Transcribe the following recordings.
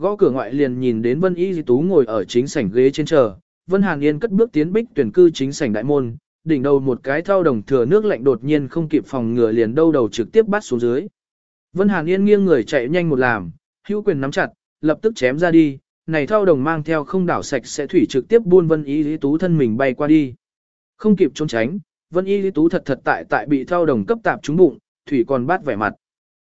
gõ cửa ngoại liền nhìn đến Vân Y Di Tú ngồi ở chính sảnh ghế trên chờ, Vân Hàn Yên cất bước tiến bích tuyển cư chính sảnh đại môn, đỉnh đầu một cái thao đồng thừa nước lạnh đột nhiên không kịp phòng ngừa liền đâu đầu trực tiếp bắt xuống dưới. Vân Hàn Yên nghiêng người chạy nhanh một làm, hữu quyền nắm chặt, lập tức chém ra đi, này thao đồng mang theo không đảo sạch sẽ thủy trực tiếp buôn Vân Y Lý Tú thân mình bay qua đi. Không kịp trốn tránh, Vân Y Lý Tú thật thật tại tại bị thao đồng cấp tạp trúng bụng, thủy còn bắt vẻ mặt.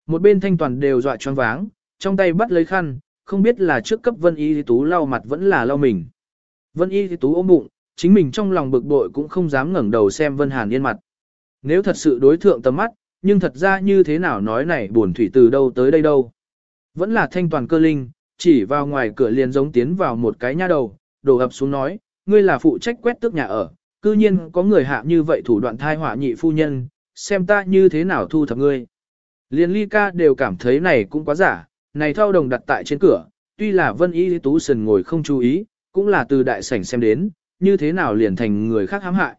Một bên thanh toàn đều dọa choáng váng, trong tay bắt lấy khăn, không biết là trước cấp Vân Y Thí Tú lau mặt vẫn là lau mình. Vân Y Thí Tú ôm bụng, chính mình trong lòng bực bội cũng không dám ngẩng đầu xem Vân Hàn Yên mặt. Nếu thật sự đối thượng tầm mắt, nhưng thật ra như thế nào nói này buồn thủy từ đâu tới đây đâu. Vẫn là thanh toàn cơ linh, chỉ vào ngoài cửa liền giống tiến vào một cái nha đầu, đổ ập xuống nói, ngươi là phụ trách quét tước nhà ở, cư nhiên có người hạ như vậy thủ đoạn thai họa nhị phu nhân, xem ta như thế nào thu thập ngươi. Liên ly ca đều cảm thấy này cũng quá giả, này thao đồng đặt tại trên cửa, tuy là vân y tú sần ngồi không chú ý, cũng là từ đại sảnh xem đến, như thế nào liền thành người khác hãm hại.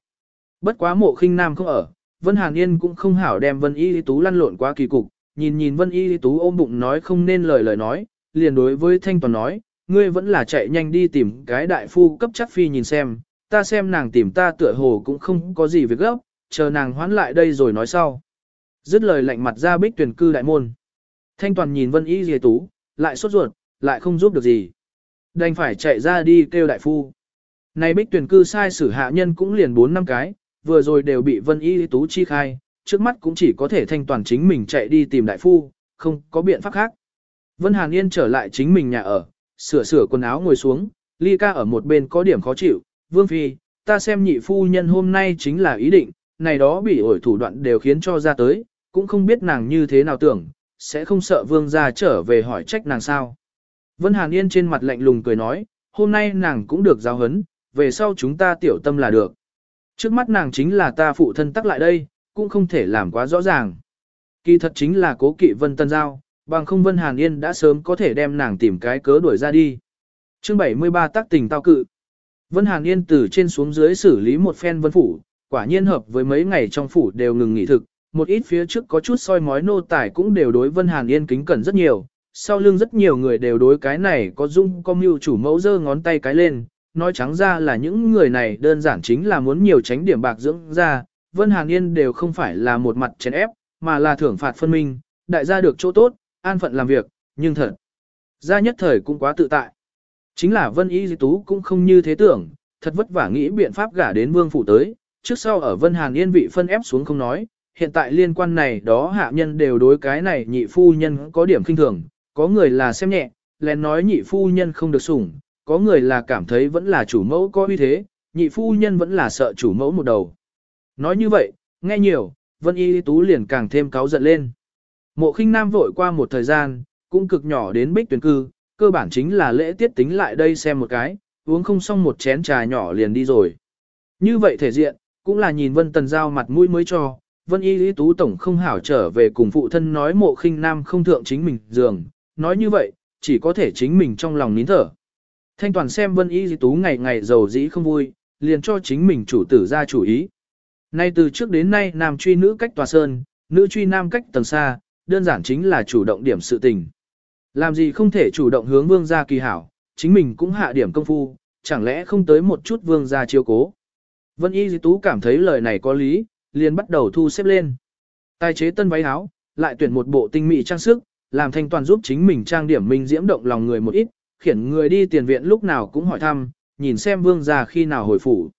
Bất quá mộ khinh nam không ở, Vân Hàn Yên cũng không hảo đem Vân Y Tú lăn lộn quá kỳ cục, nhìn nhìn Vân Y Tú ôm bụng nói không nên lời lời nói, liền đối với Thanh Toàn nói, ngươi vẫn là chạy nhanh đi tìm cái đại phu cấp chắc phi nhìn xem, ta xem nàng tìm ta tựa hồ cũng không có gì việc gấp, chờ nàng hoán lại đây rồi nói sau. Dứt lời lạnh mặt ra bích tuyển cư đại môn. Thanh Toàn nhìn Vân Y Lý Tú, lại sốt ruột, lại không giúp được gì. Đành phải chạy ra đi kêu đại phu. Này bích tuyển cư sai sử hạ nhân cũng liền 4 năm cái, vừa rồi đều bị Vân Y Tú chi khai, trước mắt cũng chỉ có thể thanh toàn chính mình chạy đi tìm đại phu, không có biện pháp khác. Vân Hàn Yên trở lại chính mình nhà ở, sửa sửa quần áo ngồi xuống, ly ca ở một bên có điểm khó chịu, Vương Phi, ta xem nhị phu nhân hôm nay chính là ý định, này đó bị ổi thủ đoạn đều khiến cho ra tới, cũng không biết nàng như thế nào tưởng, sẽ không sợ vương gia trở về hỏi trách nàng sao. Vân Hàn Yên trên mặt lạnh lùng cười nói, hôm nay nàng cũng được giáo hấn, về sau chúng ta tiểu tâm là được. Trước mắt nàng chính là ta phụ thân tắc lại đây, cũng không thể làm quá rõ ràng. Kỳ thật chính là cố kỵ Vân Tân Giao, bằng không Vân Hàn Yên đã sớm có thể đem nàng tìm cái cớ đuổi ra đi. chương 73 tác tình tao cự. Vân Hàn Yên từ trên xuống dưới xử lý một phen vân phủ, quả nhiên hợp với mấy ngày trong phủ đều ngừng nghỉ thực, một ít phía trước có chút soi mói nô tài cũng đều đối Vân Hàn Yên kính cẩn rất nhiều, sau lưng rất nhiều người đều đối cái này có dung có mưu chủ mẫu giơ ngón tay cái lên, nói trắng ra là những người này đơn giản chính là muốn nhiều tránh điểm bạc dưỡng ra, Vân Hàn Yên đều không phải là một mặt chèn ép, mà là thưởng phạt phân minh, đại gia được chỗ tốt, an phận làm việc, nhưng thật, gia nhất thời cũng quá tự tại. Chính là Vân Y Di Tú cũng không như thế tưởng, thật vất vả nghĩ biện pháp gả đến vương phủ tới, trước sau ở Vân Hàn Yên vị phân ép xuống không nói, hiện tại liên quan này đó hạ nhân đều đối cái này nhị phu nhân có điểm kinh thường, có người là xem nhẹ, lén nói nhị phu nhân không được sủng, có người là cảm thấy vẫn là chủ mẫu có uy thế, nhị phu nhân vẫn là sợ chủ mẫu một đầu. Nói như vậy, nghe nhiều, Vân Y Tú liền càng thêm cáu giận lên. Mộ khinh nam vội qua một thời gian, cũng cực nhỏ đến bích tuyển cư, cơ bản chính là lễ tiết tính lại đây xem một cái, uống không xong một chén trà nhỏ liền đi rồi. Như vậy thể diện, cũng là nhìn Vân Tần Giao mặt mũi mới cho, Vân Y Lý Tú Tổng không hảo trở về cùng phụ thân nói mộ khinh nam không thượng chính mình giường, nói như vậy, chỉ có thể chính mình trong lòng nín thở. Thanh toàn xem Vân Y Lý Tú ngày ngày giàu dĩ không vui, liền cho chính mình chủ tử ra chủ ý. Nay từ trước đến nay nam truy nữ cách tòa sơn, nữ truy nam cách tầng xa, đơn giản chính là chủ động điểm sự tình. Làm gì không thể chủ động hướng vương gia kỳ hảo, chính mình cũng hạ điểm công phu, chẳng lẽ không tới một chút vương gia chiêu cố. Vân Y Di Tú cảm thấy lời này có lý, liền bắt đầu thu xếp lên. Tài chế tân váy áo, lại tuyển một bộ tinh mỹ trang sức, làm thanh toàn giúp chính mình trang điểm mình diễm động lòng người một ít, khiển người đi tiền viện lúc nào cũng hỏi thăm, nhìn xem vương gia khi nào hồi phủ.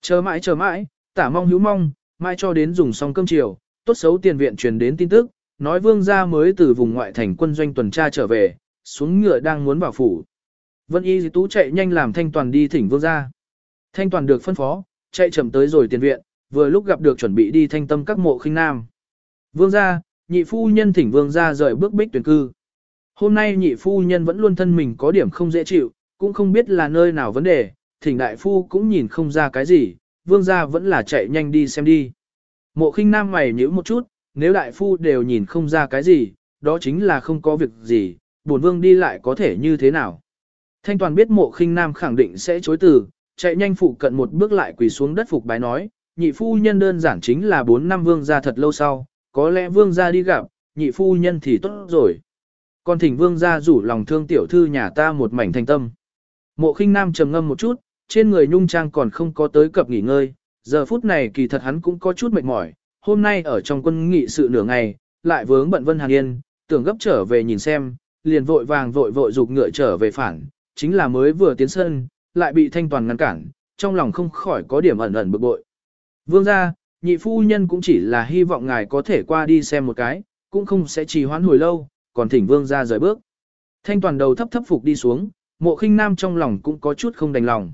Chờ mãi chờ mãi, tả mong hữu mong, mai cho đến dùng xong cơm chiều, tốt xấu tiền viện truyền đến tin tức, nói vương gia mới từ vùng ngoại thành quân doanh tuần tra trở về, xuống ngựa đang muốn vào phủ. Vân y tú chạy nhanh làm thanh toàn đi thỉnh vương gia. Thanh toàn được phân phó, chạy chậm tới rồi tiền viện, vừa lúc gặp được chuẩn bị đi thanh tâm các mộ khinh nam. Vương gia, nhị phu nhân thỉnh vương gia rời bước bích tuyển cư. Hôm nay nhị phu nhân vẫn luôn thân mình có điểm không dễ chịu, cũng không biết là nơi nào vấn đề, thỉnh đại phu cũng nhìn không ra cái gì, vương gia vẫn là chạy nhanh đi xem đi. Mộ khinh nam mày nhíu một chút, nếu đại phu đều nhìn không ra cái gì, đó chính là không có việc gì, bổn vương đi lại có thể như thế nào. Thanh toàn biết mộ khinh nam khẳng định sẽ chối từ, chạy nhanh phụ cận một bước lại quỳ xuống đất phục bái nói, nhị phu nhân đơn giản chính là 4 năm vương gia thật lâu sau, có lẽ vương gia đi gặp, nhị phu nhân thì tốt rồi. Còn thỉnh vương gia rủ lòng thương tiểu thư nhà ta một mảnh thành tâm. Mộ khinh nam trầm ngâm một chút, trên người nhung trang còn không có tới cập nghỉ ngơi, giờ phút này kỳ thật hắn cũng có chút mệt mỏi, hôm nay ở trong quân nghị sự nửa ngày, lại vướng bận Vân Hàn Yên, tưởng gấp trở về nhìn xem, liền vội vàng vội vội dục ngựa trở về phản, chính là mới vừa tiến sân, lại bị thanh toàn ngăn cản, trong lòng không khỏi có điểm ẩn ẩn bực bội. Vương gia, nhị phu nhân cũng chỉ là hy vọng ngài có thể qua đi xem một cái, cũng không sẽ trì hoãn hồi lâu, còn thỉnh vương gia rời bước. Thanh toàn đầu thấp thấp phục đi xuống, mộ khinh nam trong lòng cũng có chút không đành lòng.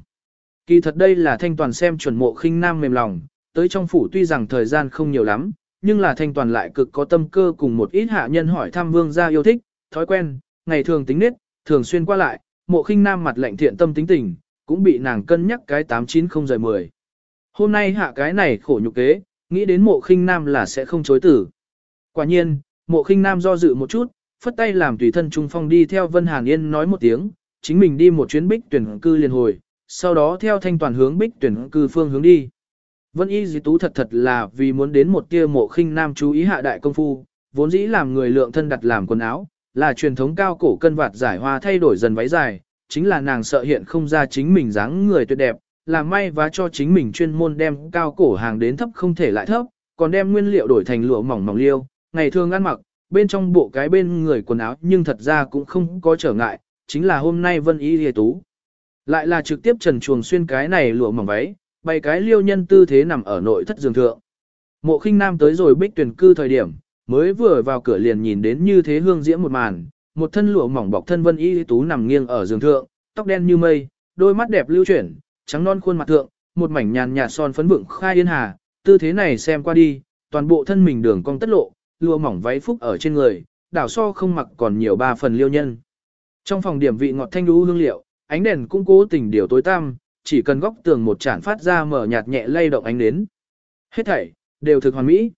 Kỳ thật đây là thanh toàn xem chuẩn mộ khinh nam mềm lòng, tới trong phủ tuy rằng thời gian không nhiều lắm, nhưng là thanh toàn lại cực có tâm cơ cùng một ít hạ nhân hỏi thăm vương gia yêu thích, thói quen, ngày thường tính nết, thường xuyên qua lại, mộ khinh nam mặt lạnh thiện tâm tính tình, cũng bị nàng cân nhắc cái 890 rời 10. Hôm nay hạ cái này khổ nhục kế, nghĩ đến mộ khinh nam là sẽ không chối tử. Quả nhiên, mộ khinh nam do dự một chút, phất tay làm tùy thân trung phong đi theo Vân Hàn Yên nói một tiếng, chính mình đi một chuyến bích tuyển cư liền hồi, sau đó theo thanh toàn hướng bích tuyển cư phương hướng đi. Vân Y Dì Tú thật thật là vì muốn đến một tia mộ khinh nam chú ý hạ đại công phu, vốn dĩ làm người lượng thân đặt làm quần áo, là truyền thống cao cổ cân vạt giải hoa thay đổi dần váy dài, chính là nàng sợ hiện không ra chính mình dáng người tuyệt đẹp, làm may và cho chính mình chuyên môn đem cao cổ hàng đến thấp không thể lại thấp, còn đem nguyên liệu đổi thành lụa mỏng mỏng liêu, ngày thường ăn mặc, bên trong bộ cái bên người quần áo nhưng thật ra cũng không có trở ngại, chính là hôm nay Vân Y Lìa Tú. Lại là trực tiếp trần chuồng xuyên cái này lụa mỏng váy, bày cái liêu nhân tư thế nằm ở nội thất giường thượng. Mộ khinh nam tới rồi bích tuyển cư thời điểm, mới vừa vào cửa liền nhìn đến như thế hương diễm một màn, một thân lụa mỏng bọc thân Vân Y Tú nằm nghiêng ở giường thượng, tóc đen như mây, đôi mắt đẹp lưu chuyển, trắng non khuôn mặt thượng, một mảnh nhàn nhạt son phấn vượng khai yên hà, tư thế này xem qua đi, toàn bộ thân mình đường cong tất lộ, lụa mỏng váy phúc ở trên người, đảo so không mặc còn nhiều ba phần liêu nhân. Trong phòng điểm vị ngọt thanh đú hương liệu, ánh đèn cũng cố tình điều tối tăm, chỉ cần góc tường một chản phát ra mở nhạt nhẹ lay động ánh đến. Hết thảy, đều thực hoàn mỹ.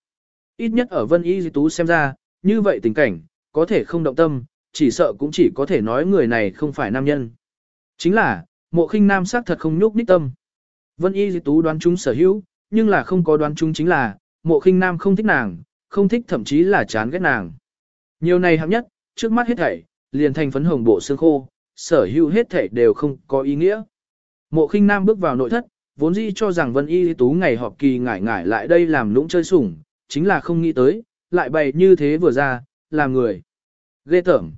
Ít nhất ở Vân Y Di Tú xem ra, như vậy tình cảnh, có thể không động tâm, chỉ sợ cũng chỉ có thể nói người này không phải nam nhân. Chính là, mộ khinh nam sắc thật không nhúc ních tâm. Vân Y Di Tú đoán chúng sở hữu, nhưng là không có đoán chúng chính là, mộ khinh nam không thích nàng, không thích thậm chí là chán ghét nàng. Nhiều này hạng nhất, trước mắt hết thảy, liền thành phấn hồng bộ xương khô, sở hữu hết thảy đều không có ý nghĩa. Mộ khinh nam bước vào nội thất, vốn dĩ cho rằng Vân Y Tú ngày họp kỳ ngải ngải lại đây làm lũng chơi sủng, chính là không nghĩ tới, lại bày như thế vừa ra, làm người. Ghê tởm.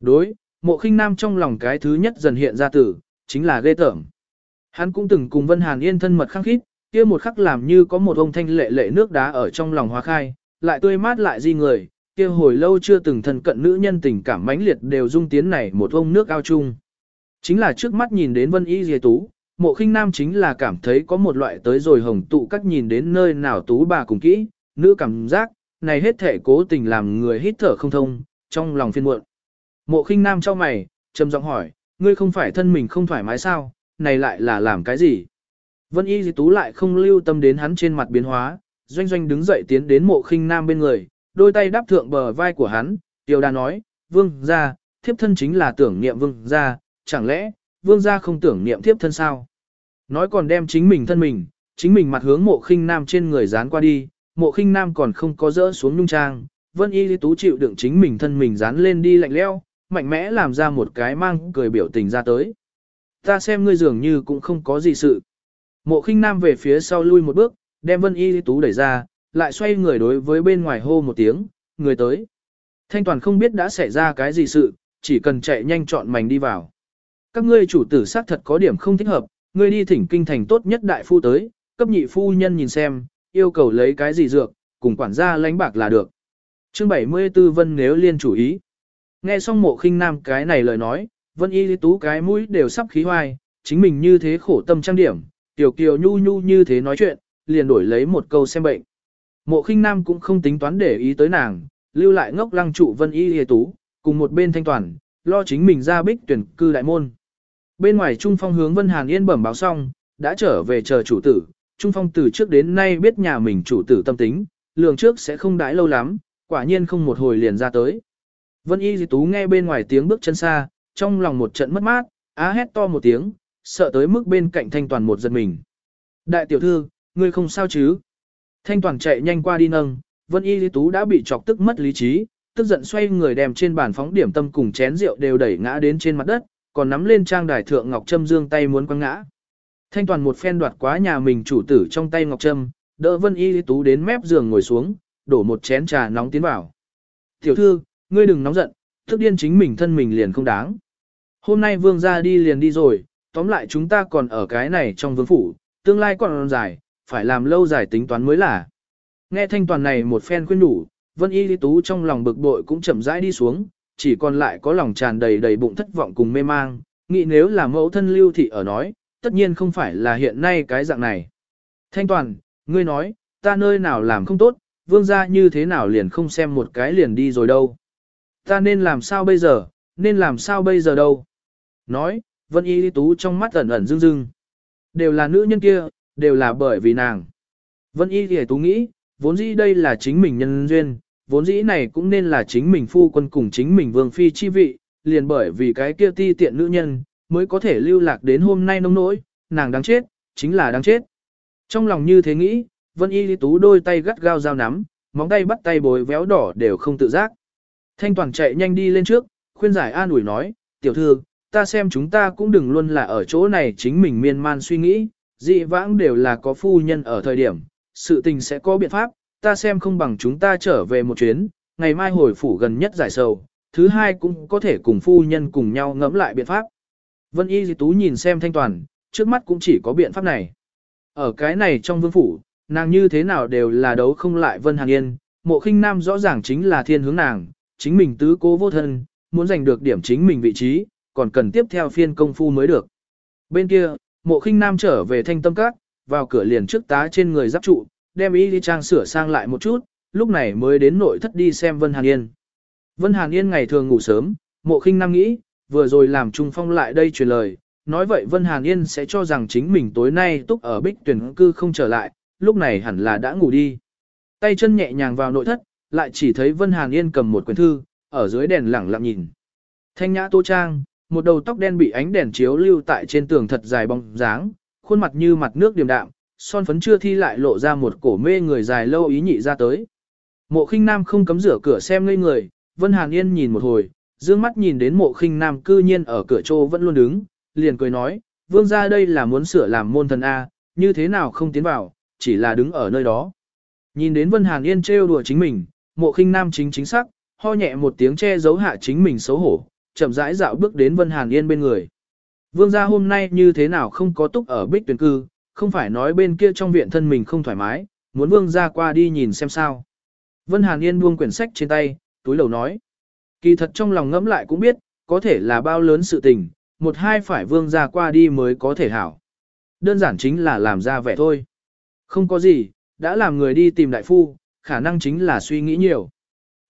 Đối, mộ khinh nam trong lòng cái thứ nhất dần hiện ra tử, chính là ghê tởm. Hắn cũng từng cùng Vân Hàn Yên thân mật khăng khít, kia một khắc làm như có một ông thanh lệ lệ nước đá ở trong lòng hóa khai, lại tươi mát lại di người, kia hồi lâu chưa từng thân cận nữ nhân tình cảm mãnh liệt đều dung tiến này một ông nước ao chung. Chính là trước mắt nhìn đến Vân Y Dì Tú, mộ khinh nam chính là cảm thấy có một loại tới rồi hồng tụ các nhìn đến nơi nào Tú bà cùng kỹ, nữ cảm giác, này hết thể cố tình làm người hít thở không thông, trong lòng phiên muộn. Mộ khinh nam cho mày, trầm giọng hỏi, ngươi không phải thân mình không thoải mái sao, này lại là làm cái gì? Vân Y Dì Tú lại không lưu tâm đến hắn trên mặt biến hóa, doanh doanh đứng dậy tiến đến mộ khinh nam bên người, đôi tay đáp thượng bờ vai của hắn, tiểu đà nói, vương gia, thiếp thân chính là tưởng niệm vương gia, chẳng lẽ, vương gia không tưởng niệm thiếp thân sao? Nói còn đem chính mình thân mình, chính mình mặt hướng mộ khinh nam trên người dán qua đi, mộ khinh nam còn không có rỡ xuống nhung trang, vân y lý tú chịu đựng chính mình thân mình dán lên đi lạnh leo, mạnh mẽ làm ra một cái mang cười biểu tình ra tới. Ta xem ngươi dường như cũng không có gì sự. Mộ khinh nam về phía sau lui một bước, đem vân y tú đẩy ra, lại xoay người đối với bên ngoài hô một tiếng, người tới. Thanh toàn không biết đã xảy ra cái gì sự, chỉ cần chạy nhanh chọn mảnh đi vào. Các ngươi chủ tử xác thật có điểm không thích hợp, ngươi đi thỉnh kinh thành tốt nhất đại phu tới, cấp nhị phu nhân nhìn xem, yêu cầu lấy cái gì dược, cùng quản gia lãnh bạc là được. Chương 74 Vân nếu liên chủ ý. Nghe xong mộ khinh nam cái này lời nói, Vân y tú cái mũi đều sắp khí hoài, chính mình như thế khổ tâm trang điểm, tiểu kiều nhu nhu như thế nói chuyện, liền đổi lấy một câu xem bệnh. Mộ khinh nam cũng không tính toán để ý tới nàng, lưu lại ngốc lăng trụ Vân y tú, cùng một bên thanh toàn, lo chính mình ra bích tuyển cư đại môn. Bên ngoài Trung Phong hướng Vân Hàn Yên bẩm báo xong, đã trở về chờ chủ tử, Trung Phong từ trước đến nay biết nhà mình chủ tử tâm tính, lường trước sẽ không đãi lâu lắm, quả nhiên không một hồi liền ra tới. Vân Y Di Tú nghe bên ngoài tiếng bước chân xa, trong lòng một trận mất mát, á hét to một tiếng, sợ tới mức bên cạnh Thanh Toàn một giật mình. Đại tiểu thư, ngươi không sao chứ? Thanh Toàn chạy nhanh qua đi nâng, Vân Y Di Tú đã bị chọc tức mất lý trí, tức giận xoay người đem trên bàn phóng điểm tâm cùng chén rượu đều đẩy ngã đến trên mặt đất, còn nắm lên trang đài thượng Ngọc Trâm dương tay muốn quăng ngã. Thanh toàn một phen đoạt quá nhà mình chủ tử trong tay Ngọc Trâm, đỡ Vân Y Tú đến mép giường ngồi xuống, đổ một chén trà nóng tiến vào. Tiểu thư, ngươi đừng nóng giận, thức điên chính mình thân mình liền không đáng. Hôm nay vương gia đi liền đi rồi, tóm lại chúng ta còn ở cái này trong vương phủ, tương lai còn dài, phải làm lâu dài tính toán mới là. Nghe thanh toàn này một phen khuyên đủ, Vân Y Lý Tú trong lòng bực bội cũng chậm rãi đi xuống, chỉ còn lại có lòng tràn đầy đầy bụng thất vọng cùng mê mang, nghĩ nếu là mẫu thân lưu thị ở nói, tất nhiên không phải là hiện nay cái dạng này. Thanh toàn, ngươi nói, ta nơi nào làm không tốt, vương gia như thế nào liền không xem một cái liền đi rồi đâu. Ta nên làm sao bây giờ, nên làm sao bây giờ đâu. Nói, Vân Y Tú trong mắt ẩn ẩn rưng rưng. Đều là nữ nhân kia, đều là bởi vì nàng. Vân Y Thì Tú nghĩ, vốn dĩ đây là chính mình nhân duyên, vốn dĩ này cũng nên là chính mình phu quân cùng chính mình vương phi chi vị, liền bởi vì cái kia ti tiện nữ nhân, mới có thể lưu lạc đến hôm nay nông nỗi, nàng đáng chết, chính là đáng chết. Trong lòng như thế nghĩ, Vân Y Lý Tú đôi tay gắt gao dao nắm, móng tay bắt tay bồi véo đỏ đều không tự giác. Thanh Toàn chạy nhanh đi lên trước, khuyên giải an ủi nói, tiểu thư, ta xem chúng ta cũng đừng luôn là ở chỗ này chính mình miên man suy nghĩ, dị vãng đều là có phu nhân ở thời điểm, sự tình sẽ có biện pháp, ta xem không bằng chúng ta trở về một chuyến, ngày mai hồi phủ gần nhất giải sầu, thứ hai cũng có thể cùng phu nhân cùng nhau ngẫm lại biện pháp. Vân Y Dị Tú nhìn xem thanh toàn, trước mắt cũng chỉ có biện pháp này. Ở cái này trong vương phủ, nàng như thế nào đều là đấu không lại Vân Hàn Yên, mộ khinh nam rõ ràng chính là thiên hướng nàng, chính mình tứ cố vô thân, muốn giành được điểm chính mình vị trí, còn cần tiếp theo phiên công phu mới được. Bên kia, mộ khinh nam trở về thanh tâm các, vào cửa liền trước tá trên người giáp trụ, đem y đi trang sửa sang lại một chút, lúc này mới đến nội thất đi xem Vân Hàn Yên. Vân Hàn Yên ngày thường ngủ sớm, mộ khinh nam nghĩ, vừa rồi làm Trung Phong lại đây truyền lời, nói vậy Vân Hàn Yên sẽ cho rằng chính mình tối nay túc ở bích tuyển cư không trở lại, lúc này hẳn là đã ngủ đi. Tay chân nhẹ nhàng vào nội thất, lại chỉ thấy Vân Hàn Yên cầm một quyển thư, ở dưới đèn lẳng lặng nhìn. Thanh nhã tô trang, một đầu tóc đen bị ánh đèn chiếu lưu tại trên tường thật dài bóng dáng, khuôn mặt như mặt nước điềm đạm, son phấn chưa thi lại lộ ra một cổ mê người dài lâu ý nhị ra tới. Mộ khinh nam không cấm rửa cửa xem ngây người, Vân Hàn Yên nhìn một hồi, dương mắt nhìn đến mộ khinh nam cư nhiên ở cửa trô vẫn luôn đứng, liền cười nói, vương ra đây là muốn sửa làm môn thần A, như thế nào không tiến vào, chỉ là đứng ở nơi đó. Nhìn đến Vân Hàn Yên trêu đùa chính mình, mộ khinh nam chính chính xác, ho nhẹ một tiếng che giấu hạ chính mình xấu hổ, chậm rãi dạo bước đến Vân Hàn Yên bên người. Vương gia hôm nay như thế nào không có túc ở bích tuyển cư, không phải nói bên kia trong viện thân mình không thoải mái, muốn vương gia qua đi nhìn xem sao. Vân Hàn Yên buông quyển sách trên tay, túi lầu nói. Kỳ thật trong lòng ngẫm lại cũng biết, có thể là bao lớn sự tình, một hai phải vương gia qua đi mới có thể hảo. Đơn giản chính là làm ra vẻ thôi. Không có gì, đã làm người đi tìm đại phu, khả năng chính là suy nghĩ nhiều.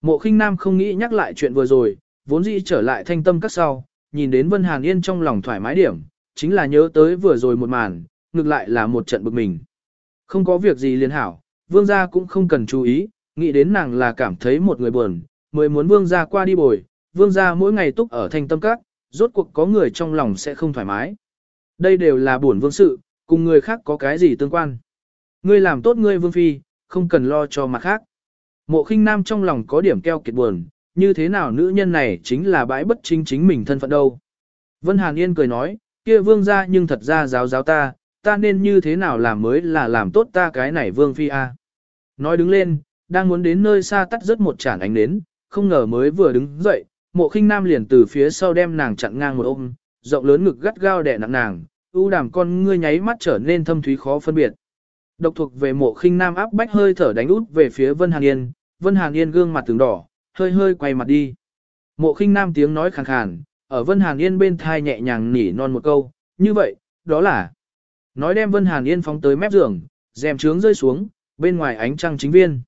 Mộ khinh nam không nghĩ nhắc lại chuyện vừa rồi, vốn dĩ trở lại thanh tâm các sau, nhìn đến Vân Hàn Yên trong lòng thoải mái điểm, chính là nhớ tới vừa rồi một màn, ngược lại là một trận bực mình. Không có việc gì liên hảo, vương gia cũng không cần chú ý, nghĩ đến nàng là cảm thấy một người buồn, mới muốn vương gia qua đi bồi, vương gia mỗi ngày túc ở thanh tâm các, rốt cuộc có người trong lòng sẽ không thoải mái. Đây đều là buồn vương sự, cùng người khác có cái gì tương quan. Ngươi làm tốt ngươi vương phi, không cần lo cho mặt khác. Mộ khinh nam trong lòng có điểm keo kiệt buồn, như thế nào nữ nhân này chính là bãi bất chính chính mình thân phận đâu. Vân Hàn Yên cười nói, kia vương gia nhưng thật ra giáo giáo ta, ta nên như thế nào làm mới là làm tốt ta cái này vương phi a. Nói đứng lên, đang muốn đến nơi xa tắt rất một chản ánh nến, không ngờ mới vừa đứng dậy, mộ khinh nam liền từ phía sau đem nàng chặn ngang một ôm, rộng lớn ngực gắt gao đè nặng nàng, ưu đàm con ngươi nháy mắt trở nên thâm thúy khó phân biệt. Độc thuộc về mộ khinh nam áp bách hơi thở đánh út về phía Vân Hàn Yên, Vân Hàn Yên gương mặt từng đỏ, hơi hơi quay mặt đi. Mộ khinh nam tiếng nói khàn khàn, ở Vân Hàn Yên bên thai nhẹ nhàng nỉ non một câu, như vậy, đó là. Nói đem Vân Hàn Yên phóng tới mép giường, rèm trướng rơi xuống, bên ngoài ánh trăng chính viên.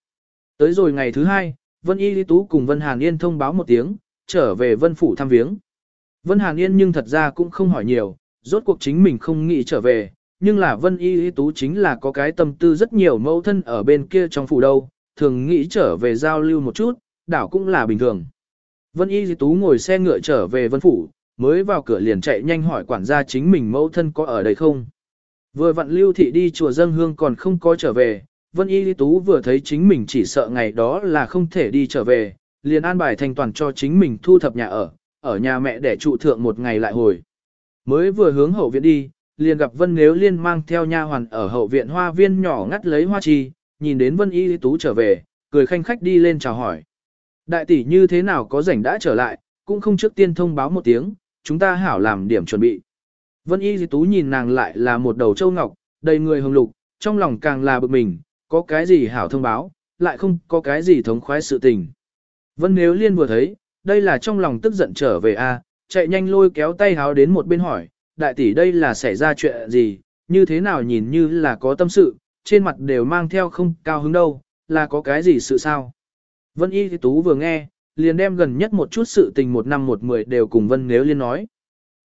Tới rồi ngày thứ hai, Vân Y Lý Tú cùng Vân Hàn Yên thông báo một tiếng, trở về Vân Phủ thăm viếng. Vân Hàn Yên nhưng thật ra cũng không hỏi nhiều, rốt cuộc chính mình không nghĩ trở về, nhưng là Vân Y y Tú chính là có cái tâm tư rất nhiều mẫu thân ở bên kia trong phủ đâu, thường nghĩ trở về giao lưu một chút, đảo cũng là bình thường. Vân Y y Tú ngồi xe ngựa trở về Vân Phủ, mới vào cửa liền chạy nhanh hỏi quản gia chính mình mẫu thân có ở đây không. Vừa vặn lưu thị đi chùa dân hương còn không có trở về, Vân Y y Tú vừa thấy chính mình chỉ sợ ngày đó là không thể đi trở về, liền an bài thành toàn cho chính mình thu thập nhà ở, ở nhà mẹ để trụ thượng một ngày lại hồi. Mới vừa hướng hậu viện đi, liền gặp Vân Nếu Liên mang theo nha hoàn ở hậu viện hoa viên nhỏ ngắt lấy hoa chi, nhìn đến Vân Y Tú trở về, cười khanh khách đi lên chào hỏi. Đại tỷ như thế nào có rảnh đã trở lại, cũng không trước tiên thông báo một tiếng, chúng ta hảo làm điểm chuẩn bị. Vân Y Tú nhìn nàng lại là một đầu châu ngọc, đầy người hồng lục, trong lòng càng là bực mình, có cái gì hảo thông báo, lại không có cái gì thống khoái sự tình. Vân Nếu Liên vừa thấy, đây là trong lòng tức giận trở về a, chạy nhanh lôi kéo tay háo đến một bên hỏi, đại tỷ đây là xảy ra chuyện gì, như thế nào nhìn như là có tâm sự, trên mặt đều mang theo không cao hứng đâu, là có cái gì sự sao. Vân Y Tú vừa nghe, liền đem gần nhất một chút sự tình một năm một mười đều cùng Vân Nếu Liên nói.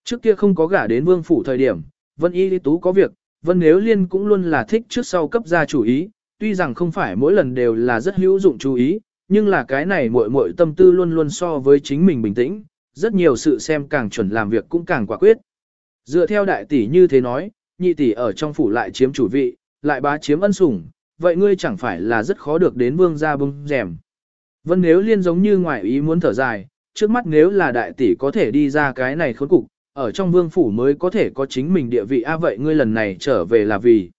Trước kia không có gả đến vương phủ thời điểm, Vân Y Tú có việc, Vân Nếu Liên cũng luôn là thích trước sau cấp ra chủ ý, tuy rằng không phải mỗi lần đều là rất hữu dụng chú ý, nhưng là cái này muội muội tâm tư luôn luôn so với chính mình bình tĩnh, rất nhiều sự xem càng chuẩn làm việc cũng càng quả quyết. Dựa theo đại tỷ như thế nói, nhị tỷ ở trong phủ lại chiếm chủ vị, lại bá chiếm ân sủng, vậy ngươi chẳng phải là rất khó được đến vương gia bưng rèm. Vân nếu liên giống như ngoại ý muốn thở dài, trước mắt nếu là đại tỷ có thể đi ra cái này khốn cục, ở trong vương phủ mới có thể có chính mình địa vị a vậy ngươi lần này trở về là vì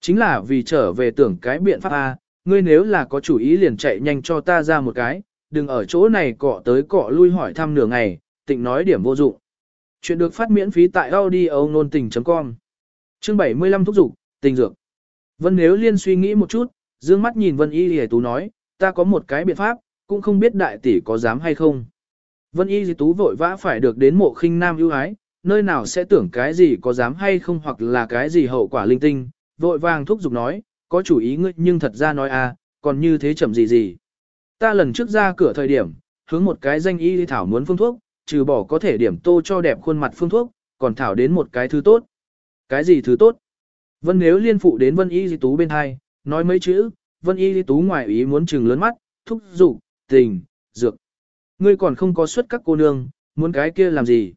chính là vì trở về tưởng cái biện pháp a ngươi nếu là có chủ ý liền chạy nhanh cho ta ra một cái đừng ở chỗ này cọ tới cọ lui hỏi thăm nửa ngày tịnh nói điểm vô dụng chuyện được phát miễn phí tại audio nôn tình.com chương 75 thúc dục tình dược. Vân nếu liên suy nghĩ một chút dương mắt nhìn vân y lìa tú nói ta có một cái biện pháp cũng không biết đại tỷ có dám hay không. Vân Y Tú vội vã phải được đến mộ khinh nam ưu ái, nơi nào sẽ tưởng cái gì có dám hay không hoặc là cái gì hậu quả linh tinh, vội vàng thúc giục nói, có chủ ý ngươi nhưng thật ra nói a, à, còn như thế chậm gì gì. Ta lần trước ra cửa thời điểm, hướng một cái danh y thảo muốn phương thuốc, trừ bỏ có thể điểm tô cho đẹp khuôn mặt phương thuốc, còn thảo đến một cái thứ tốt. Cái gì thứ tốt? Vân nếu liên phụ đến Vân Y Di Tú bên hai, nói mấy chữ, Vân Y Di Tú ngoài ý muốn trừng lớn mắt, thúc giục, tình, dược. Ngươi còn không có xuất các cô nương, muốn cái kia làm gì?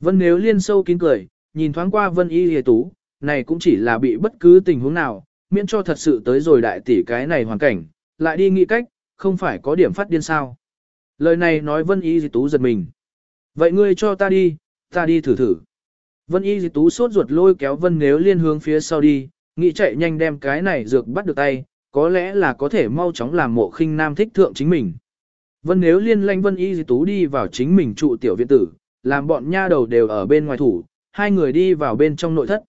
Vân nếu liên sâu kín cười, nhìn thoáng qua Vân y Di tú, này cũng chỉ là bị bất cứ tình huống nào, miễn cho thật sự tới rồi đại tỷ cái này hoàn cảnh, lại đi nghĩ cách, không phải có điểm phát điên sao. Lời này nói Vân y Di tú giật mình. Vậy ngươi cho ta đi, ta đi thử thử. Vân y dì tú sốt ruột lôi kéo Vân nếu liên hướng phía sau đi, nghĩ chạy nhanh đem cái này dược bắt được tay, có lẽ là có thể mau chóng làm mộ khinh nam thích thượng chính mình. Vân nếu liên lanh Vân Y Di Tú đi vào chính mình trụ tiểu viện tử, làm bọn nha đầu đều ở bên ngoài thủ, hai người đi vào bên trong nội thất.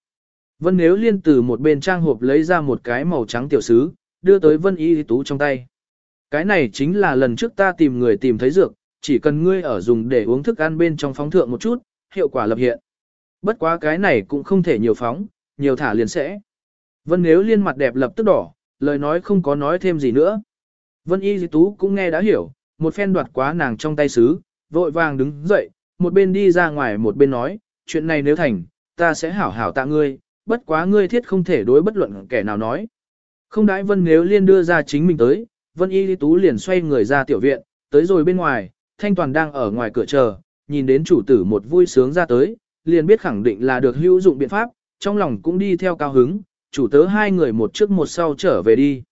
Vân nếu liên từ một bên trang hộp lấy ra một cái màu trắng tiểu sứ, đưa tới Vân Y Di Tú trong tay. Cái này chính là lần trước ta tìm người tìm thấy dược, chỉ cần ngươi ở dùng để uống thức ăn bên trong phóng thượng một chút, hiệu quả lập hiện. Bất quá cái này cũng không thể nhiều phóng, nhiều thả liền sẽ. Vân nếu liên mặt đẹp lập tức đỏ, lời nói không có nói thêm gì nữa. Vân Y Di Tú cũng nghe đã hiểu, một phen đoạt quá nàng trong tay sứ, vội vàng đứng dậy, một bên đi ra ngoài một bên nói, chuyện này nếu thành, ta sẽ hảo hảo tạ ngươi, bất quá ngươi thiết không thể đối bất luận kẻ nào nói. Không đãi Vân nếu liên đưa ra chính mình tới, Vân Y dì Tú liền xoay người ra tiểu viện, tới rồi bên ngoài, Thanh Toàn đang ở ngoài cửa chờ, nhìn đến chủ tử một vui sướng ra tới, liền biết khẳng định là được hữu dụng biện pháp, trong lòng cũng đi theo cao hứng, chủ tớ hai người một trước một sau trở về đi.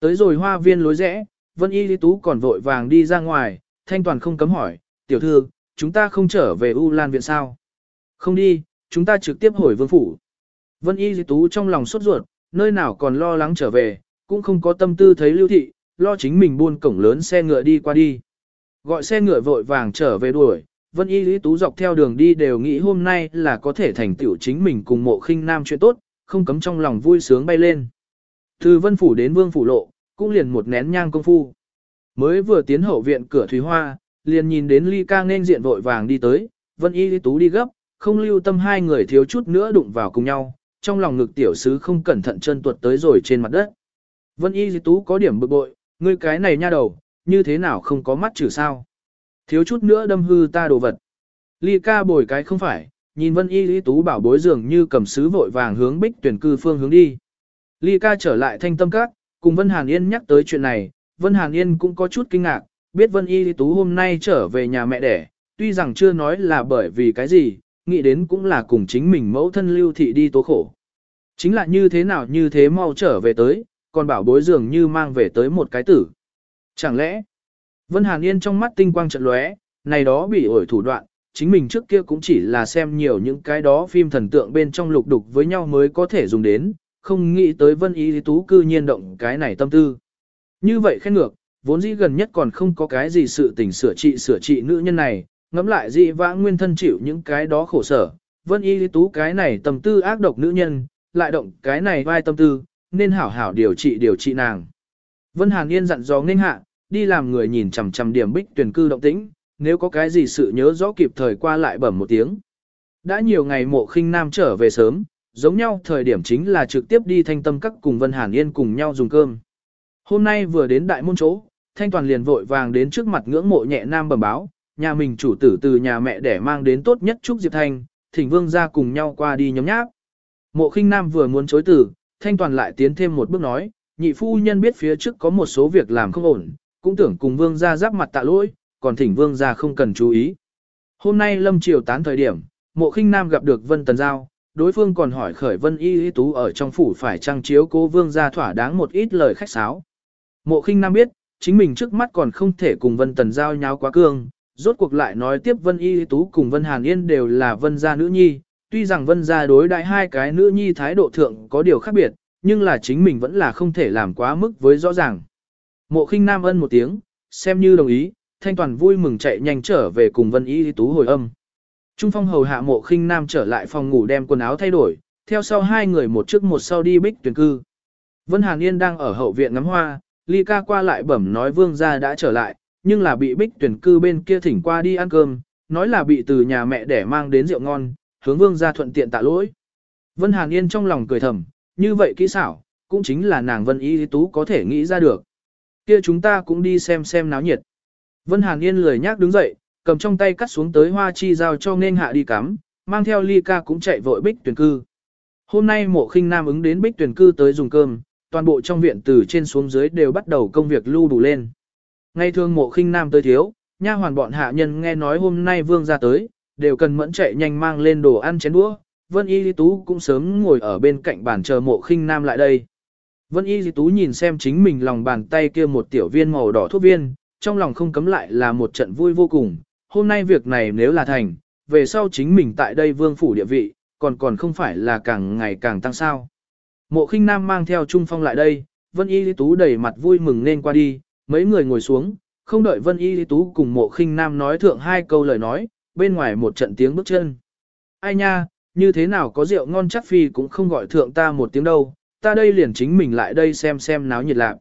Tới rồi hoa viên lối rẽ, Vân Y Lý Tú còn vội vàng đi ra ngoài, Thanh Toàn không cấm hỏi, tiểu thư, chúng ta không trở về U Lan Viện sao? Không đi, chúng ta trực tiếp hồi vương phủ. Vân Y Lý Tú trong lòng sốt ruột, nơi nào còn lo lắng trở về, cũng không có tâm tư thấy lưu thị, lo chính mình buôn cổng lớn xe ngựa đi qua đi. Gọi xe ngựa vội vàng trở về đuổi, Vân Y Lý Tú dọc theo đường đi đều nghĩ hôm nay là có thể thành tựu chính mình cùng mộ khinh nam chuyện tốt, không cấm trong lòng vui sướng bay lên. Từ Vân Phủ đến Vương Phủ Lộ, cũng liền một nén nhang công phu. Mới vừa tiến hậu viện cửa Thủy Hoa, liền nhìn đến Ly ca nên diện vội vàng đi tới, Vân Y Lý Tú đi gấp, không lưu tâm hai người thiếu chút nữa đụng vào cùng nhau, trong lòng ngực tiểu sứ không cẩn thận chân tuột tới rồi trên mặt đất. Vân Y Lý Tú có điểm bực bội, ngươi cái này nha đầu, như thế nào không có mắt trừ sao? Thiếu chút nữa đâm hư ta đồ vật. Ly ca bồi cái không phải, nhìn Vân Y Lý Tú bảo bối dường như cầm sứ vội vàng hướng bích tuyển cư phương hướng đi. Ly ca trở lại thanh tâm các, Cùng Vân Hàn Yên nhắc tới chuyện này, Vân Hàn Yên cũng có chút kinh ngạc, biết Vân Y Tú hôm nay trở về nhà mẹ đẻ, tuy rằng chưa nói là bởi vì cái gì, nghĩ đến cũng là cùng chính mình mẫu thân lưu thị đi tố khổ. Chính là như thế nào như thế mau trở về tới, còn bảo bối dường như mang về tới một cái tử. Chẳng lẽ, Vân Hàn Yên trong mắt tinh quang trận lóe, này đó bị ổi thủ đoạn, chính mình trước kia cũng chỉ là xem nhiều những cái đó phim thần tượng bên trong lục đục với nhau mới có thể dùng đến, không nghĩ tới Vân Y Tú cư nhiên động cái này tâm tư. Như vậy khen ngược, vốn dĩ gần nhất còn không có cái gì sự tình sửa trị sửa trị nữ nhân này, ngẫm lại dị vãng nguyên thân chịu những cái đó khổ sở, Vân Y Tú cái này tâm tư ác độc nữ nhân, lại động cái này vai tâm tư, nên hảo hảo điều trị điều trị nàng. Vân Hàn Yên dặn dò nghênh hạ, đi làm người nhìn chằm chằm điểm bích tuyển cư động tĩnh, nếu có cái gì sự nhớ rõ kịp thời qua lại bẩm một tiếng. Đã nhiều ngày mộ khinh nam trở về sớm, giống nhau thời điểm chính là trực tiếp đi thanh tâm các cùng Vân Hàn Yên cùng nhau dùng cơm. Hôm nay vừa đến đại môn chỗ, thanh toàn liền vội vàng đến trước mặt ngưỡng mộ nhẹ nam bẩm báo, nhà mình chủ tử từ nhà mẹ để mang đến tốt nhất chúc Diệp Thanh, thỉnh vương ra cùng nhau qua đi nhóm nháp. Mộ khinh nam vừa muốn chối từ, thanh toàn lại tiến thêm một bước nói, nhị phu nhân biết phía trước có một số việc làm không ổn, cũng tưởng cùng vương gia giáp mặt tạ lỗi, còn thỉnh vương gia không cần chú ý. Hôm nay lâm triều tán thời điểm, mộ khinh nam gặp được Vân Tần Giao, đối phương còn hỏi khởi Vân Y Y Tú ở trong phủ phải trang chiếu cố vương gia thỏa đáng một ít lời khách sáo. Mộ khinh nam biết, chính mình trước mắt còn không thể cùng Vân Tần Giao nháo quá cương, rốt cuộc lại nói tiếp Vân Y Tú cùng Vân Hàn Yên đều là Vân gia nữ nhi, tuy rằng Vân gia đối đại hai cái nữ nhi thái độ thượng có điều khác biệt, nhưng là chính mình vẫn là không thể làm quá mức với rõ ràng. Mộ khinh nam ân một tiếng, xem như đồng ý, thanh toàn vui mừng chạy nhanh trở về cùng Vân Y Tú hồi âm. Trung phong hầu hạ mộ khinh nam trở lại phòng ngủ đem quần áo thay đổi, theo sau hai người một trước một sau đi bích tuyển cư. Vân Hàn Yên đang ở hậu viện ngắm hoa, Ly ca qua lại bẩm nói vương gia đã trở lại, nhưng là bị bích tuyển cư bên kia thỉnh qua đi ăn cơm, nói là bị từ nhà mẹ để mang đến rượu ngon, hướng vương gia thuận tiện tạ lỗi. Vân Hàn Yên trong lòng cười thầm, như vậy kỹ xảo, cũng chính là nàng Vân Y Tú có thể nghĩ ra được. Kia chúng ta cũng đi xem xem náo nhiệt. Vân Hàn Yên lười nhác đứng dậy, cầm trong tay cắt xuống tới hoa chi giao cho nên hạ đi cắm, mang theo ly ca cũng chạy vội bích tuyển cư. Hôm nay mộ khinh nam ứng đến bích tuyển cư tới dùng cơm, toàn bộ trong viện từ trên xuống dưới đều bắt đầu công việc lưu đủ lên. Ngay thường mộ khinh nam tới thiếu, nha hoàn bọn hạ nhân nghe nói hôm nay vương ra tới, đều cần mẫn chạy nhanh mang lên đồ ăn chén đũa. Vân Y Lý Tú cũng sớm ngồi ở bên cạnh bàn chờ mộ khinh nam lại đây. Vân Y Lý Tú nhìn xem chính mình lòng bàn tay kia một tiểu viên màu đỏ thuốc viên, trong lòng không cấm lại là một trận vui vô cùng. Hôm nay việc này nếu là thành, về sau chính mình tại đây vương phủ địa vị, còn còn không phải là càng ngày càng tăng sao. Mộ khinh nam mang theo Trung Phong lại đây, Vân Y Lý Tú đầy mặt vui mừng nên qua đi, mấy người ngồi xuống, không đợi Vân Y Lý Tú cùng mộ khinh nam nói thượng hai câu lời nói, bên ngoài một trận tiếng bước chân. Ai nha, như thế nào có rượu ngon chắc phi cũng không gọi thượng ta một tiếng đâu, ta đây liền chính mình lại đây xem xem náo nhiệt lạc.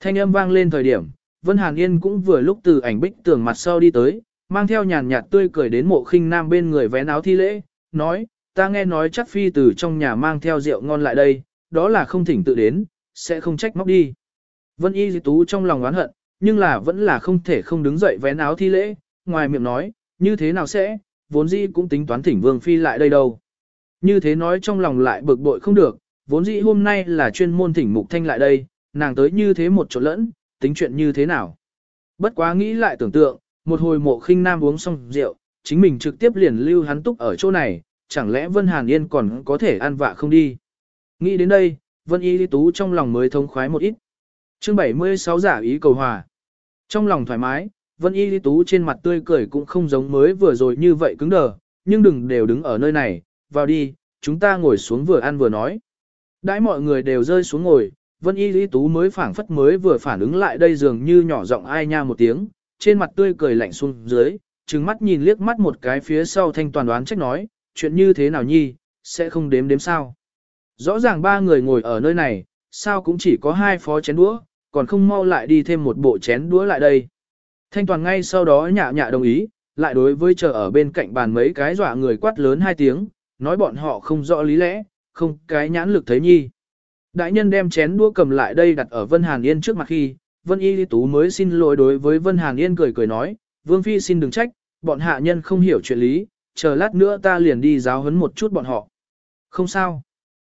Thanh âm vang lên thời điểm, Vân Hàn Yên cũng vừa lúc từ ảnh bích tường mặt sau đi tới, mang theo nhàn nhạt tươi cười đến mộ khinh nam bên người vén áo thi lễ, nói, ta nghe nói chắc phi từ trong nhà mang theo rượu ngon lại đây, đó là không thỉnh tự đến, sẽ không trách móc đi. Vân Y Di Tú trong lòng oán hận, nhưng là vẫn là không thể không đứng dậy vén áo thi lễ, ngoài miệng nói, như thế nào sẽ, vốn dĩ cũng tính toán thỉnh Vương Phi lại đây đâu. Như thế nói trong lòng lại bực bội không được, vốn dĩ hôm nay là chuyên môn thỉnh Mục Thanh lại đây, nàng tới như thế một chỗ lẫn, tính chuyện như thế nào. Bất quá nghĩ lại tưởng tượng, một hồi mộ khinh nam uống xong rượu, chính mình trực tiếp liền lưu hắn túc ở chỗ này, chẳng lẽ Vân Hàn Yên còn có thể ăn vạ không đi. Nghĩ đến đây, Vân Y Lý Tú trong lòng mới thông khoái một ít. chương 76 giả ý cầu hòa. Trong lòng thoải mái, Vân Y Lý Tú trên mặt tươi cười cũng không giống mới vừa rồi như vậy cứng đờ, nhưng đừng đều đứng ở nơi này, vào đi, chúng ta ngồi xuống vừa ăn vừa nói. Đãi mọi người đều rơi xuống ngồi, Vân Y Lý Tú mới phản phất mới vừa phản ứng lại đây dường như nhỏ giọng ai nha một tiếng, trên mặt tươi cười lạnh xuống dưới, trừng mắt nhìn liếc mắt một cái phía sau thanh toàn đoán trách nói, chuyện như thế nào nhi, sẽ không đếm đếm sao. Rõ ràng ba người ngồi ở nơi này, sao cũng chỉ có hai phó chén đũa, còn không mau lại đi thêm một bộ chén đũa lại đây. Thanh toàn ngay sau đó nhạ nhạ đồng ý, lại đối với chờ ở bên cạnh bàn mấy cái dọa người quát lớn hai tiếng, nói bọn họ không rõ lý lẽ, không cái nhãn lực thấy nhi. Đại nhân đem chén đũa cầm lại đây đặt ở Vân Hàn Yên trước mặt khi, Vân Y Tú mới xin lỗi đối với Vân Hàn Yên cười cười nói, Vương Phi xin đừng trách, bọn hạ nhân không hiểu chuyện lý, chờ lát nữa ta liền đi giáo huấn một chút bọn họ. Không sao.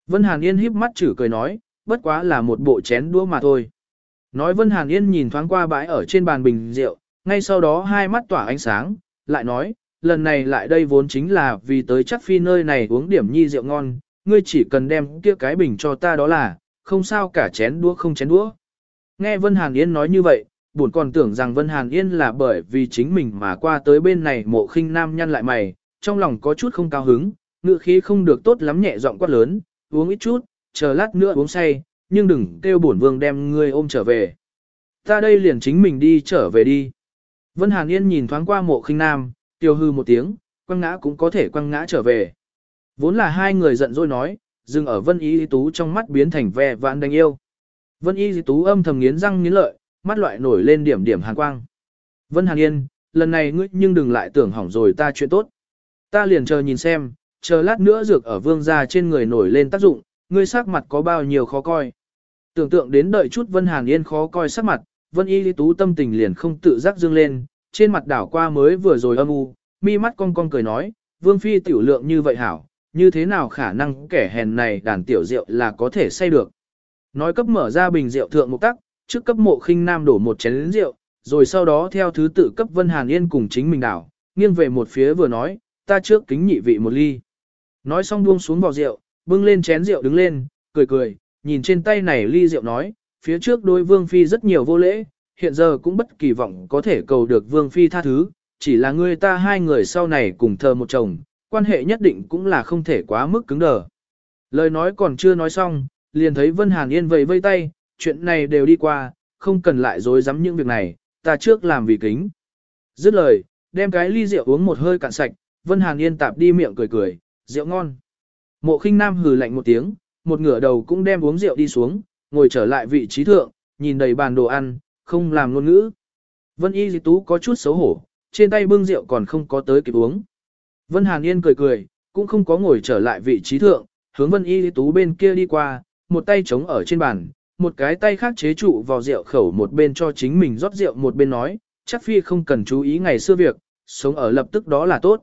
Vân Hàn Yên híp mắt chử cười nói, bất quá là một bộ chén đũa mà thôi. Nói Vân Hàn Yên nhìn thoáng qua bãi ở trên bàn bình rượu, ngay sau đó hai mắt tỏa ánh sáng, lại nói, lần này lại đây vốn chính là vì tới chắc phi nơi này uống điểm nhi rượu ngon, ngươi chỉ cần đem kia cái bình cho ta đó là, không sao cả chén đũa không chén đũa. Nghe Vân Hàn Yên nói như vậy, buồn còn tưởng rằng Vân Hàn Yên là bởi vì chính mình mà qua tới bên này mộ khinh nam nhăn lại mày, trong lòng có chút không cao hứng, ngựa khí không được tốt lắm nhẹ giọng quát lớn, uống ít chút, chờ lát nữa uống say, nhưng đừng kêu bổn vương đem ngươi ôm trở về. Ta đây liền chính mình đi trở về đi. Vân Hàn Yên nhìn thoáng qua mộ khinh nam, tiêu hư một tiếng, quăng ngã cũng có thể quăng ngã trở về. Vốn là hai người giận dỗi nói, dừng ở Vân Y Tú trong mắt biến thành vẻ vãn đánh yêu. Vân Y Tú âm thầm nghiến răng nghiến lợi, mắt loại nổi lên điểm điểm hàn quang. Vân Hàn Yên, lần này ngươi nhưng đừng lại tưởng hỏng rồi ta chuyện tốt. Ta liền chờ nhìn xem, chờ lát nữa dược ở vương gia trên người nổi lên tác dụng, ngươi sắc mặt có bao nhiêu khó coi. Tưởng tượng đến đợi chút Vân Hàn Yên khó coi sắc mặt, Vân Y Lý Tú tâm tình liền không tự giác dương lên, trên mặt đảo qua mới vừa rồi âm u, mi mắt cong cong cười nói, Vương Phi tiểu lượng như vậy hảo, như thế nào khả năng kẻ hèn này đàn tiểu rượu là có thể say được. Nói cấp mở ra bình rượu thượng một tắc, trước cấp mộ khinh nam đổ một chén rượu, rồi sau đó theo thứ tự cấp Vân Hàn Yên cùng chính mình đảo, nghiêng về một phía vừa nói, ta trước kính nhị vị một ly. Nói xong buông xuống vào rượu, bưng lên chén rượu đứng lên, cười cười, nhìn trên tay này ly rượu nói, phía trước đôi Vương Phi rất nhiều vô lễ, hiện giờ cũng bất kỳ vọng có thể cầu được Vương Phi tha thứ, chỉ là ngươi ta hai người sau này cùng thờ một chồng, quan hệ nhất định cũng là không thể quá mức cứng đờ. Lời nói còn chưa nói xong, liền thấy Vân Hàn Yên vẫy vây tay, chuyện này đều đi qua, không cần lại dối dám những việc này, ta trước làm vì kính. Dứt lời, đem cái ly rượu uống một hơi cạn sạch, Vân Hàn Yên tạp đi miệng cười cười, rượu ngon. Mộ khinh nam hừ lạnh một tiếng, một ngửa đầu cũng đem uống rượu đi xuống, ngồi trở lại vị trí thượng, nhìn đầy bàn đồ ăn, không làm ngôn ngữ. Vân Y Di Tú có chút xấu hổ, trên tay bưng rượu còn không có tới kịp uống. Vân Hàn Yên cười cười, cũng không có ngồi trở lại vị trí thượng, hướng Vân Y Di Tú bên kia đi qua, một tay chống ở trên bàn, một cái tay khác chế trụ vào rượu khẩu một bên cho chính mình rót rượu một bên nói, chắc phi không cần chú ý ngày xưa việc, sống ở lập tức đó là tốt.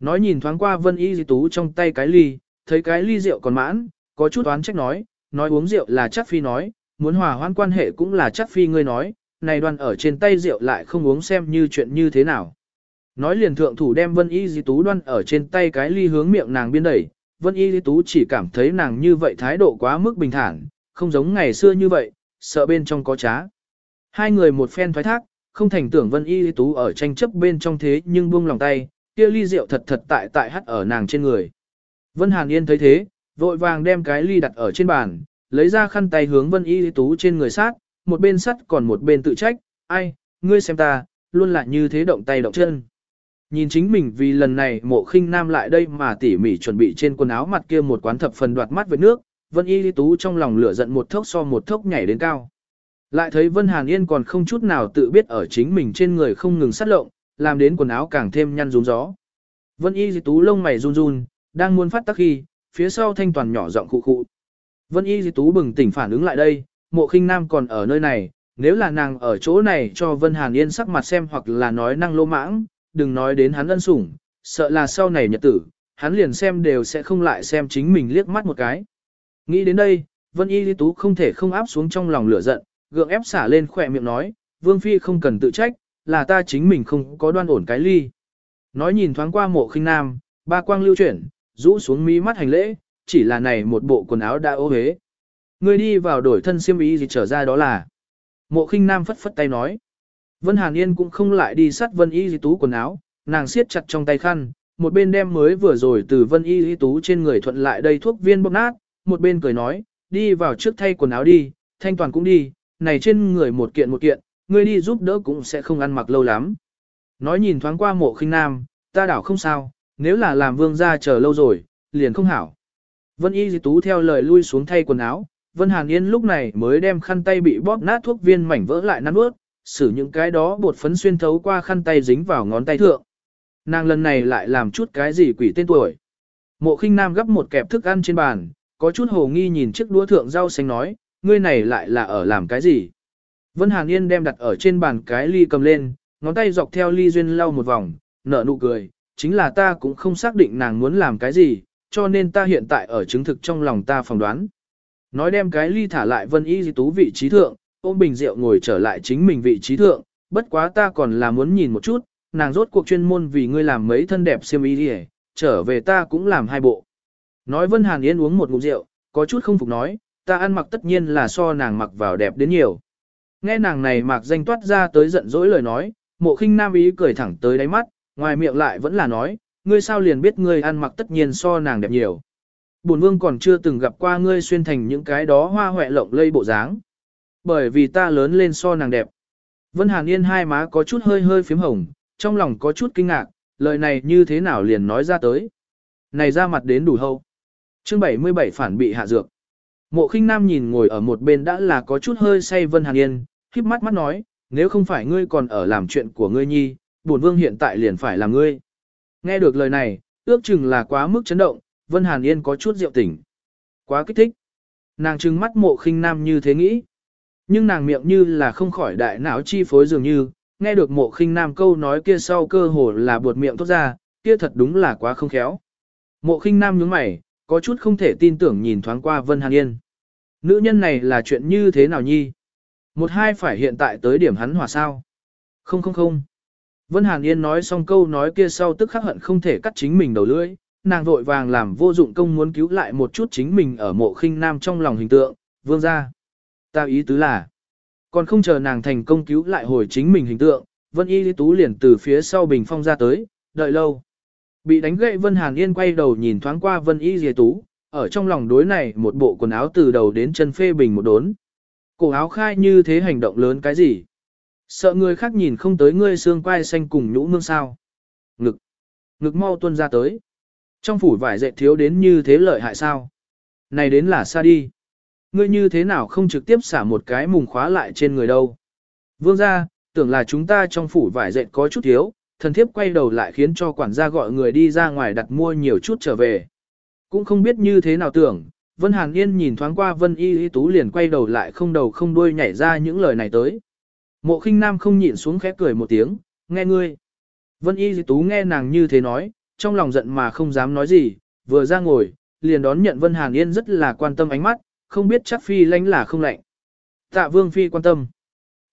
Nói nhìn thoáng qua Vân Y Di Tú trong tay cái ly, thấy cái ly rượu còn mãn, có chút oán trách nói, nói uống rượu là chắc phi nói, muốn hòa hoãn quan hệ cũng là chắc phi ngươi nói, này đoàn ở trên tay rượu lại không uống xem như chuyện như thế nào. Nói liền thượng thủ đem Vân Y Di Tú đoan ở trên tay cái ly hướng miệng nàng biên đẩy, Vân Y Di Tú chỉ cảm thấy nàng như vậy thái độ quá mức bình thản, không giống ngày xưa như vậy, sợ bên trong có trá. Hai người một phen thoái thác, không thành tưởng Vân Y Di Tú ở tranh chấp bên trong thế nhưng buông lòng tay, kia ly rượu thật thật tại tại hắt ở nàng trên người. Vân Hàn Yên thấy thế, vội vàng đem cái ly đặt ở trên bàn, lấy ra khăn tay hướng Vân Y Tú trên người sát, một bên sắt còn một bên tự trách, ai, ngươi xem ta, luôn là như thế động tay động chân. Nhìn chính mình vì lần này mộ khinh nam lại đây mà tỉ mỉ chuẩn bị trên quần áo mặt kia một quán thập phần đoạt mắt với nước, Vân Y Tú trong lòng lửa giận một thốc so một thốc nhảy đến cao. Lại thấy Vân Hàn Yên còn không chút nào tự biết ở chính mình trên người không ngừng sát lộng, làm đến quần áo càng thêm nhăn rún gió. Vân Y Tú lông mày run run, đang muốn phát tắc khi, phía sau thanh toàn nhỏ giọng khụ khụ. Vân Y Di Tú bừng tỉnh phản ứng lại đây, mộ khinh nam còn ở nơi này, nếu là nàng ở chỗ này cho Vân Hàn Yên sắc mặt xem hoặc là nói năng lô mãng, đừng nói đến hắn ân sủng, sợ là sau này nhật tử, hắn liền xem đều sẽ không lại xem chính mình liếc mắt một cái. Nghĩ đến đây, Vân Y Di Tú không thể không áp xuống trong lòng lửa giận, gượng ép xả lên khỏe miệng nói, Vương Phi không cần tự trách, là ta chính mình không có đoan ổn cái ly. Nói nhìn thoáng qua mộ khinh nam, ba quang lưu chuyển, rũ xuống mí mắt hành lễ, chỉ là này một bộ quần áo đã ô hế. Người đi vào đổi thân xiêm y gì trở ra đó là. Mộ khinh nam phất phất tay nói. Vân Hàn Yên cũng không lại đi sát Vân Y Di Tú quần áo, nàng siết chặt trong tay khăn, một bên đem mới vừa rồi từ Vân Y Di Tú trên người thuận lại đây thuốc viên bóp nát, một bên cười nói, đi vào trước thay quần áo đi, thanh toàn cũng đi, này trên người một kiện một kiện, ngươi đi giúp đỡ cũng sẽ không ăn mặc lâu lắm. Nói nhìn thoáng qua mộ khinh nam, ta đảo không sao, nếu là làm vương gia chờ lâu rồi, liền không hảo. Vân Y Di Tú theo lời lui xuống thay quần áo, Vân Hàn Yên lúc này mới đem khăn tay bị bóp nát thuốc viên mảnh vỡ lại nắn ướt, xử những cái đó bột phấn xuyên thấu qua khăn tay dính vào ngón tay thượng. Nàng lần này lại làm chút cái gì quỷ tên tuổi. Mộ khinh nam gấp một kẹp thức ăn trên bàn, có chút hồ nghi nhìn chiếc đũa thượng rau xanh nói, ngươi này lại là ở làm cái gì. Vân Hàn Yên đem đặt ở trên bàn cái ly cầm lên, ngón tay dọc theo ly duyên lau một vòng, nở nụ cười, chính là ta cũng không xác định nàng muốn làm cái gì, cho nên ta hiện tại ở chứng thực trong lòng ta phỏng đoán. Nói đem cái ly thả lại vân y di tú vị trí thượng, ôm bình rượu ngồi trở lại chính mình vị trí thượng, bất quá ta còn là muốn nhìn một chút, nàng rốt cuộc chuyên môn vì ngươi làm mấy thân đẹp xiêm y đi trở về ta cũng làm hai bộ. Nói Vân Hàn Yên uống một ngụm rượu, có chút không phục nói, ta ăn mặc tất nhiên là so nàng mặc vào đẹp đến nhiều. Nghe nàng này mặc danh toát ra tới giận dỗi lời nói, mộ khinh nam ý cười thẳng tới đáy mắt, ngoài miệng lại vẫn là nói, ngươi sao liền biết ngươi ăn mặc tất nhiên so nàng đẹp nhiều. Bổn vương còn chưa từng gặp qua ngươi xuyên thành những cái đó hoa hoẹ lộng lây bộ dáng. Bởi vì ta lớn lên so nàng đẹp. Vân Hàn Yên hai má có chút hơi hơi phím hồng, trong lòng có chút kinh ngạc, lời này như thế nào liền nói ra tới. Này ra mặt đến đủ hâu. Chương 77 phản bị hạ dược. Mộ khinh nam nhìn ngồi ở một bên đã là có chút hơi say Vân Hàn Yên, khiếp mắt mắt nói, nếu không phải ngươi còn ở làm chuyện của ngươi nhi, bổn vương hiện tại liền phải làm ngươi. Nghe được lời này, ước chừng là quá mức chấn động, Vân Hàn Yên có chút rượu tỉnh. Quá kích thích. Nàng trừng mắt mộ khinh nam như thế nghĩ. Nhưng nàng miệng như là không khỏi đại não chi phối dường như, nghe được mộ khinh nam câu nói kia sau cơ hồ là buột miệng thốt ra, kia thật đúng là quá không khéo. Mộ khinh nam nhướng mày, có chút không thể tin tưởng nhìn thoáng qua Vân Hàn Yên. Nữ nhân này là chuyện như thế nào nhi? Một hai phải hiện tại tới điểm hắn hòa sao? Không không không. Vân Hàn Yên nói xong câu nói kia sau tức khắc hận không thể cắt chính mình đầu lưỡi, nàng vội vàng làm vô dụng công muốn cứu lại một chút chính mình ở mộ khinh nam trong lòng hình tượng, vương ra. Ta ý tứ là, còn không chờ nàng thành công cứu lại hồi chính mình hình tượng, Vân Y Lý Tú liền từ phía sau bình phong ra tới, đợi lâu. Bị đánh gậy Vân Hàn Yên quay đầu nhìn thoáng qua Vân Y Lý Tú, ở trong lòng đối này một bộ quần áo từ đầu đến chân phê bình một đốn. Cổ áo khai như thế hành động lớn cái gì? Sợ người khác nhìn không tới ngươi xương quai xanh cùng nhũ mương sao. Ngực. Ngực mau tuân ra tới. Trong phủ vải dệt thiếu đến như thế lợi hại sao? Này đến là xa đi. Ngươi như thế nào không trực tiếp xả một cái mùng khóa lại trên người đâu? Vương gia, tưởng là chúng ta trong phủ vải dệt có chút thiếu, thần thiếp quay đầu lại khiến cho quản gia gọi người đi ra ngoài đặt mua nhiều chút trở về. Cũng không biết như thế nào tưởng, Vân Hàn Yên nhìn thoáng qua Vân Y Y Tú liền quay đầu lại không đầu không đuôi nhảy ra những lời này tới. Mộ khinh nam không nhịn xuống khẽ cười một tiếng, nghe ngươi. Vân Y dì Tú nghe nàng như thế nói, trong lòng giận mà không dám nói gì, vừa ra ngồi, liền đón nhận Vân Hàn Yên rất là quan tâm ánh mắt, không biết chắc phi lánh là không lạnh. Tạ Vương Phi quan tâm.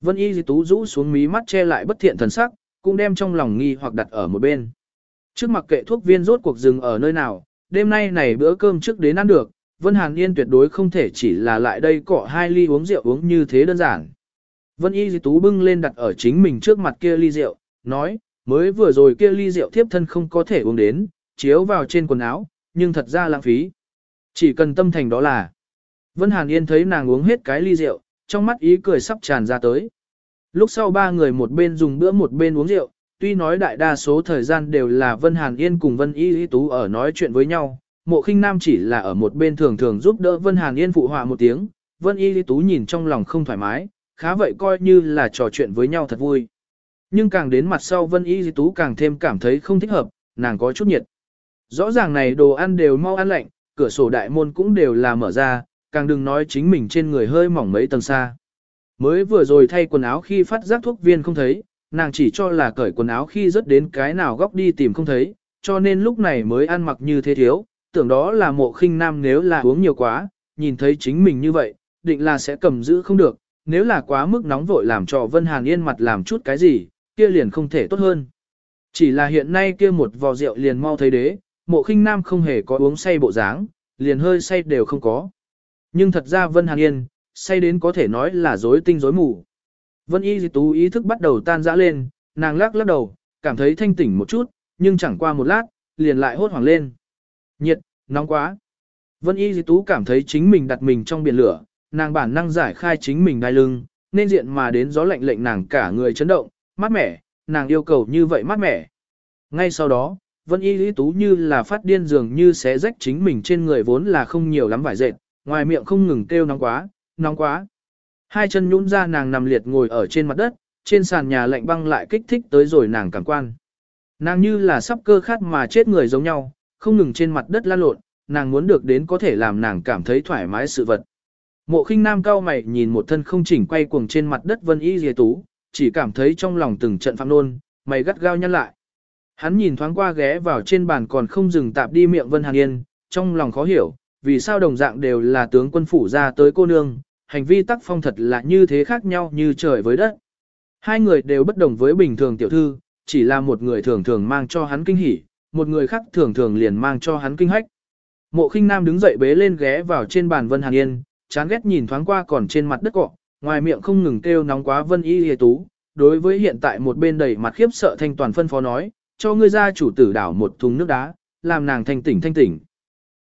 Vân Y Di Tú rũ xuống mí mắt che lại bất thiện thần sắc, cũng đem trong lòng nghi hoặc đặt ở một bên. Trước mặt kệ thuốc viên rốt cuộc dừng ở nơi nào, đêm nay này bữa cơm trước đến ăn được, Vân Hàn Yên tuyệt đối không thể chỉ là lại đây cọ hai ly uống rượu uống như thế đơn giản. Vân Y Di Tú bưng lên đặt ở chính mình trước mặt kia ly rượu, nói, mới vừa rồi kia ly rượu thiếp thân không có thể uống đến, chiếu vào trên quần áo, nhưng thật ra lãng phí. Chỉ cần tâm thành đó là. Vân Hàn Yên thấy nàng uống hết cái ly rượu, trong mắt ý cười sắp tràn ra tới. Lúc sau ba người một bên dùng bữa một bên uống rượu, tuy nói đại đa số thời gian đều là Vân Hàn Yên cùng Vân Y Y Tú ở nói chuyện với nhau, mộ khinh nam chỉ là ở một bên thường thường giúp đỡ Vân Hàn Yên phụ họa một tiếng, Vân Y Y Tú nhìn trong lòng không thoải mái, khá vậy coi như là trò chuyện với nhau thật vui. Nhưng càng đến mặt sau Vân Y Di Tú càng thêm cảm thấy không thích hợp, nàng có chút nhiệt. Rõ ràng này đồ ăn đều mau ăn lạnh, cửa sổ đại môn cũng đều là mở ra, càng đừng nói chính mình trên người hơi mỏng mấy tầng xa. Mới vừa rồi thay quần áo khi phát giác thuốc viên không thấy, nàng chỉ cho là cởi quần áo khi rớt đến cái nào góc đi tìm không thấy, cho nên lúc này mới ăn mặc như thế thiếu, tưởng đó là mộ khinh nam nếu là uống nhiều quá, nhìn thấy chính mình như vậy, định là sẽ cầm giữ không được, nếu là quá mức nóng vội làm cho Vân Hàn Yên mặt làm chút cái gì, kia liền không thể tốt hơn. Chỉ là hiện nay kia một vò rượu liền mau thấy đế, mộ khinh nam không hề có uống say bộ dáng, liền hơi say đều không có. Nhưng thật ra Vân Hàn Yên, say đến có thể nói là rối tinh rối mù. Vân Y Di Tú ý thức bắt đầu tan rã lên, nàng lắc lắc đầu, cảm thấy thanh tỉnh một chút, nhưng chẳng qua một lát, liền lại hốt hoảng lên. Nhiệt, nóng quá. Vân Y Di Tú cảm thấy chính mình đặt mình trong biển lửa, nàng bản năng giải khai chính mình đai lưng, nên diện mà đến gió lạnh lệnh nàng cả người chấn động, mát mẻ, nàng yêu cầu như vậy mát mẻ. Ngay sau đó, Vân Y Lý Tú như là phát điên dường như xé rách chính mình trên người vốn là không nhiều lắm vải dệt, ngoài miệng không ngừng kêu nóng quá, nóng quá. Hai chân nhũn ra nàng nằm liệt ngồi ở trên mặt đất, trên sàn nhà lạnh băng lại kích thích tới rồi nàng cảm quan. Nàng như là sắp cơ khát mà chết người giống nhau, không ngừng trên mặt đất lan lộn, nàng muốn được đến có thể làm nàng cảm thấy thoải mái sự vật. Mộ khinh nam cao mày nhìn một thân không chỉnh quay cuồng trên mặt đất vân y dề tú, chỉ cảm thấy trong lòng từng trận phạm nôn, mày gắt gao nhăn lại. Hắn nhìn thoáng qua ghé vào trên bàn còn không dừng tạp đi miệng Vân Hàn Yên, trong lòng khó hiểu, vì sao đồng dạng đều là tướng quân phủ ra tới cô nương, hành vi tác phong thật là như thế khác nhau như trời với đất. Hai người đều bất đồng với bình thường tiểu thư, chỉ là một người thường thường mang cho hắn kinh hỉ, một người khác thường thường liền mang cho hắn kinh hách. Mộ khinh nam đứng dậy bế lên ghé vào trên bàn Vân Hàn Yên, chán ghét nhìn thoáng qua còn trên mặt đất cọ, ngoài miệng không ngừng kêu nóng quá Vân Y Lìa Tú, đối với hiện tại một bên đầy mặt khiếp sợ thanh toàn phân phó nói, cho ngươi ra chủ tử đảo một thùng nước đá, làm nàng thanh tỉnh thanh tỉnh.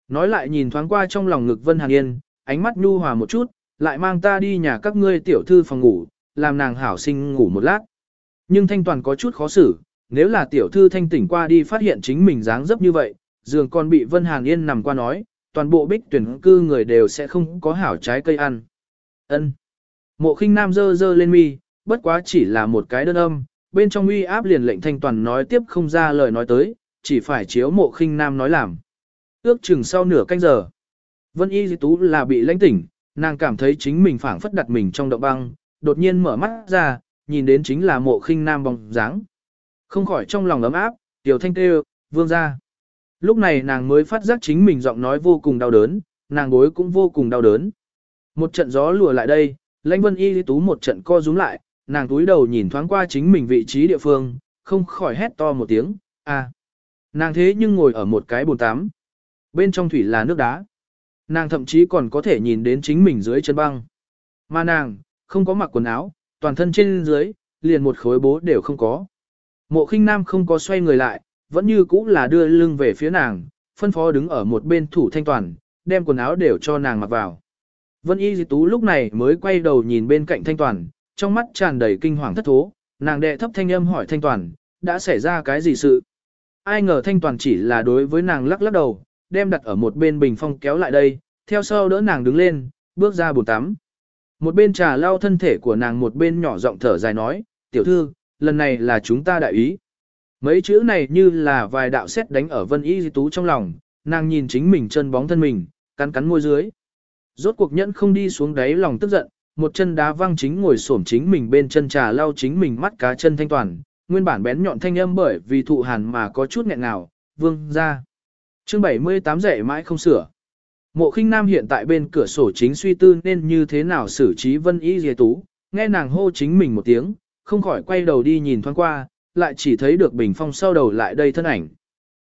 Nói lại nhìn thoáng qua trong lòng ngực Vân Hàn Yên, ánh mắt nhu hòa một chút, lại mang ta đi nhà các ngươi tiểu thư phòng ngủ, làm nàng hảo sinh ngủ một lát. Nhưng thanh toàn có chút khó xử, nếu là tiểu thư thanh tỉnh qua đi phát hiện chính mình dáng dấp như vậy, giường còn bị Vân Hàn Yên nằm qua nói, toàn bộ bích tuyển cư người đều sẽ không có hảo trái cây ăn. Ân. Mộ khinh nam dơ dơ lên mi, bất quá chỉ là một cái đơn âm, bên trong uy áp liền lệnh thanh toàn nói tiếp không ra lời nói tới, chỉ phải chiếu mộ khinh nam nói làm. Ước chừng sau nửa canh giờ. Vân y di tú là bị lãnh tỉnh, nàng cảm thấy chính mình phảng phất đặt mình trong động băng, đột nhiên mở mắt ra, nhìn đến chính là mộ khinh nam bóng dáng. Không khỏi trong lòng ấm áp, tiểu thanh Tê vương ra. Lúc này nàng mới phát giác chính mình giọng nói vô cùng đau đớn, nàng bối cũng vô cùng đau đớn. Một trận gió lùa lại đây, lãnh vân y tú một trận co rúm lại, nàng túi đầu nhìn thoáng qua chính mình vị trí địa phương, không khỏi hét to một tiếng, à. Nàng thế nhưng ngồi ở một cái bồn tắm. Bên trong thủy là nước đá. Nàng thậm chí còn có thể nhìn đến chính mình dưới chân băng. Mà nàng, không có mặc quần áo, toàn thân trên dưới, liền một khối bố đều không có. Mộ khinh nam không có xoay người lại, vẫn như cũ là đưa lưng về phía nàng, phân phó đứng ở một bên thủ thanh toàn, đem quần áo đều cho nàng mặc vào. Vân y di tú lúc này mới quay đầu nhìn bên cạnh thanh toàn, trong mắt tràn đầy kinh hoàng thất thố, nàng đệ thấp thanh âm hỏi thanh toàn, đã xảy ra cái gì sự? Ai ngờ thanh toàn chỉ là đối với nàng lắc lắc đầu, đem đặt ở một bên bình phong kéo lại đây, theo sau đỡ nàng đứng lên, bước ra bồn tắm. Một bên trà lau thân thể của nàng một bên nhỏ giọng thở dài nói, tiểu thư, lần này là chúng ta đại ý. Mấy chữ này như là vài đạo xét đánh ở vân y di tú trong lòng, nàng nhìn chính mình chân bóng thân mình, cắn cắn môi dưới. Rốt cuộc nhẫn không đi xuống đáy lòng tức giận, một chân đá văng chính ngồi xổm chính mình bên chân trà lau chính mình mắt cá chân thanh toàn, nguyên bản bén nhọn thanh âm bởi vì thụ hàn mà có chút nghẹn nào, vương ra. Chương 78 rẻ mãi không sửa. Mộ khinh nam hiện tại bên cửa sổ chính suy tư nên như thế nào xử trí vân y dì tú, nghe nàng hô chính mình một tiếng, không khỏi quay đầu đi nhìn thoáng qua, lại chỉ thấy được bình phong sau đầu lại đây thân ảnh.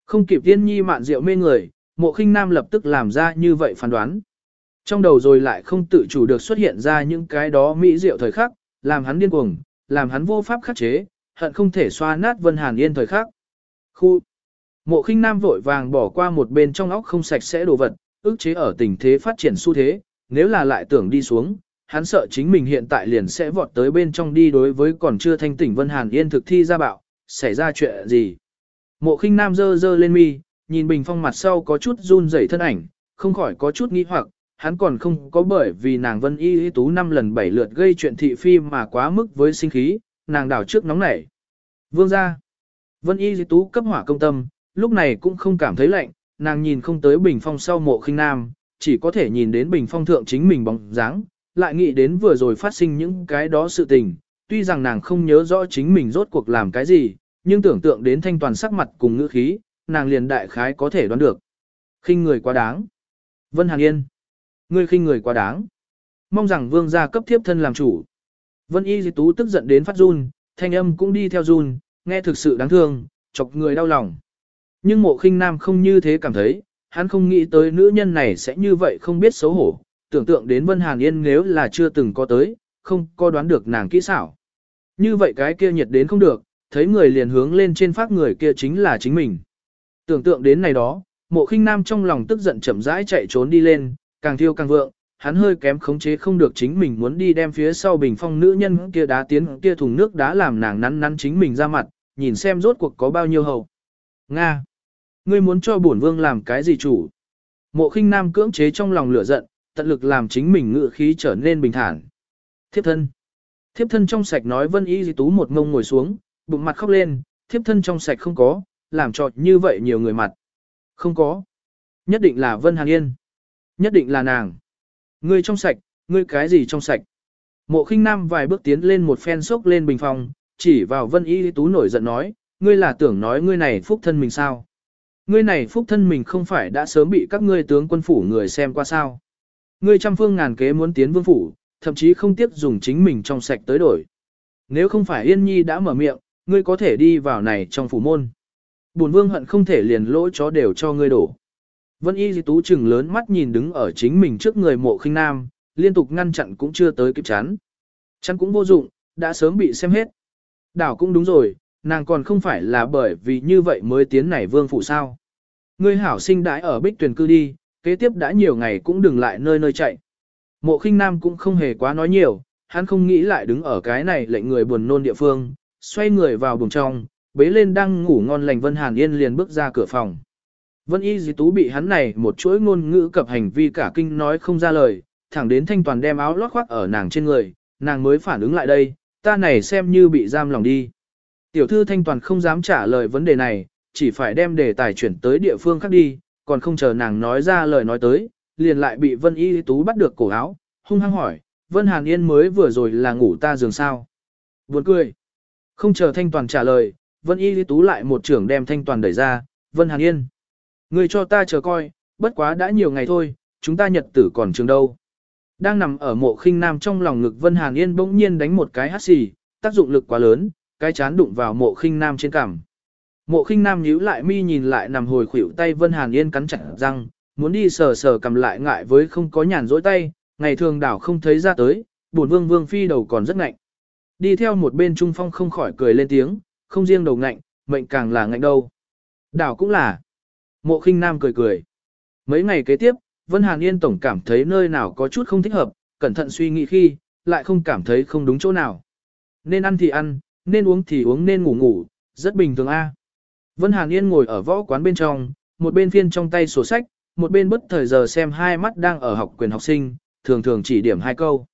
Không kịp tiên nhi mạn rượu mê người, mộ khinh nam lập tức làm ra như vậy phán đoán. Trong đầu rồi lại không tự chủ được xuất hiện ra những cái đó mỹ rượu thời khắc, làm hắn điên cuồng, làm hắn vô pháp khắc chế, hận không thể xoa nát Vân Hàn Yên thời khắc. Khu Mộ khinh nam vội vàng bỏ qua một bên trong óc không sạch sẽ đồ vật, ức chế ở tình thế phát triển xu thế, nếu là lại tưởng đi xuống, hắn sợ chính mình hiện tại liền sẽ vọt tới bên trong đi đối với còn chưa thanh tỉnh Vân Hàn Yên thực thi ra bạo, xảy ra chuyện gì. Mộ khinh nam dơ dơ lên mi, nhìn bình phong mặt sau có chút run rẩy thân ảnh, không khỏi có chút nghi hoặc, hắn còn không có bởi vì nàng Vân Y Tú năm lần bảy lượt gây chuyện thị phi mà quá mức với sinh khí, nàng đảo trước nóng nảy. Vương ra. Vân Y Tú cấp hỏa công tâm, lúc này cũng không cảm thấy lạnh, nàng nhìn không tới bình phong sau mộ khinh nam, chỉ có thể nhìn đến bình phong thượng chính mình bóng dáng, lại nghĩ đến vừa rồi phát sinh những cái đó sự tình, tuy rằng nàng không nhớ rõ chính mình rốt cuộc làm cái gì, nhưng tưởng tượng đến thanh toàn sắc mặt cùng ngữ khí, nàng liền đại khái có thể đoán được. khinh người quá đáng. Vân Hàng Yên. Ngươi khinh người quá đáng. Mong rằng vương gia cấp thiếp thân làm chủ. Vân Y Di Tú tức giận đến phát run, thanh âm cũng đi theo run, nghe thực sự đáng thương, chọc người đau lòng. Nhưng mộ khinh nam không như thế cảm thấy, hắn không nghĩ tới nữ nhân này sẽ như vậy không biết xấu hổ, tưởng tượng đến Vân Hàn Yên nếu là chưa từng có tới, không có đoán được nàng kỹ xảo. Như vậy cái kia nhiệt đến không được, thấy người liền hướng lên trên phát người kia chính là chính mình. Tưởng tượng đến này đó, mộ khinh nam trong lòng tức giận chậm rãi chạy trốn đi lên, càng thiêu càng vượng, hắn hơi kém khống chế không được chính mình muốn đi đem phía sau bình phong nữ nhân kia đá tiến kia thùng nước đá làm nàng nắn nắn chính mình ra mặt, nhìn xem rốt cuộc có bao nhiêu hậu. Nga! Ngươi muốn cho bổn vương làm cái gì chủ? Mộ khinh nam cưỡng chế trong lòng lửa giận, tận lực làm chính mình ngự khí trở nên bình thản. Thiếp thân. Thiếp thân trong sạch nói vân y di tú một ngông ngồi xuống, bụng mặt khóc lên, thiếp thân trong sạch không có, làm trọt như vậy nhiều người mặt. Không có. Nhất định là Vân Hàn Yên. Nhất định là nàng. Ngươi trong sạch, ngươi cái gì trong sạch? Mộ khinh nam vài bước tiến lên một phen sốc lên bình phòng, chỉ vào Vân Y Tú nổi giận nói, ngươi là tưởng nói ngươi này phúc thân mình sao? Ngươi này phúc thân mình không phải đã sớm bị các ngươi tướng quân phủ người xem qua sao? Ngươi trăm phương ngàn kế muốn tiến vương phủ, thậm chí không tiếc dùng chính mình trong sạch tới đổi. Nếu không phải Yên Nhi đã mở miệng, ngươi có thể đi vào này trong phủ môn. Bổn vương hận không thể liền lỗ chó đều cho ngươi đổ. Vân Y Di Tú chừng lớn mắt nhìn đứng ở chính mình trước người mộ khinh nam, liên tục ngăn chặn cũng chưa tới kịp chán. Chắn cũng vô dụng, đã sớm bị xem hết. Đảo cũng đúng rồi, nàng còn không phải là bởi vì như vậy mới tiến này vương phủ sao. Ngươi hảo sinh đãi ở bích tuyển cư đi, kế tiếp đã nhiều ngày cũng đừng lại nơi nơi chạy. Mộ khinh nam cũng không hề quá nói nhiều, hắn không nghĩ lại đứng ở cái này lệnh người buồn nôn địa phương, xoay người vào buồng trong, bế lên đang ngủ ngon lành Vân Hàn Yên liền bước ra cửa phòng. Vân Y Dĩ Tú bị hắn này một chuỗi ngôn ngữ cập hành vi cả kinh nói không ra lời, thẳng đến thanh toàn đem áo lót khoác ở nàng trên người, nàng mới phản ứng lại đây, ta này xem như bị giam lòng đi. Tiểu thư thanh toàn không dám trả lời vấn đề này, chỉ phải đem đề tài chuyển tới địa phương khác đi, còn không chờ nàng nói ra lời nói tới, liền lại bị Vân Y Tú bắt được cổ áo, hung hăng hỏi, Vân Hàn Yên mới vừa rồi là ngủ ta giường sao. Buồn cười. Không chờ thanh toàn trả lời, Vân Y Tú lại một trưởng đem thanh toàn đẩy ra, Vân Hàn Yên. Người cho ta chờ coi, bất quá đã nhiều ngày thôi, chúng ta nhật tử còn trường đâu. Đang nằm ở mộ khinh nam trong lòng ngực Vân Hàn Yên bỗng nhiên đánh một cái hắt xì, tác dụng lực quá lớn, cái chán đụng vào mộ khinh nam trên cằm. Mộ khinh nam nhíu lại mi nhìn lại nằm hồi khuỷu tay Vân Hàn Yên cắn chặt răng, muốn đi sờ sờ cầm lại ngại với không có nhàn rỗi tay, ngày thường đảo không thấy ra tới, buồn vương vương phi đầu còn rất ngạnh. Đi theo một bên trung phong không khỏi cười lên tiếng, không riêng đầu ngạnh, mệnh càng là ngạnh đâu. Đảo cũng là. Mộ khinh nam cười cười. Mấy ngày kế tiếp, Vân Hàn Yên tổng cảm thấy nơi nào có chút không thích hợp, cẩn thận suy nghĩ khi, lại không cảm thấy không đúng chỗ nào. Nên ăn thì ăn, nên uống thì uống nên ngủ ngủ, rất bình thường a. Vân Hàn Yên ngồi ở võ quán bên trong, một bên phiên trong tay sổ sách, một bên bất thời giờ xem hai mắt đang ở học quyền học sinh, thường thường chỉ điểm hai câu.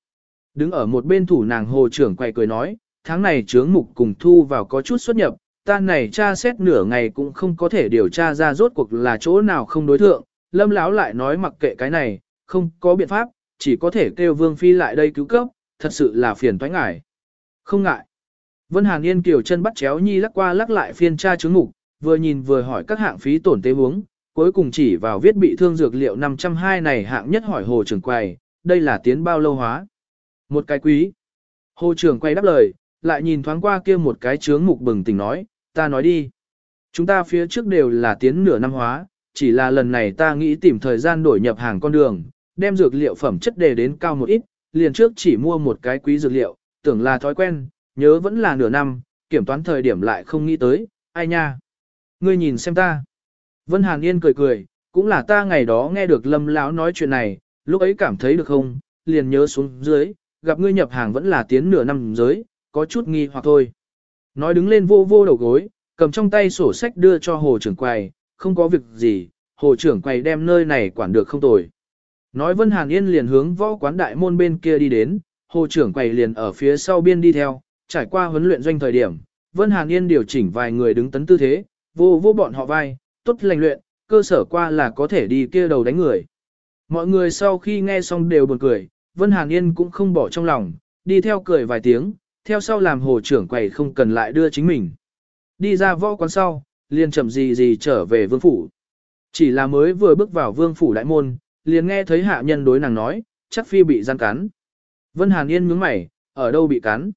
Đứng ở một bên thủ nàng hồ trưởng quay cười nói, tháng này trướng mục cùng thu vào có chút xuất nhập, ta này tra xét nửa ngày cũng không có thể điều tra ra rốt cuộc là chỗ nào không đối thượng, lâm láo lại nói mặc kệ cái này, không có biện pháp, chỉ có thể kêu vương phi lại đây cứu cấp, thật sự là phiền toái ngại. Không ngại. Vân Hàn Yên kiểu chân bắt chéo nhi lắc qua lắc lại phiên tra trướng mục, vừa nhìn vừa hỏi các hạng phí tổn tế huống, cuối cùng chỉ vào viết bị thương dược liệu 502 này hạng nhất hỏi hồ trưởng quầy, đây là tiến bao lâu hóa. Một cái quý. Hồ trưởng quay đáp lời, lại nhìn thoáng qua kia một cái chướng mục bừng tỉnh nói, ta nói đi. Chúng ta phía trước đều là tiến nửa năm hóa, chỉ là lần này ta nghĩ tìm thời gian đổi nhập hàng con đường, đem dược liệu phẩm chất đề đến cao một ít, liền trước chỉ mua một cái quý dược liệu, tưởng là thói quen, nhớ vẫn là nửa năm, kiểm toán thời điểm lại không nghĩ tới, ai nha. Ngươi nhìn xem ta. Vân Hàn Yên cười cười, cũng là ta ngày đó nghe được lâm lão nói chuyện này, lúc ấy cảm thấy được không, liền nhớ xuống dưới, gặp ngươi nhập hàng vẫn là tiến nửa năm dưới, có chút nghi hoặc thôi. Nói đứng lên vô vô đầu gối, cầm trong tay sổ sách đưa cho hồ trưởng quầy, không có việc gì, hồ trưởng quầy đem nơi này quản được không tồi. Nói Vân Hàn Yên liền hướng võ quán đại môn bên kia đi đến, hồ trưởng quầy liền ở phía sau biên đi theo, trải qua huấn luyện doanh thời điểm, Vân Hàn Yên điều chỉnh vài người đứng tấn tư thế, vô vô bọn họ vai, tốt lành luyện, cơ sở qua là có thể đi kia đầu đánh người. Mọi người sau khi nghe xong đều buồn cười, Vân Hàn Yên cũng không bỏ trong lòng, đi theo cười vài tiếng, theo sau làm hồ trưởng quầy không cần lại đưa chính mình. Đi ra võ quán sau, liền chậm gì gì trở về vương phủ. Chỉ là mới vừa bước vào vương phủ đại môn, liền nghe thấy hạ nhân đối nàng nói, chắc phi bị gian cắn. Vân Hàn Yên nhướng mày, ở đâu bị cắn?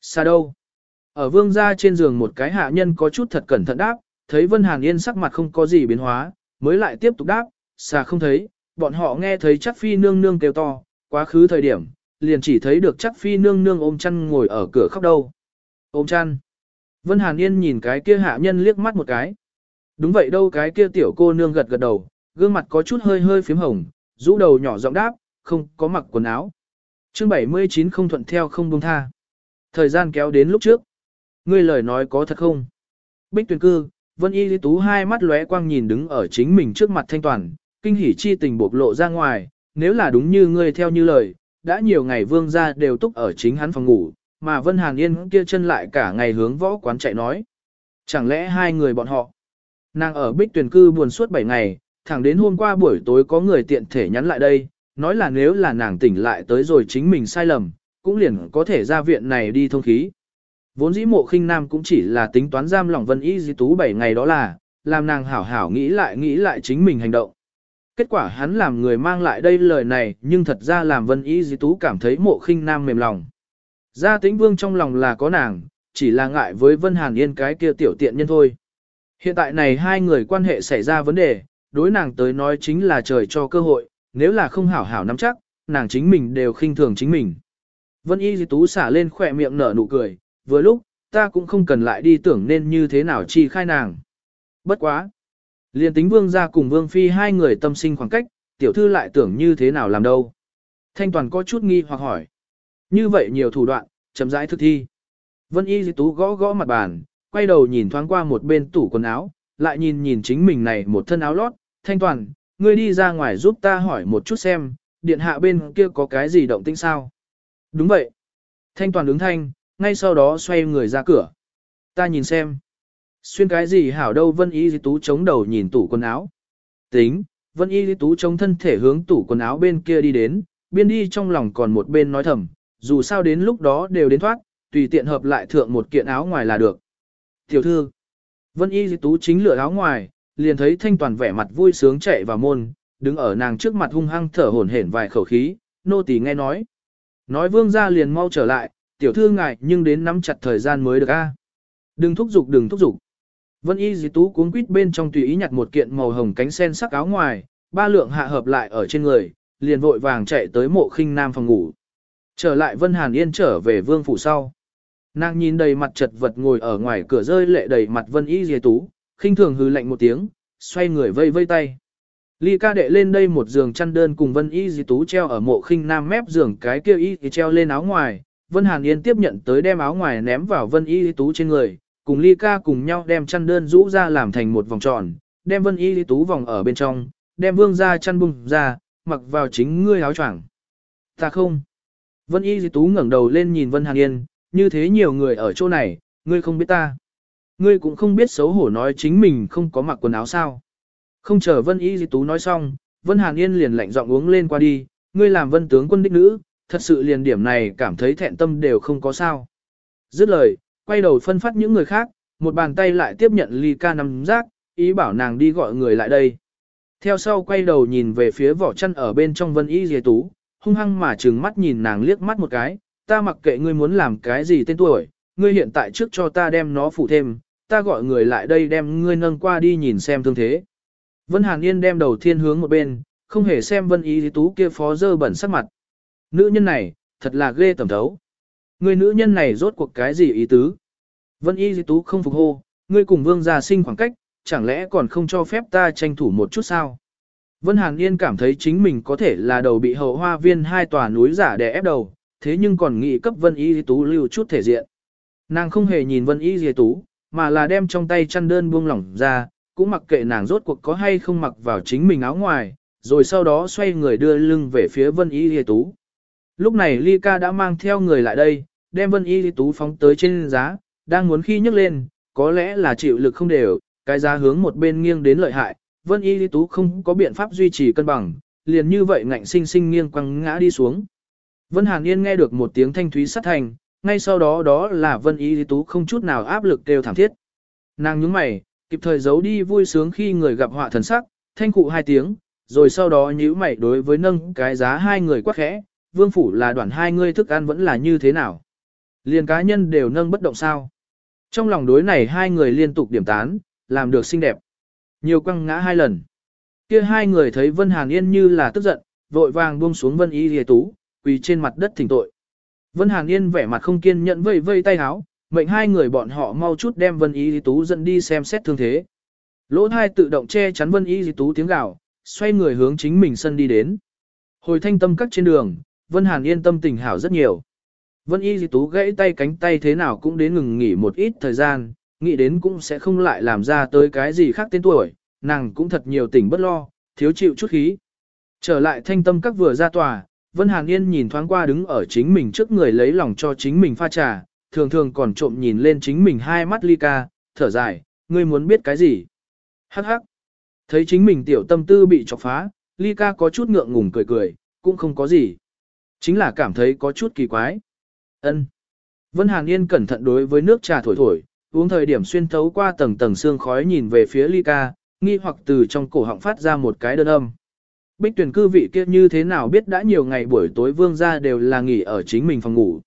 Xa đâu? Ở vương gia trên giường một cái hạ nhân có chút thật cẩn thận đáp, thấy Vân Hàn Yên sắc mặt không có gì biến hóa, mới lại tiếp tục đáp, xa không thấy, bọn họ nghe thấy chắc phi nương nương kêu to, quá khứ thời điểm, liền chỉ thấy được chắc phi nương nương ôm chăn ngồi ở cửa khóc đâu. Ôm chăn. Vân Hàn Yên nhìn cái kia hạ nhân liếc mắt một cái. Đúng vậy đâu cái kia tiểu cô nương gật gật đầu, gương mặt có chút hơi hơi phím hồng, rũ đầu nhỏ giọng đáp, không có mặc quần áo. chương 79 không thuận theo không buông tha. Thời gian kéo đến lúc trước. Ngươi lời nói có thật không? Bích tuyển cư, Vân Y Lý Tú hai mắt lóe quang nhìn đứng ở chính mình trước mặt thanh toàn, kinh hỉ chi tình bộc lộ ra ngoài, nếu là đúng như ngươi theo như lời, đã nhiều ngày vương gia đều túc ở chính hắn phòng ngủ, mà Vân Hàn Yên kia chân lại cả ngày hướng võ quán chạy nói. Chẳng lẽ hai người bọn họ? Nàng ở bích tuyển cư buồn suốt 7 ngày, thẳng đến hôm qua buổi tối có người tiện thể nhắn lại đây, nói là nếu là nàng tỉnh lại tới rồi chính mình sai lầm, cũng liền có thể ra viện này đi thông khí. Vốn dĩ mộ khinh nam cũng chỉ là tính toán giam lòng vân y di tú 7 ngày đó là, làm nàng hảo hảo nghĩ lại nghĩ lại chính mình hành động. Kết quả hắn làm người mang lại đây lời này nhưng thật ra làm vân y di tú cảm thấy mộ khinh nam mềm lòng. Gia tĩnh vương trong lòng là có nàng, chỉ là ngại với vân hàn yên cái kia tiểu tiện nhân thôi. Hiện tại này hai người quan hệ xảy ra vấn đề, đối nàng tới nói chính là trời cho cơ hội, nếu là không hảo hảo nắm chắc, nàng chính mình đều khinh thường chính mình. Vân Y Di Tú xả lên khỏe miệng nở nụ cười, vừa lúc, ta cũng không cần lại đi tưởng nên như thế nào chi khai nàng. Bất quá. Liên tính vương ra cùng vương phi hai người tâm sinh khoảng cách, tiểu thư lại tưởng như thế nào làm đâu. Thanh toàn có chút nghi hoặc hỏi. Như vậy nhiều thủ đoạn, chậm rãi thực thi. Vân Y dị Tú gõ gõ mặt bàn, quay đầu nhìn thoáng qua một bên tủ quần áo, lại nhìn nhìn chính mình này một thân áo lót. Thanh toàn, ngươi đi ra ngoài giúp ta hỏi một chút xem, điện hạ bên kia có cái gì động tĩnh sao? Đúng vậy. Thanh toàn đứng thanh, ngay sau đó xoay người ra cửa. Ta nhìn xem. Xuyên cái gì hảo đâu Vân Y Di Tú chống đầu nhìn tủ quần áo. Tính, Vân Y Di Tú chống thân thể hướng tủ quần áo bên kia đi đến, biên đi trong lòng còn một bên nói thầm, dù sao đến lúc đó đều đến thoát, tùy tiện hợp lại thượng một kiện áo ngoài là được. Tiểu thư, Vân Y Di Tú chính lựa áo ngoài, liền thấy Thanh Toàn vẻ mặt vui sướng chạy vào môn, đứng ở nàng trước mặt hung hăng thở hổn hển vài khẩu khí, nô tỳ nghe nói. Nói vương ra liền mau trở lại, tiểu thư ngại nhưng đến nắm chặt thời gian mới được a. Đừng thúc giục đừng thúc giục. Vân y dì tú cuốn quýt bên trong tùy ý nhặt một kiện màu hồng cánh sen sắc áo ngoài, ba lượng hạ hợp lại ở trên người, liền vội vàng chạy tới mộ khinh nam phòng ngủ. Trở lại Vân Hàn Yên trở về vương phủ sau. Nàng nhìn đầy mặt chật vật ngồi ở ngoài cửa rơi lệ đầy mặt Vân y dì tú, khinh thường hư lạnh một tiếng, xoay người vây vây tay. Ly ca đệ lên đây một giường chăn đơn cùng Vân Y dì Tú treo ở mộ khinh nam mép giường cái kia y thì treo lên áo ngoài. Vân Hàn Yên tiếp nhận tới đem áo ngoài ném vào Vân Y Di Tú trên người, cùng Ly ca cùng nhau đem chăn đơn rũ ra làm thành một vòng tròn, đem Vân Y Di Tú vòng ở bên trong, đem vương ra chăn bung ra, mặc vào chính ngươi áo choàng. Ta không. Vân Y Di Tú ngẩng đầu lên nhìn Vân Hàn Yên, như thế nhiều người ở chỗ này, ngươi không biết ta. Ngươi cũng không biết xấu hổ nói chính mình không có mặc quần áo sao. Không chờ Vân Y Di Tú nói xong, Vân Hàn Yên liền lạnh giọng uống lên qua đi, ngươi làm vân tướng quân đích nữ, thật sự liền điểm này cảm thấy thẹn tâm đều không có sao. Dứt lời, quay đầu phân phát những người khác, một bàn tay lại tiếp nhận ly ca nằm rác, ý bảo nàng đi gọi người lại đây. Theo sau quay đầu nhìn về phía vỏ chăn ở bên trong Vân Y dề Tú, hung hăng mà trừng mắt nhìn nàng liếc mắt một cái, ta mặc kệ ngươi muốn làm cái gì tên tuổi, ngươi hiện tại trước cho ta đem nó phụ thêm, ta gọi người lại đây đem ngươi nâng qua đi nhìn xem thương thế. Vân Hàn Yên đem đầu thiên hướng một bên, không hề xem Vân Ý Tú kia phó dơ bẩn sắc mặt. Nữ nhân này, thật là ghê tầm thấu. Người nữ nhân này rốt cuộc cái gì ý tứ? Vân Y Tú không phục hô, ngươi cùng vương gia sinh khoảng cách, chẳng lẽ còn không cho phép ta tranh thủ một chút sao? Vân Hàn Yên cảm thấy chính mình có thể là đầu bị hậu hoa viên hai tòa núi giả đè ép đầu, thế nhưng còn nghĩ cấp Vân Y di Tú lưu chút thể diện. Nàng không hề nhìn Vân Y di Tú, mà là đem trong tay chăn đơn buông lỏng ra, cũng mặc kệ nàng rốt cuộc có hay không mặc vào chính mình áo ngoài, rồi sau đó xoay người đưa lưng về phía Vân Y di Tú. Lúc này Ly Ca đã mang theo người lại đây, đem Vân Y Lì Tú phóng tới trên giá, đang muốn khi nhấc lên, có lẽ là chịu lực không đều, cái giá hướng một bên nghiêng đến lợi hại, Vân Y Lì Tú không có biện pháp duy trì cân bằng, liền như vậy ngạnh sinh sinh nghiêng quăng ngã đi xuống. Vân Hàn Yên nghe được một tiếng thanh thúy sát thành, ngay sau đó đó là Vân Y Lì Tú không chút nào áp lực đều thảm thiết. Nàng nhướng mày, kịp thời giấu đi vui sướng khi người gặp họa thần sắc, thanh cụ hai tiếng, rồi sau đó nhíu mày đối với nâng cái giá hai người quá khẽ, vương phủ là đoàn hai người thức ăn vẫn là như thế nào. Liền cá nhân đều nâng bất động sao. Trong lòng đối này hai người liên tục điểm tán, làm được xinh đẹp. Nhiều quăng ngã hai lần. Kia hai người thấy Vân Hàn Yên như là tức giận, vội vàng buông xuống Vân Y Lìa Tú, quỳ trên mặt đất thỉnh tội. Vân Hàn Yên vẻ mặt không kiên nhẫn vây vây tay háo, mệnh hai người bọn họ mau chút đem Vân Y Di Tú dẫn đi xem xét thương thế. Lỗ thai tự động che chắn Vân Y Di Tú tiếng gào, xoay người hướng chính mình sân đi đến. Hồi thanh tâm cắt trên đường, Vân Hàn yên tâm tình hảo rất nhiều. Vân Y Di Tú gãy tay cánh tay thế nào cũng đến ngừng nghỉ một ít thời gian, nghĩ đến cũng sẽ không lại làm ra tới cái gì khác tên tuổi, nàng cũng thật nhiều tỉnh bất lo, thiếu chịu chút khí. Trở lại thanh tâm các vừa ra tòa, Vân Hàn Yên nhìn thoáng qua đứng ở chính mình trước người lấy lòng cho chính mình pha trà, thường thường còn trộm nhìn lên chính mình hai mắt ly ca, thở dài, ngươi muốn biết cái gì? Hắc hắc. Thấy chính mình tiểu tâm tư bị chọc phá, ly ca có chút ngượng ngùng cười cười, cũng không có gì. Chính là cảm thấy có chút kỳ quái. Ân. Vân Hàn Yên cẩn thận đối với nước trà thổi thổi, uống thời điểm xuyên thấu qua tầng tầng xương khói nhìn về phía ly ca, nghi hoặc từ trong cổ họng phát ra một cái đơn âm. Bích tuyển cư vị kia như thế nào biết đã nhiều ngày buổi tối vương ra đều là nghỉ ở chính mình phòng ngủ.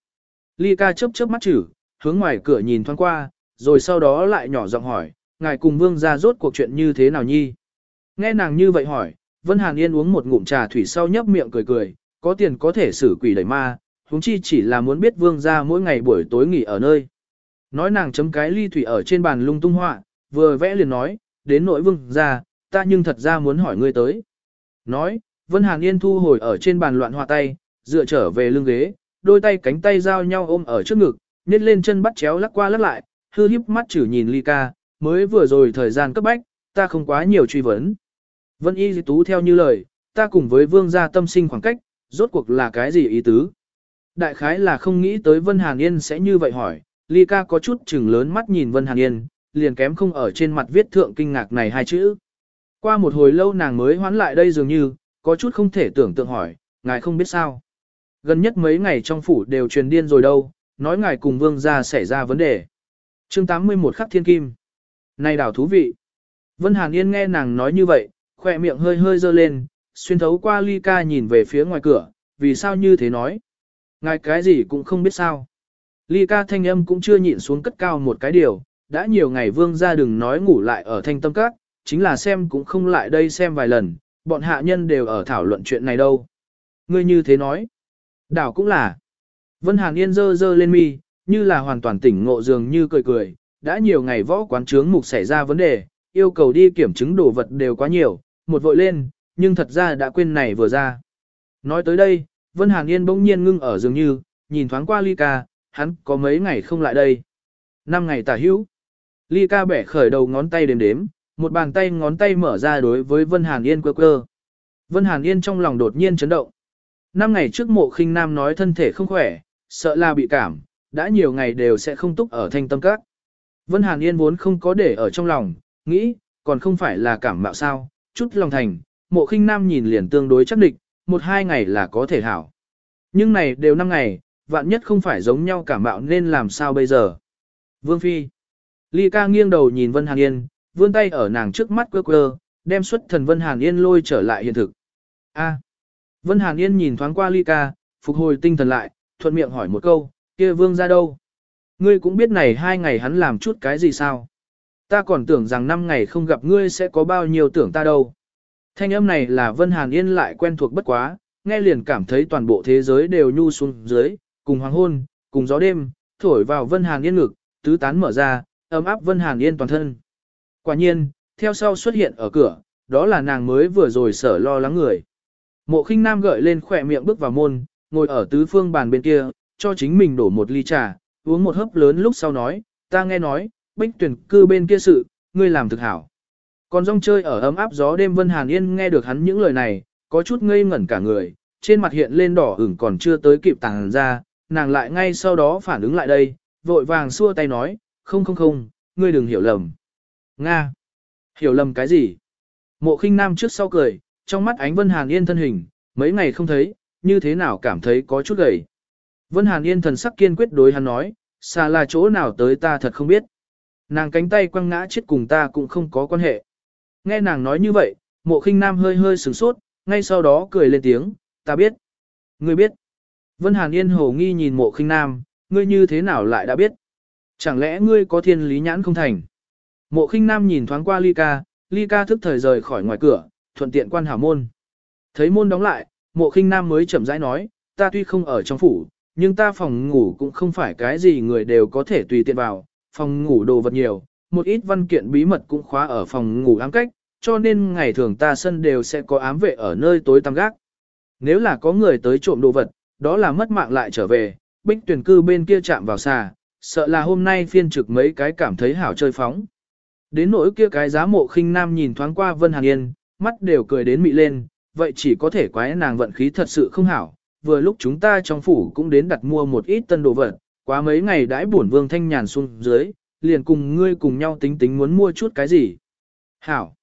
Ly ca chớp chớp mắt chử, hướng ngoài cửa nhìn thoáng qua, rồi sau đó lại nhỏ giọng hỏi, ngài cùng vương ra rốt cuộc chuyện như thế nào nhi? Nghe nàng như vậy hỏi, Vân Hàn Yên uống một ngụm trà thủy sau nhấp miệng cười cười, có tiền có thể xử quỷ đẩy ma, huống chi chỉ là muốn biết vương gia mỗi ngày buổi tối nghỉ ở nơi. Nói nàng chấm cái ly thủy ở trên bàn lung tung họa, vừa vẽ liền nói, đến nội vương gia, ta nhưng thật ra muốn hỏi ngươi tới. Nói, Vân Hàn Yên thu hồi ở trên bàn loạn họa tay, dựa trở về lưng ghế, đôi tay cánh tay giao nhau ôm ở trước ngực, nhét lên chân bắt chéo lắc qua lắc lại, hư híp mắt chử nhìn ly ca, mới vừa rồi thời gian cấp bách, ta không quá nhiều truy vấn. Vân Y Di Tú theo như lời, ta cùng với vương gia tâm sinh khoảng cách, rốt cuộc là cái gì ý tứ? Đại khái là không nghĩ tới Vân Hàn Yên sẽ như vậy hỏi, Ly ca có chút chừng lớn mắt nhìn Vân Hàn Yên, liền kém không ở trên mặt viết thượng kinh ngạc này hai chữ. Qua một hồi lâu nàng mới hoán lại đây dường như, có chút không thể tưởng tượng hỏi, ngài không biết sao. Gần nhất mấy ngày trong phủ đều truyền điên rồi đâu, nói ngài cùng vương gia xảy ra vấn đề. chương 81 khắc thiên kim. Này đảo thú vị. Vân Hàn Yên nghe nàng nói như vậy, khỏe miệng hơi hơi dơ lên, xuyên thấu qua ly ca nhìn về phía ngoài cửa, vì sao như thế nói. Ngài cái gì cũng không biết sao. Ly ca thanh âm cũng chưa nhịn xuống cất cao một cái điều, đã nhiều ngày vương gia đừng nói ngủ lại ở thanh tâm các, chính là xem cũng không lại đây xem vài lần, bọn hạ nhân đều ở thảo luận chuyện này đâu. Ngươi như thế nói. Đảo cũng là. Vân Hàn Yên dơ dơ lên mi, như là hoàn toàn tỉnh ngộ dường như cười cười, đã nhiều ngày võ quán trướng mục xảy ra vấn đề, yêu cầu đi kiểm chứng đồ vật đều quá nhiều, một vội lên, nhưng thật ra đã quên này vừa ra. Nói tới đây, Vân Hàn Yên bỗng nhiên ngưng ở dường như, nhìn thoáng qua Ly Ca, hắn có mấy ngày không lại đây. Năm ngày tả hữu. Ly Ca bẻ khởi đầu ngón tay đếm đếm, một bàn tay ngón tay mở ra đối với Vân Hàn Yên quơ quơ. Vân Hàn Yên trong lòng đột nhiên chấn động. Năm ngày trước mộ khinh nam nói thân thể không khỏe, sợ là bị cảm, đã nhiều ngày đều sẽ không túc ở thanh tâm các. Vân Hàn Yên vốn không có để ở trong lòng, nghĩ, còn không phải là cảm mạo sao, chút lòng thành, mộ khinh nam nhìn liền tương đối chắc định, một hai ngày là có thể hảo. Nhưng này đều năm ngày, vạn nhất không phải giống nhau cảm mạo nên làm sao bây giờ. Vương Phi Ly ca nghiêng đầu nhìn Vân Hàn Yên, vươn tay ở nàng trước mắt quơ quơ, đem xuất thần Vân Hàn Yên lôi trở lại hiện thực. A. Vân Hàn Yên nhìn thoáng qua Ly ca, phục hồi tinh thần lại, thuận miệng hỏi một câu, kia vương ra đâu? Ngươi cũng biết này hai ngày hắn làm chút cái gì sao? Ta còn tưởng rằng năm ngày không gặp ngươi sẽ có bao nhiêu tưởng ta đâu. Thanh âm này là Vân Hàn Yên lại quen thuộc bất quá, nghe liền cảm thấy toàn bộ thế giới đều nhu xuống dưới, cùng hoàng hôn, cùng gió đêm, thổi vào Vân Hàn Yên ngực, tứ tán mở ra, ấm áp Vân Hàn Yên toàn thân. Quả nhiên, theo sau xuất hiện ở cửa, đó là nàng mới vừa rồi sở lo lắng người. Mộ khinh nam gợi lên khỏe miệng bước vào môn, ngồi ở tứ phương bàn bên kia, cho chính mình đổ một ly trà, uống một hớp lớn lúc sau nói, ta nghe nói, bích tuyển cư bên kia sự, ngươi làm thực hảo. Còn rong chơi ở ấm áp gió đêm Vân Hàn Yên nghe được hắn những lời này, có chút ngây ngẩn cả người, trên mặt hiện lên đỏ ửng còn chưa tới kịp tàng ra, nàng lại ngay sau đó phản ứng lại đây, vội vàng xua tay nói, không không không, ngươi đừng hiểu lầm. Nga! Hiểu lầm cái gì? Mộ khinh nam trước sau cười, trong mắt ánh Vân Hàn Yên thân hình, mấy ngày không thấy, như thế nào cảm thấy có chút gầy. Vân Hàn Yên thần sắc kiên quyết đối hắn nói, xa là chỗ nào tới ta thật không biết. Nàng cánh tay quăng ngã chết cùng ta cũng không có quan hệ. Nghe nàng nói như vậy, mộ khinh nam hơi hơi sửng sốt, ngay sau đó cười lên tiếng, ta biết. Ngươi biết. Vân Hàn Yên hồ nghi nhìn mộ khinh nam, ngươi như thế nào lại đã biết. Chẳng lẽ ngươi có thiên lý nhãn không thành. Mộ khinh nam nhìn thoáng qua ly ca, ly ca thức thời rời khỏi ngoài cửa, thuận tiện quan hảo môn. Thấy môn đóng lại, mộ khinh nam mới chậm rãi nói, ta tuy không ở trong phủ, nhưng ta phòng ngủ cũng không phải cái gì người đều có thể tùy tiện vào, phòng ngủ đồ vật nhiều, một ít văn kiện bí mật cũng khóa ở phòng ngủ ám cách, cho nên ngày thường ta sân đều sẽ có ám vệ ở nơi tối tăm gác. Nếu là có người tới trộm đồ vật, đó là mất mạng lại trở về, bích tuyển cư bên kia chạm vào xà, sợ là hôm nay phiên trực mấy cái cảm thấy hảo chơi phóng. Đến nỗi kia cái giá mộ khinh nam nhìn thoáng qua Vân Hàn Yên, mắt đều cười đến mị lên, vậy chỉ có thể quái nàng vận khí thật sự không hảo. Vừa lúc chúng ta trong phủ cũng đến đặt mua một ít tân đồ vật, quá mấy ngày đãi bổn vương thanh nhàn xuống dưới, liền cùng ngươi cùng nhau tính tính muốn mua chút cái gì. Hảo.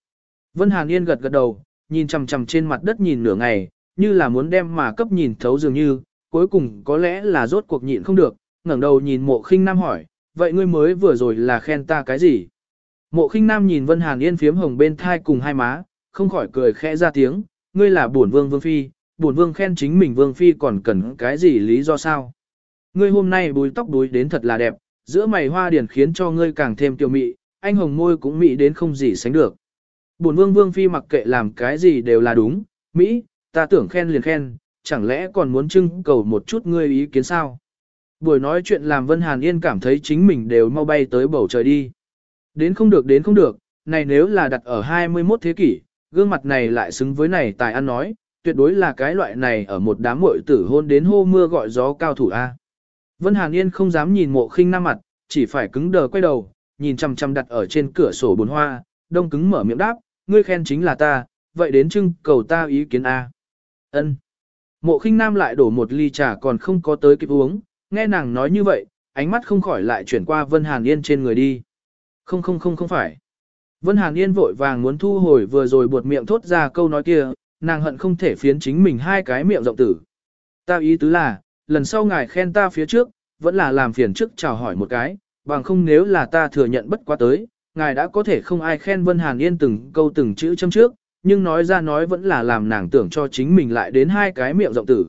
Vân Hàn Yên gật gật đầu, nhìn chằm chằm trên mặt đất nhìn nửa ngày, như là muốn đem mà cấp nhìn thấu dường như, cuối cùng có lẽ là rốt cuộc nhịn không được, ngẩng đầu nhìn mộ khinh nam hỏi, vậy ngươi mới vừa rồi là khen ta cái gì? Mộ khinh nam nhìn Vân Hàn Yên phiếm hồng bên thai cùng hai má, không khỏi cười khẽ ra tiếng, ngươi là bổn vương vương phi, bổn vương khen chính mình vương phi còn cần cái gì lý do sao? Ngươi hôm nay búi tóc đuối đến thật là đẹp, giữa mày hoa điển khiến cho ngươi càng thêm tiêu mị, anh hồng môi cũng mị đến không gì sánh được. Bổn vương vương phi mặc kệ làm cái gì đều là đúng, Mỹ, ta tưởng khen liền khen, chẳng lẽ còn muốn trưng cầu một chút ngươi ý kiến sao? Buổi nói chuyện làm Vân Hàn Yên cảm thấy chính mình đều mau bay tới bầu trời đi. Đến không được đến không được, này nếu là đặt ở 21 thế kỷ, gương mặt này lại xứng với này tài ăn nói, tuyệt đối là cái loại này ở một đám muội tử hôn đến hô mưa gọi gió cao thủ A. Vân Hàn Yên không dám nhìn mộ khinh nam mặt, chỉ phải cứng đờ quay đầu, nhìn chằm chằm đặt ở trên cửa sổ bồn hoa, đông cứng mở miệng đáp, ngươi khen chính là ta, vậy đến trưng cầu ta ý kiến A. Ân. Mộ khinh nam lại đổ một ly trà còn không có tới kịp uống, nghe nàng nói như vậy, ánh mắt không khỏi lại chuyển qua Vân Hàn Yên trên người đi. Không không không không phải. Vân Hàn Yên vội vàng muốn thu hồi vừa rồi buột miệng thốt ra câu nói kia, nàng hận không thể phiến chính mình hai cái miệng rộng tử. Ta ý tứ là, lần sau ngài khen ta phía trước, vẫn là làm phiền trước chào hỏi một cái, bằng không nếu là ta thừa nhận bất quá tới, ngài đã có thể không ai khen Vân Hàn Yên từng câu từng chữ châm trước, nhưng nói ra nói vẫn là làm nàng tưởng cho chính mình lại đến hai cái miệng rộng tử.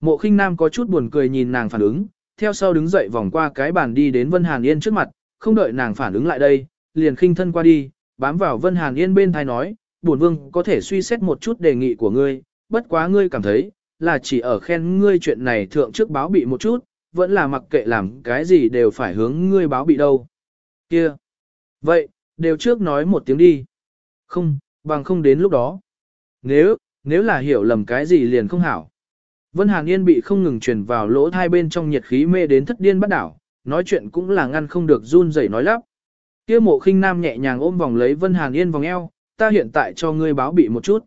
Mộ khinh nam có chút buồn cười nhìn nàng phản ứng, theo sau đứng dậy vòng qua cái bàn đi đến Vân Hàn Yên trước mặt, không đợi nàng phản ứng lại đây, liền khinh thân qua đi, bám vào Vân Hàn Yên bên thai nói, buồn vương có thể suy xét một chút đề nghị của ngươi, bất quá ngươi cảm thấy, là chỉ ở khen ngươi chuyện này thượng trước báo bị một chút, vẫn là mặc kệ làm cái gì đều phải hướng ngươi báo bị đâu. Kia! Vậy, đều trước nói một tiếng đi. Không, bằng không đến lúc đó. Nếu, nếu là hiểu lầm cái gì liền không hảo. Vân Hàn Yên bị không ngừng truyền vào lỗ hai bên trong nhiệt khí mê đến thất điên bắt đảo, nói chuyện cũng là ngăn không được run rẩy nói lắp. Kia mộ khinh nam nhẹ nhàng ôm vòng lấy Vân Hàn Yên vòng eo, ta hiện tại cho ngươi báo bị một chút.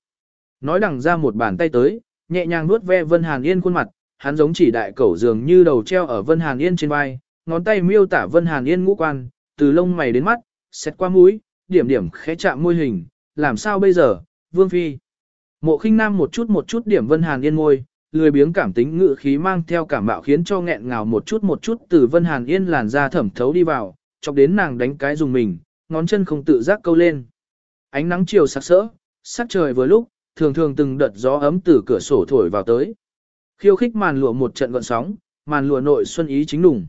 Nói đằng ra một bàn tay tới, nhẹ nhàng nuốt ve Vân Hàn Yên khuôn mặt, hắn giống chỉ đại cẩu dường như đầu treo ở Vân Hàn Yên trên vai, ngón tay miêu tả Vân Hàn Yên ngũ quan, từ lông mày đến mắt, xét qua mũi, điểm điểm khẽ chạm môi hình, làm sao bây giờ, Vương Phi. Mộ khinh nam một chút một chút điểm Vân Hàn Yên môi, lười biếng cảm tính ngự khí mang theo cảm bạo khiến cho nghẹn ngào một chút một chút từ Vân Hàn Yên làn ra thẩm thấu đi vào, chọc đến nàng đánh cái dùng mình, ngón chân không tự giác câu lên. Ánh nắng chiều sắc sỡ, sắc trời vừa lúc, thường thường từng đợt gió ấm từ cửa sổ thổi vào tới. Khiêu khích màn lụa một trận gọn sóng, màn lụa nội xuân ý chính đủng.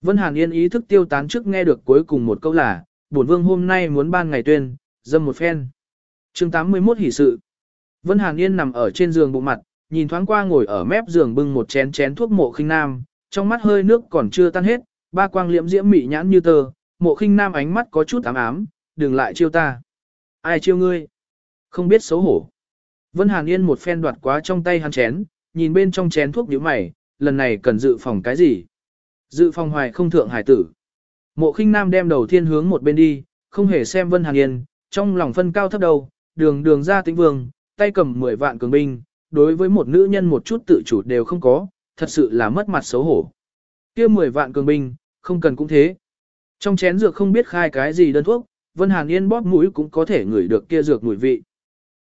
Vân Hàn Yên ý thức tiêu tán trước nghe được cuối cùng một câu là, bổn vương hôm nay muốn ban ngày tuyên, dâm một phen. chương 81 hỷ sự. Vân Hàn Yên nằm ở trên giường bụng mặt, nhìn thoáng qua ngồi ở mép giường bưng một chén chén thuốc mộ khinh nam, trong mắt hơi nước còn chưa tan hết, ba quang liễm diễm mị nhãn như tờ, mộ khinh nam ánh mắt có chút ám ám, đừng lại chiêu ta. Ai chiêu ngươi? Không biết xấu hổ. Vân Hàn Yên một phen đoạt quá trong tay hắn chén, nhìn bên trong chén thuốc nhíu mày, lần này cần dự phòng cái gì? Dự phòng hoài không thượng hải tử. Mộ khinh nam đem đầu thiên hướng một bên đi, không hề xem Vân Hàn Yên, trong lòng phân cao thấp đầu, đường đường ra tĩnh vương, tay cầm 10 vạn cường binh, đối với một nữ nhân một chút tự chủ đều không có, thật sự là mất mặt xấu hổ. kia 10 vạn cường binh, không cần cũng thế. Trong chén dược không biết khai cái gì đơn thuốc, Vân Hàn Yên bóp mũi cũng có thể ngửi được kia dược mùi vị.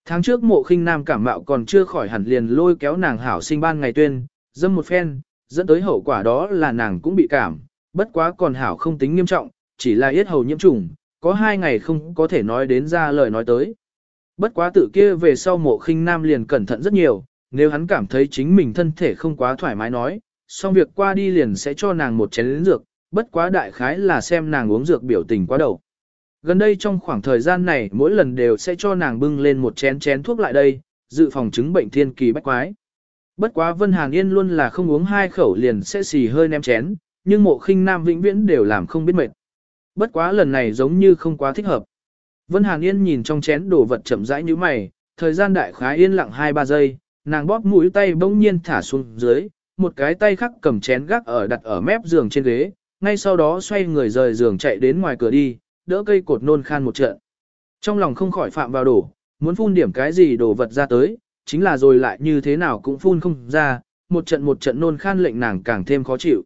Tháng trước mộ khinh nam cảm mạo còn chưa khỏi hẳn liền lôi kéo nàng hảo sinh ban ngày tuyên, dâm một phen, dẫn tới hậu quả đó là nàng cũng bị cảm, bất quá còn hảo không tính nghiêm trọng, chỉ là yết hầu nhiễm trùng, có hai ngày không có thể nói đến ra lời nói tới. Bất quá tự kia về sau mộ khinh nam liền cẩn thận rất nhiều, nếu hắn cảm thấy chính mình thân thể không quá thoải mái nói, xong việc qua đi liền sẽ cho nàng một chén lĩnh dược, bất quá đại khái là xem nàng uống dược biểu tình quá đầu. Gần đây trong khoảng thời gian này mỗi lần đều sẽ cho nàng bưng lên một chén chén thuốc lại đây, dự phòng chứng bệnh thiên kỳ bách quái. Bất quá Vân Hàn Yên luôn là không uống hai khẩu liền sẽ xì hơi ném chén, nhưng mộ khinh nam vĩnh viễn đều làm không biết mệt. Bất quá lần này giống như không quá thích hợp. Vân Hàn Yên nhìn trong chén đồ vật chậm rãi như mày, thời gian đại khái yên lặng 2-3 giây, nàng bóp mũi tay bỗng nhiên thả xuống dưới, một cái tay khác cầm chén gác ở đặt ở mép giường trên ghế, ngay sau đó xoay người rời giường chạy đến ngoài cửa đi, đỡ cây cột nôn khan một trận. Trong lòng không khỏi phạm vào đổ, muốn phun điểm cái gì đổ vật ra tới, chính là rồi lại như thế nào cũng phun không ra, một trận một trận nôn khan lệnh nàng càng thêm khó chịu.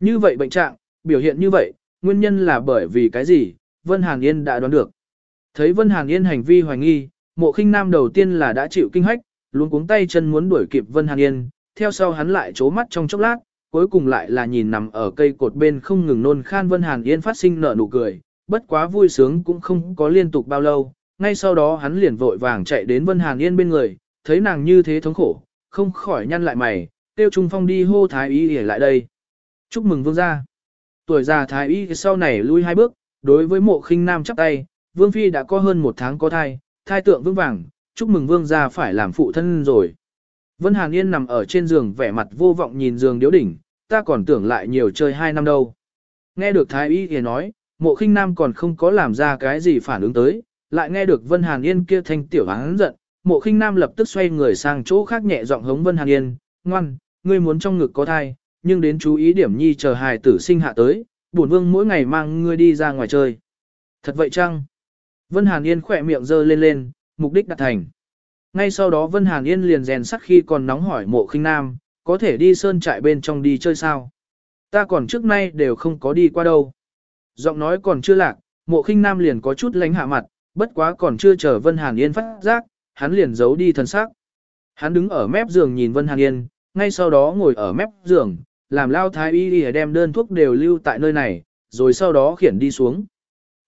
Như vậy bệnh trạng, biểu hiện như vậy, nguyên nhân là bởi vì cái gì, Vân Hàn Yên đã đoán được. Thấy Vân Hàn Yên hành vi hoài nghi, mộ khinh nam đầu tiên là đã chịu kinh hách, luôn cuống tay chân muốn đuổi kịp Vân Hàn Yên, theo sau hắn lại chố mắt trong chốc lát, cuối cùng lại là nhìn nằm ở cây cột bên không ngừng nôn khan Vân Hàn Yên phát sinh nở nụ cười, bất quá vui sướng cũng không có liên tục bao lâu, ngay sau đó hắn liền vội vàng chạy đến Vân Hàn Yên bên người, thấy nàng như thế thống khổ, không khỏi nhăn lại mày, tiêu trung phong đi hô thái y để lại đây. Chúc mừng vương gia. Tuổi già thái y sau này lui hai bước, đối với mộ khinh nam chắp tay, vương phi đã có hơn một tháng có thai, thai tượng vững vàng, chúc mừng vương gia phải làm phụ thân rồi. Vân Hàn Yên nằm ở trên giường vẻ mặt vô vọng nhìn giường điếu đỉnh, ta còn tưởng lại nhiều chơi hai năm đâu. Nghe được Thái Y thì nói, mộ khinh nam còn không có làm ra cái gì phản ứng tới, lại nghe được Vân Hàn Yên kia thanh tiểu hắn giận, mộ khinh nam lập tức xoay người sang chỗ khác nhẹ giọng hống Vân Hàn Yên, ngoan, ngươi muốn trong ngực có thai, nhưng đến chú ý điểm nhi chờ hài tử sinh hạ tới, bổn vương mỗi ngày mang ngươi đi ra ngoài chơi. Thật vậy chăng? Vân Hàn Yên khỏe miệng dơ lên lên, mục đích đạt thành. Ngay sau đó Vân Hàn Yên liền rèn sắt khi còn nóng hỏi mộ khinh nam, có thể đi sơn trại bên trong đi chơi sao? Ta còn trước nay đều không có đi qua đâu. Giọng nói còn chưa lạc, mộ khinh nam liền có chút lánh hạ mặt, bất quá còn chưa chờ Vân Hàn Yên phát giác, hắn liền giấu đi thần sắc. Hắn đứng ở mép giường nhìn Vân Hàn Yên, ngay sau đó ngồi ở mép giường, làm lao thái y đi đem đơn thuốc đều lưu tại nơi này, rồi sau đó khiển đi xuống.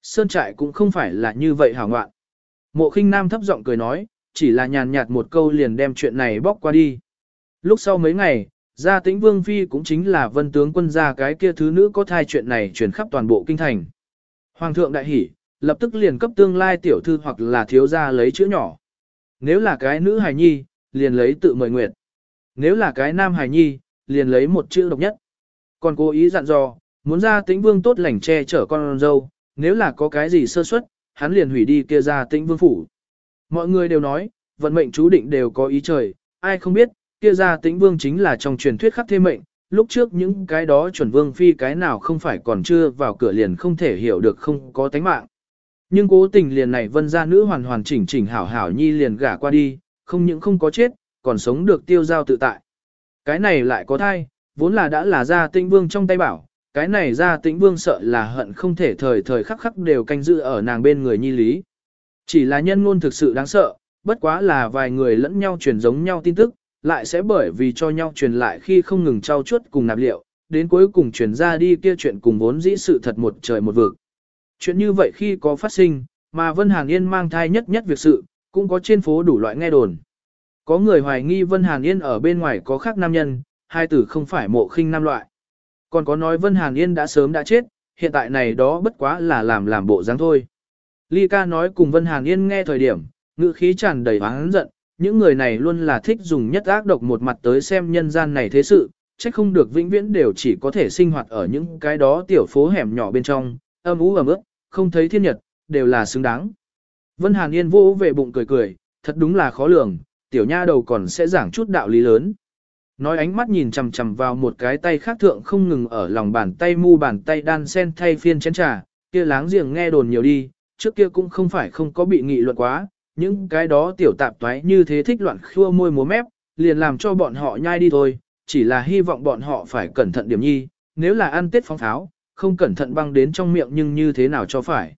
Sơn trại cũng không phải là như vậy hảo ngoạn. Mộ khinh nam thấp giọng cười nói, chỉ là nhàn nhạt một câu liền đem chuyện này bóc qua đi. Lúc sau mấy ngày, gia tĩnh vương phi cũng chính là vân tướng quân gia cái kia thứ nữ có thai chuyện này truyền khắp toàn bộ kinh thành. Hoàng thượng đại hỉ, lập tức liền cấp tương lai tiểu thư hoặc là thiếu gia lấy chữ nhỏ. Nếu là cái nữ hài nhi, liền lấy tự mời nguyện Nếu là cái nam hài nhi, liền lấy một chữ độc nhất. Còn cố ý dặn dò, muốn ra tĩnh vương tốt lành che chở con dâu, nếu là có cái gì sơ suất, hắn liền hủy đi kia ra tĩnh vương phủ. Mọi người đều nói, vận mệnh chú định đều có ý trời, ai không biết, kia ra tĩnh vương chính là trong truyền thuyết khắc thế mệnh, lúc trước những cái đó chuẩn vương phi cái nào không phải còn chưa vào cửa liền không thể hiểu được không có tánh mạng. Nhưng cố tình liền này vân gia nữ hoàn hoàn chỉnh chỉnh hảo hảo nhi liền gả qua đi, không những không có chết, còn sống được tiêu giao tự tại. Cái này lại có thai, vốn là đã là gia tĩnh vương trong tay bảo, cái này gia tĩnh vương sợ là hận không thể thời thời khắc khắc đều canh giữ ở nàng bên người nhi lý. Chỉ là nhân ngôn thực sự đáng sợ, bất quá là vài người lẫn nhau truyền giống nhau tin tức, lại sẽ bởi vì cho nhau truyền lại khi không ngừng trao chuốt cùng nạp liệu, đến cuối cùng truyền ra đi kia chuyện cùng vốn dĩ sự thật một trời một vực. Chuyện như vậy khi có phát sinh, mà Vân Hàn Yên mang thai nhất nhất việc sự, cũng có trên phố đủ loại nghe đồn. Có người hoài nghi Vân Hàn Yên ở bên ngoài có khác nam nhân, hai tử không phải mộ khinh nam loại. Còn có nói Vân Hàn Yên đã sớm đã chết, hiện tại này đó bất quá là làm làm bộ dáng thôi. Ly ca nói cùng Vân Hàn Yên nghe thời điểm, ngữ khí tràn đầy oán giận, những người này luôn là thích dùng nhất ác độc một mặt tới xem nhân gian này thế sự, trách không được vĩnh viễn đều chỉ có thể sinh hoạt ở những cái đó tiểu phố hẻm nhỏ bên trong, âm ú ẩm ướt, không thấy thiên nhật, đều là xứng đáng. Vân Hàn Yên vô về bụng cười cười, thật đúng là khó lường, tiểu nha đầu còn sẽ giảng chút đạo lý lớn. Nói ánh mắt nhìn chằm chằm vào một cái tay khác thượng không ngừng ở lòng bàn tay mu bàn tay đan sen thay phiên chén trà, kia láng giềng nghe đồn nhiều đi, trước kia cũng không phải không có bị nghị luận quá, những cái đó tiểu tạp toái như thế thích loạn khua môi múa mép, liền làm cho bọn họ nhai đi thôi, chỉ là hy vọng bọn họ phải cẩn thận điểm nhi, nếu là ăn tết phóng tháo, không cẩn thận băng đến trong miệng nhưng như thế nào cho phải.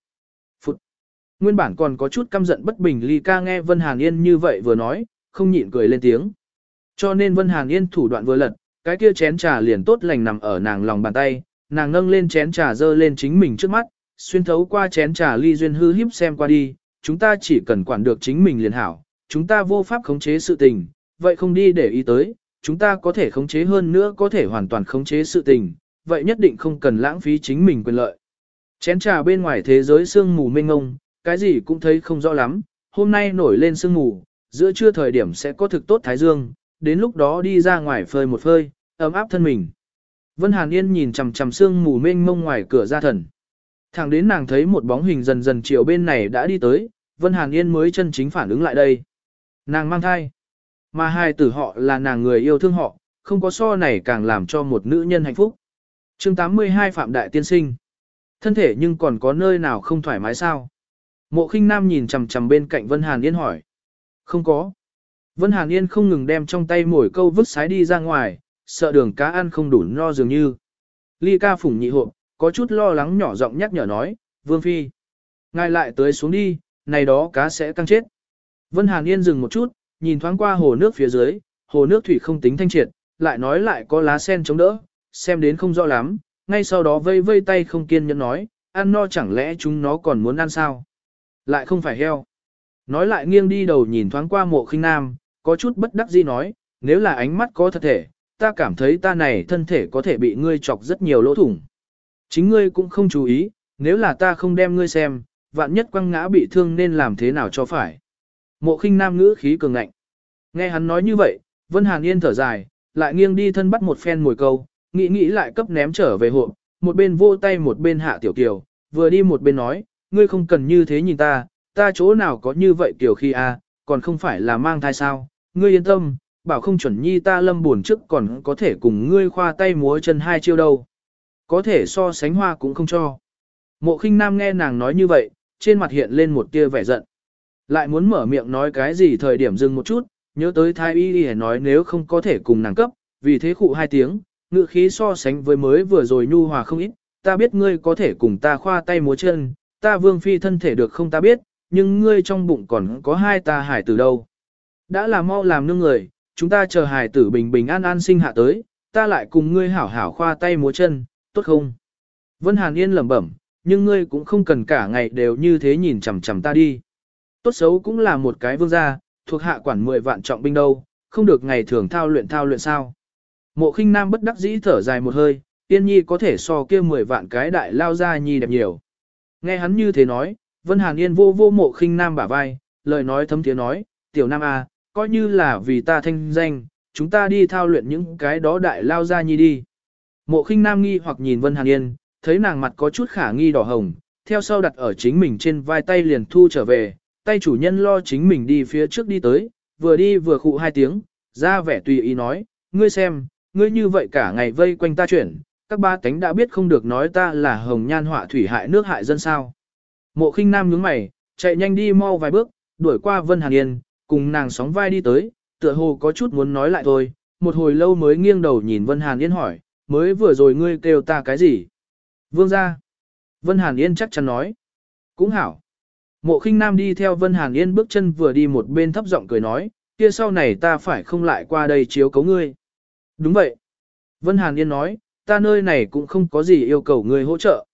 Phụt! Nguyên bản còn có chút căm giận bất bình ly ca nghe Vân Hàn Yên như vậy vừa nói, không nhịn cười lên tiếng. Cho nên Vân Hàn Yên thủ đoạn vừa lật, cái kia chén trà liền tốt lành nằm ở nàng lòng bàn tay, nàng nâng lên chén trà dơ lên chính mình trước mắt, xuyên thấu qua chén trà ly duyên hư hiếp xem qua đi, chúng ta chỉ cần quản được chính mình liền hảo, chúng ta vô pháp khống chế sự tình, vậy không đi để ý tới, chúng ta có thể khống chế hơn nữa có thể hoàn toàn khống chế sự tình, vậy nhất định không cần lãng phí chính mình quyền lợi. Chén trà bên ngoài thế giới sương mù mênh ngông, cái gì cũng thấy không rõ lắm, hôm nay nổi lên sương mù, giữa trưa thời điểm sẽ có thực tốt thái dương, đến lúc đó đi ra ngoài phơi một phơi, ấm áp thân mình. Vân Hàn Yên nhìn chằm chằm sương mù mênh mông ngoài cửa ra thần. Thẳng đến nàng thấy một bóng hình dần dần chiều bên này đã đi tới, Vân Hàn Yên mới chân chính phản ứng lại đây. Nàng mang thai. Mà hai tử họ là nàng người yêu thương họ, không có so này càng làm cho một nữ nhân hạnh phúc. chương 82 Phạm Đại Tiên Sinh. Thân thể nhưng còn có nơi nào không thoải mái sao? Mộ khinh nam nhìn chằm chằm bên cạnh Vân Hàn Yên hỏi. Không có. Vân Hàn Yên không ngừng đem trong tay mồi câu vứt sái đi ra ngoài, sợ đường cá ăn không đủ no dường như. Ly ca phủng nhị hộp, có chút lo lắng nhỏ giọng nhắc nhở nói, Vương Phi. Ngài lại tới xuống đi, này đó cá sẽ căng chết. Vân Hàn Yên dừng một chút, nhìn thoáng qua hồ nước phía dưới, hồ nước thủy không tính thanh triệt, lại nói lại có lá sen chống đỡ, xem đến không rõ lắm, ngay sau đó vây vây tay không kiên nhẫn nói, ăn no chẳng lẽ chúng nó còn muốn ăn sao? Lại không phải heo. Nói lại nghiêng đi đầu nhìn thoáng qua mộ khinh nam, có chút bất đắc dĩ nói, nếu là ánh mắt có thật thể, ta cảm thấy ta này thân thể có thể bị ngươi chọc rất nhiều lỗ thủng. Chính ngươi cũng không chú ý, nếu là ta không đem ngươi xem, vạn nhất quăng ngã bị thương nên làm thế nào cho phải. Mộ khinh nam ngữ khí cường ngạnh. Nghe hắn nói như vậy, Vân Hàn Yên thở dài, lại nghiêng đi thân bắt một phen mồi câu, nghĩ nghĩ lại cấp ném trở về hộp, một bên vô tay một bên hạ tiểu kiều, vừa đi một bên nói, ngươi không cần như thế nhìn ta, ta chỗ nào có như vậy kiểu khi a, còn không phải là mang thai sao, ngươi yên tâm, bảo không chuẩn nhi ta lâm buồn trước còn có thể cùng ngươi khoa tay múa chân hai chiêu đâu. Có thể so sánh hoa cũng không cho. Mộ khinh nam nghe nàng nói như vậy, trên mặt hiện lên một tia vẻ giận. Lại muốn mở miệng nói cái gì thời điểm dừng một chút, nhớ tới thái y y nói nếu không có thể cùng nàng cấp, vì thế khụ hai tiếng, ngự khí so sánh với mới vừa rồi nhu hòa không ít, ta biết ngươi có thể cùng ta khoa tay múa chân, ta vương phi thân thể được không ta biết, nhưng ngươi trong bụng còn có hai ta hải tử đâu. Đã là mau làm nương người, chúng ta chờ hải tử bình bình an an sinh hạ tới, ta lại cùng ngươi hảo hảo khoa tay múa chân, tốt không? Vân Hàn Yên lẩm bẩm, nhưng ngươi cũng không cần cả ngày đều như thế nhìn chằm chằm ta đi. Tốt xấu cũng là một cái vương gia, thuộc hạ quản 10 vạn trọng binh đâu, không được ngày thường thao luyện thao luyện sao. Mộ khinh nam bất đắc dĩ thở dài một hơi, tiên nhi có thể so kia 10 vạn cái đại lao ra nhi đẹp nhiều. Nghe hắn như thế nói, Vân Hàn Yên vô vô mộ khinh nam bả vai, lời nói thấm tiếng nói, tiểu nam a, à, coi như là vì ta thanh danh, chúng ta đi thao luyện những cái đó đại lao ra nhi đi. Mộ khinh nam nghi hoặc nhìn Vân Hàn Yên, thấy nàng mặt có chút khả nghi đỏ hồng, theo sau đặt ở chính mình trên vai tay liền thu trở về, tay chủ nhân lo chính mình đi phía trước đi tới, vừa đi vừa khụ hai tiếng, ra vẻ tùy ý nói, ngươi xem, ngươi như vậy cả ngày vây quanh ta chuyển, các ba cánh đã biết không được nói ta là hồng nhan họa thủy hại nước hại dân sao. Mộ khinh nam nhướng mày, chạy nhanh đi mau vài bước, đuổi qua Vân Hàn Yên, cùng nàng sóng vai đi tới, tựa hồ có chút muốn nói lại thôi, một hồi lâu mới nghiêng đầu nhìn Vân Hàn Yên hỏi, mới vừa rồi ngươi kêu ta cái gì? Vương gia. Vân Hàn Yên chắc chắn nói. Cũng hảo. Mộ khinh nam đi theo Vân Hàn Yên bước chân vừa đi một bên thấp giọng cười nói, kia sau này ta phải không lại qua đây chiếu cấu ngươi. Đúng vậy. Vân Hàn Yên nói, ta nơi này cũng không có gì yêu cầu ngươi hỗ trợ.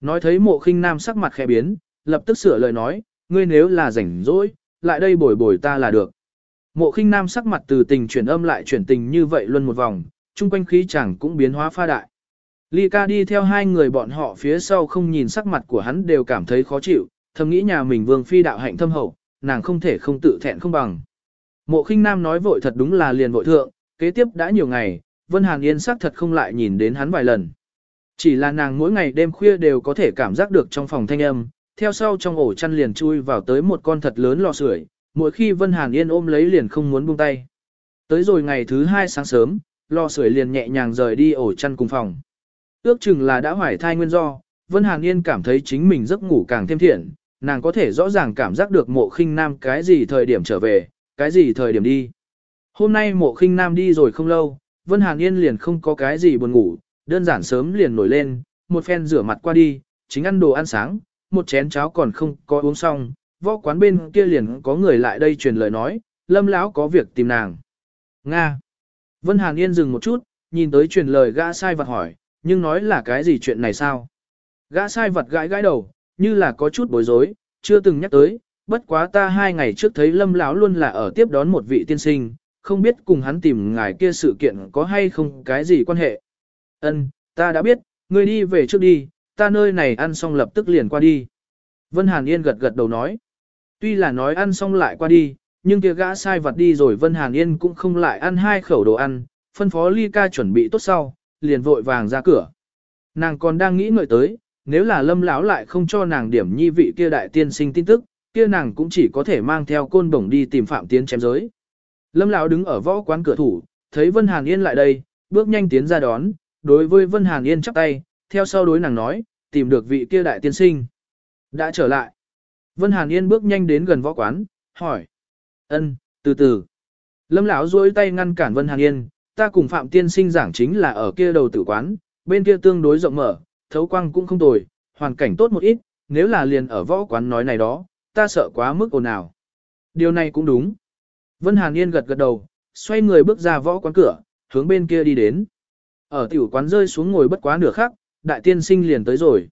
Nói thấy mộ khinh nam sắc mặt khẽ biến, lập tức sửa lời nói, ngươi nếu là rảnh rỗi, lại đây bồi bồi ta là được. Mộ khinh nam sắc mặt từ tình chuyển âm lại chuyển tình như vậy luôn một vòng, chung quanh khí chẳng cũng biến hóa pha đại. Ly ca đi theo hai người bọn họ phía sau không nhìn sắc mặt của hắn đều cảm thấy khó chịu, thầm nghĩ nhà mình vương phi đạo hạnh thâm hậu, nàng không thể không tự thẹn không bằng. Mộ khinh nam nói vội thật đúng là liền vội thượng, kế tiếp đã nhiều ngày, Vân Hàn Yên sắc thật không lại nhìn đến hắn vài lần. Chỉ là nàng mỗi ngày đêm khuya đều có thể cảm giác được trong phòng thanh âm, theo sau trong ổ chăn liền chui vào tới một con thật lớn lò sưởi, mỗi khi Vân Hàn Yên ôm lấy liền không muốn buông tay. Tới rồi ngày thứ hai sáng sớm, lò sưởi liền nhẹ nhàng rời đi ổ chăn cùng phòng. Ước chừng là đã hoài thai nguyên do, Vân Hàn Yên cảm thấy chính mình giấc ngủ càng thêm thiện, nàng có thể rõ ràng cảm giác được mộ khinh nam cái gì thời điểm trở về, cái gì thời điểm đi. Hôm nay mộ khinh nam đi rồi không lâu, Vân Hàn Yên liền không có cái gì buồn ngủ, đơn giản sớm liền nổi lên, một phen rửa mặt qua đi, chính ăn đồ ăn sáng, một chén cháo còn không có uống xong, võ quán bên kia liền có người lại đây truyền lời nói, lâm lão có việc tìm nàng. Nga. Vân Hàn Yên dừng một chút, nhìn tới truyền lời gã sai vật hỏi, nhưng nói là cái gì chuyện này sao? Gã sai vật gãi gãi đầu, như là có chút bối rối, chưa từng nhắc tới, bất quá ta hai ngày trước thấy lâm lão luôn là ở tiếp đón một vị tiên sinh, không biết cùng hắn tìm ngài kia sự kiện có hay không cái gì quan hệ. Ân, ta đã biết, ngươi đi về trước đi, ta nơi này ăn xong lập tức liền qua đi. Vân Hàn Yên gật gật đầu nói. Tuy là nói ăn xong lại qua đi, nhưng kia gã sai vật đi rồi Vân Hàn Yên cũng không lại ăn hai khẩu đồ ăn, phân phó ly ca chuẩn bị tốt sau, liền vội vàng ra cửa. Nàng còn đang nghĩ ngợi tới, nếu là lâm lão lại không cho nàng điểm nhi vị kia đại tiên sinh tin tức, kia nàng cũng chỉ có thể mang theo côn bổng đi tìm phạm tiến chém giới. Lâm lão đứng ở võ quán cửa thủ, thấy Vân Hàn Yên lại đây, bước nhanh tiến ra đón, đối với Vân Hàn Yên chắp tay, theo sau đối nàng nói, tìm được vị kia đại tiên sinh. Đã trở lại. Vân Hàn Yên bước nhanh đến gần võ quán, hỏi ân, từ từ. Lâm lão duỗi tay ngăn cản Vân Hàn Yên, ta cùng Phạm tiên sinh giảng chính là ở kia đầu tử quán, bên kia tương đối rộng mở, thấu quang cũng không tồi, hoàn cảnh tốt một ít, nếu là liền ở võ quán nói này đó, ta sợ quá mức ồn ào. Điều này cũng đúng. Vân Hàn Yên gật gật đầu, xoay người bước ra võ quán cửa, hướng bên kia đi đến. Ở tiểu quán rơi xuống ngồi bất quá nửa khắc, đại tiên sinh liền tới rồi.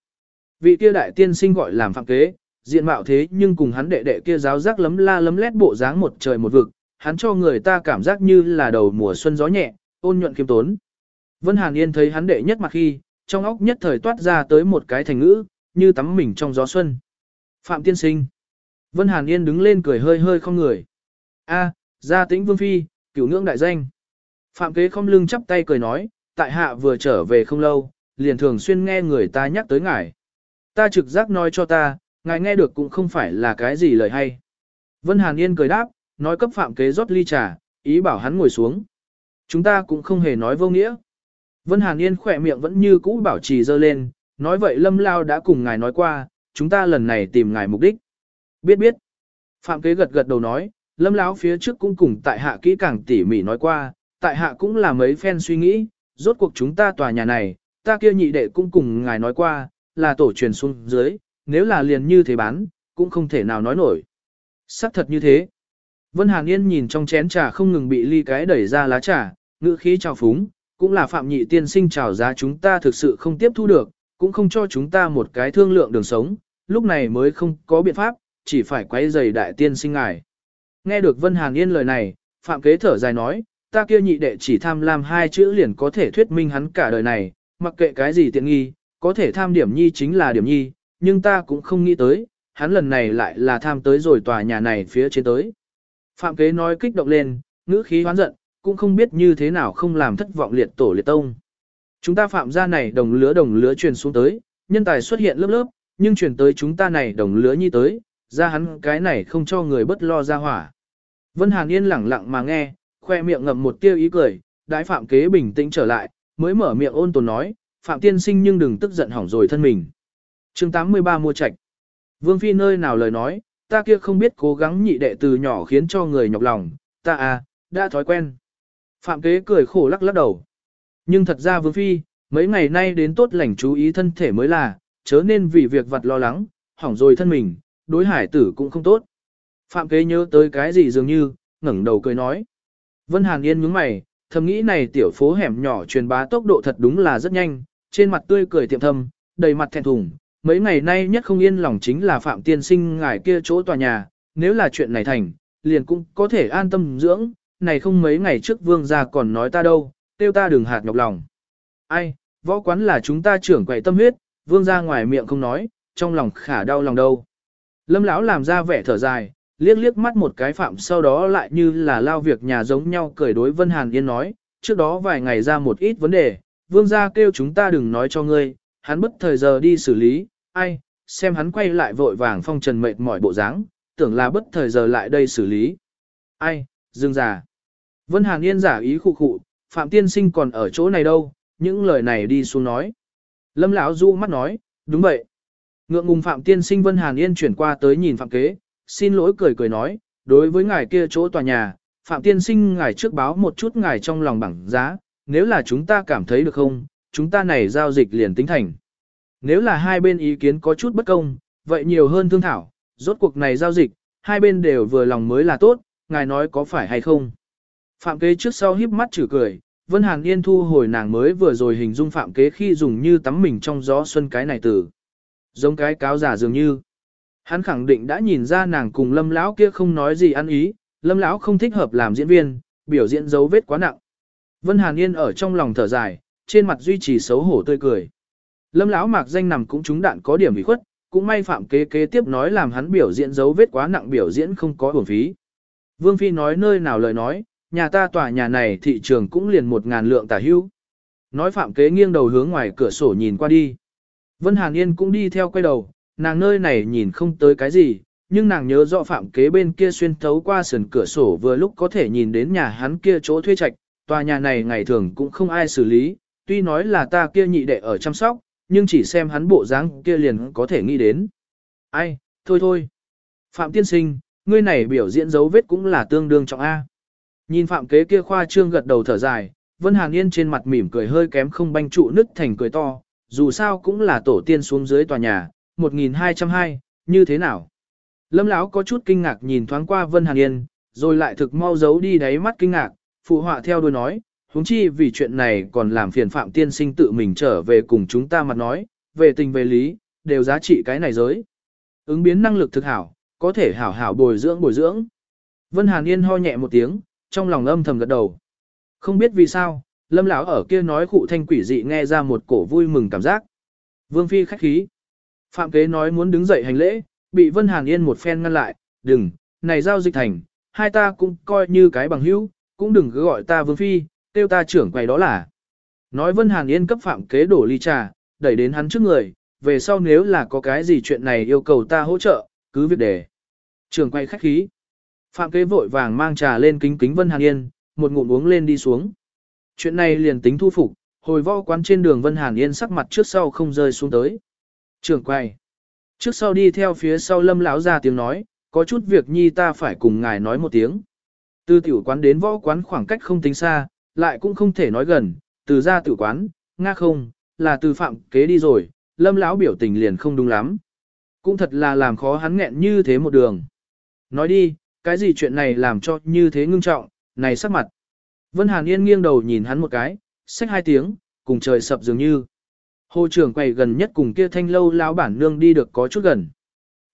Vị kia đại tiên sinh gọi làm phạm kế, diện mạo thế nhưng cùng hắn đệ đệ kia giáo giác lấm la lấm lét bộ dáng một trời một vực, hắn cho người ta cảm giác như là đầu mùa xuân gió nhẹ, ôn nhuận kiêm tốn. Vân Hàn Yên thấy hắn đệ nhất mặt khi, trong óc nhất thời toát ra tới một cái thành ngữ, như tắm mình trong gió xuân. Phạm tiên sinh. Vân Hàn Yên đứng lên cười hơi hơi không người. A, gia tĩnh vương phi, cửu ngưỡng đại danh. Phạm kế không lưng chắp tay cười nói, tại hạ vừa trở về không lâu, liền thường xuyên nghe người ta nhắc tới ngài. Ta trực giác nói cho ta, ngài nghe được cũng không phải là cái gì lời hay. Vân Hàn Yên cười đáp, nói cấp phạm kế rót ly trà, ý bảo hắn ngồi xuống. Chúng ta cũng không hề nói vô nghĩa. Vân Hàn Yên khỏe miệng vẫn như cũ bảo trì dơ lên, nói vậy Lâm Lao đã cùng ngài nói qua, chúng ta lần này tìm ngài mục đích. Biết biết. Phạm kế gật gật đầu nói, Lâm Lão phía trước cũng cùng tại hạ kỹ càng tỉ mỉ nói qua, tại hạ cũng là mấy phen suy nghĩ, rốt cuộc chúng ta tòa nhà này, ta kia nhị đệ cũng cùng ngài nói qua, là tổ truyền xuống dưới, nếu là liền như thế bán, cũng không thể nào nói nổi. Sắc thật như thế. Vân Hàn Yên nhìn trong chén trà không ngừng bị ly cái đẩy ra lá trà, ngữ khí trào phúng, cũng là phạm nhị tiên sinh trào giá chúng ta thực sự không tiếp thu được, cũng không cho chúng ta một cái thương lượng đường sống, lúc này mới không có biện pháp, chỉ phải quay giày đại tiên sinh ngài. Nghe được Vân Hàn Yên lời này, phạm kế thở dài nói, ta kia nhị đệ chỉ tham lam hai chữ liền có thể thuyết minh hắn cả đời này, mặc kệ cái gì tiện nghi, có thể tham điểm nhi chính là điểm nhi, nhưng ta cũng không nghĩ tới, hắn lần này lại là tham tới rồi tòa nhà này phía trên tới. Phạm kế nói kích động lên, ngữ khí hoán giận, cũng không biết như thế nào không làm thất vọng liệt tổ liệt tông. Chúng ta phạm gia này đồng lứa đồng lứa truyền xuống tới, nhân tài xuất hiện lớp lớp, nhưng truyền tới chúng ta này đồng lứa nhi tới, ra hắn cái này không cho người bất lo ra hỏa. Vân Hàn Yên lẳng lặng mà nghe, khoe miệng ngậm một tiêu ý cười, đái phạm kế bình tĩnh trở lại, mới mở miệng ôn tồn nói, phạm tiên sinh nhưng đừng tức giận hỏng rồi thân mình chương 83 mua trạch. Vương Phi nơi nào lời nói, ta kia không biết cố gắng nhị đệ từ nhỏ khiến cho người nhọc lòng, ta à, đã thói quen. Phạm kế cười khổ lắc lắc đầu. Nhưng thật ra Vương Phi, mấy ngày nay đến tốt lành chú ý thân thể mới là, chớ nên vì việc vặt lo lắng, hỏng rồi thân mình, đối hải tử cũng không tốt. Phạm kế nhớ tới cái gì dường như, ngẩng đầu cười nói. Vân Hàn Yên nhướng mày, thầm nghĩ này tiểu phố hẻm nhỏ truyền bá tốc độ thật đúng là rất nhanh, trên mặt tươi cười tiệm thâm, đầy mặt thẹn thùng. Mấy ngày nay nhất không yên lòng chính là Phạm Tiên Sinh ngài kia chỗ tòa nhà, nếu là chuyện này thành, liền cũng có thể an tâm dưỡng, này không mấy ngày trước vương gia còn nói ta đâu, tiêu ta đừng hạt nhọc lòng. Ai, võ quán là chúng ta trưởng quậy tâm huyết, vương gia ngoài miệng không nói, trong lòng khả đau lòng đâu. Lâm lão làm ra vẻ thở dài, liếc liếc mắt một cái phạm sau đó lại như là lao việc nhà giống nhau cười đối Vân Hàn Yên nói, trước đó vài ngày ra một ít vấn đề, vương gia kêu chúng ta đừng nói cho ngươi, hắn bất thời giờ đi xử lý, ai, xem hắn quay lại vội vàng phong trần mệt mỏi bộ dáng, tưởng là bất thời giờ lại đây xử lý. Ai, dương già. Vân Hàn Yên giả ý khụ khụ, Phạm Tiên Sinh còn ở chỗ này đâu, những lời này đi xuống nói. Lâm lão du mắt nói, đúng vậy. Ngượng ngùng Phạm Tiên Sinh Vân Hàn Yên chuyển qua tới nhìn Phạm Kế, xin lỗi cười cười nói, đối với ngài kia chỗ tòa nhà, Phạm Tiên Sinh ngài trước báo một chút ngài trong lòng bảng giá, nếu là chúng ta cảm thấy được không, chúng ta này giao dịch liền tính thành. Nếu là hai bên ý kiến có chút bất công, vậy nhiều hơn thương thảo, rốt cuộc này giao dịch, hai bên đều vừa lòng mới là tốt, ngài nói có phải hay không. Phạm kế trước sau híp mắt chử cười, Vân Hàn Yên thu hồi nàng mới vừa rồi hình dung phạm kế khi dùng như tắm mình trong gió xuân cái này từ. Giống cái cáo giả dường như. Hắn khẳng định đã nhìn ra nàng cùng lâm lão kia không nói gì ăn ý, lâm lão không thích hợp làm diễn viên, biểu diễn dấu vết quá nặng. Vân Hàn Yên ở trong lòng thở dài, trên mặt duy trì xấu hổ tươi cười. Lâm lão mạc danh nằm cũng trúng đạn có điểm bị khuất, cũng may phạm kế kế tiếp nói làm hắn biểu diễn dấu vết quá nặng biểu diễn không có uổng phí. Vương Phi nói nơi nào lời nói, nhà ta tòa nhà này thị trường cũng liền một ngàn lượng tả hữu. Nói phạm kế nghiêng đầu hướng ngoài cửa sổ nhìn qua đi. Vân Hàn Yên cũng đi theo quay đầu, nàng nơi này nhìn không tới cái gì, nhưng nàng nhớ rõ phạm kế bên kia xuyên thấu qua sườn cửa sổ vừa lúc có thể nhìn đến nhà hắn kia chỗ thuê trạch, tòa nhà này ngày thường cũng không ai xử lý, tuy nói là ta kia nhị đệ ở chăm sóc, nhưng chỉ xem hắn bộ dáng kia liền có thể nghĩ đến. Ai, thôi thôi. Phạm tiên sinh, ngươi này biểu diễn dấu vết cũng là tương đương trọng A. Nhìn phạm kế kia khoa trương gật đầu thở dài, Vân Hàn Yên trên mặt mỉm cười hơi kém không banh trụ nứt thành cười to, dù sao cũng là tổ tiên xuống dưới tòa nhà, 1202, như thế nào? Lâm Lão có chút kinh ngạc nhìn thoáng qua Vân Hàn Yên, rồi lại thực mau giấu đi đáy mắt kinh ngạc, phụ họa theo đuôi nói, huống chi vì chuyện này còn làm phiền Phạm Tiên Sinh tự mình trở về cùng chúng ta mặt nói, về tình về lý, đều giá trị cái này giới. Ứng biến năng lực thực hảo, có thể hảo hảo bồi dưỡng bồi dưỡng. Vân Hàn Yên ho nhẹ một tiếng, trong lòng âm thầm gật đầu. Không biết vì sao, Lâm lão ở kia nói khụ thanh quỷ dị nghe ra một cổ vui mừng cảm giác. Vương phi khách khí. Phạm kế nói muốn đứng dậy hành lễ, bị Vân Hàn Yên một phen ngăn lại, đừng, này giao dịch thành, hai ta cũng coi như cái bằng hữu, cũng đừng cứ gọi ta vương phi, tiêu ta trưởng quầy đó là. Nói Vân Hàn Yên cấp phạm kế đổ ly trà, đẩy đến hắn trước người, về sau nếu là có cái gì chuyện này yêu cầu ta hỗ trợ, cứ việc để. Trưởng quầy khách khí. Phạm kế vội vàng mang trà lên kính kính Vân Hàn Yên, một ngụm uống lên đi xuống. Chuyện này liền tính thu phục, hồi võ quán trên đường Vân Hàn Yên sắc mặt trước sau không rơi xuống tới. Trưởng quầy. Trước sau đi theo phía sau lâm lão ra tiếng nói, có chút việc nhi ta phải cùng ngài nói một tiếng. Từ tiểu quán đến võ quán khoảng cách không tính xa, lại cũng không thể nói gần, từ ra tử quán, nga không, là từ phạm kế đi rồi, lâm lão biểu tình liền không đúng lắm. Cũng thật là làm khó hắn nghẹn như thế một đường. Nói đi, cái gì chuyện này làm cho như thế ngưng trọng, này sắc mặt. Vân Hàn Yên nghiêng đầu nhìn hắn một cái, xách hai tiếng, cùng trời sập dường như. Hồ trưởng quầy gần nhất cùng kia thanh lâu lão bản nương đi được có chút gần.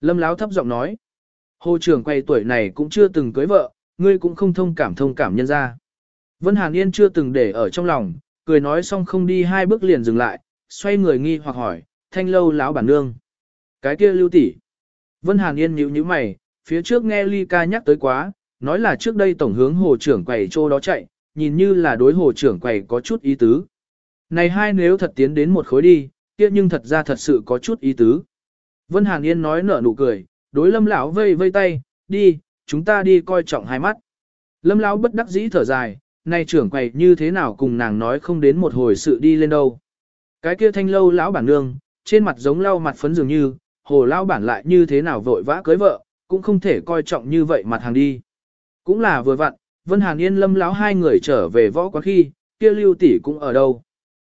Lâm lão thấp giọng nói. Hồ trưởng quầy tuổi này cũng chưa từng cưới vợ, ngươi cũng không thông cảm thông cảm nhân ra. Vân Hàn Yên chưa từng để ở trong lòng, cười nói xong không đi hai bước liền dừng lại, xoay người nghi hoặc hỏi, thanh lâu lão bản nương. Cái kia lưu tỷ. Vân Hàn Yên nhíu nhíu mày, phía trước nghe Ly ca nhắc tới quá, nói là trước đây tổng hướng hồ trưởng quầy chỗ đó chạy, nhìn như là đối hồ trưởng quầy có chút ý tứ. Này hai nếu thật tiến đến một khối đi, kia nhưng thật ra thật sự có chút ý tứ. Vân Hàn Yên nói nở nụ cười, đối lâm lão vây vây tay, đi, chúng ta đi coi trọng hai mắt. Lâm lão bất đắc dĩ thở dài, nay trưởng quầy như thế nào cùng nàng nói không đến một hồi sự đi lên đâu. Cái kia thanh lâu lão bản nương, trên mặt giống lau mặt phấn dường như, hồ lão bản lại như thế nào vội vã cưới vợ, cũng không thể coi trọng như vậy mặt hàng đi. Cũng là vừa vặn, Vân Hàn Yên lâm lão hai người trở về võ quán khi, kia lưu tỷ cũng ở đâu.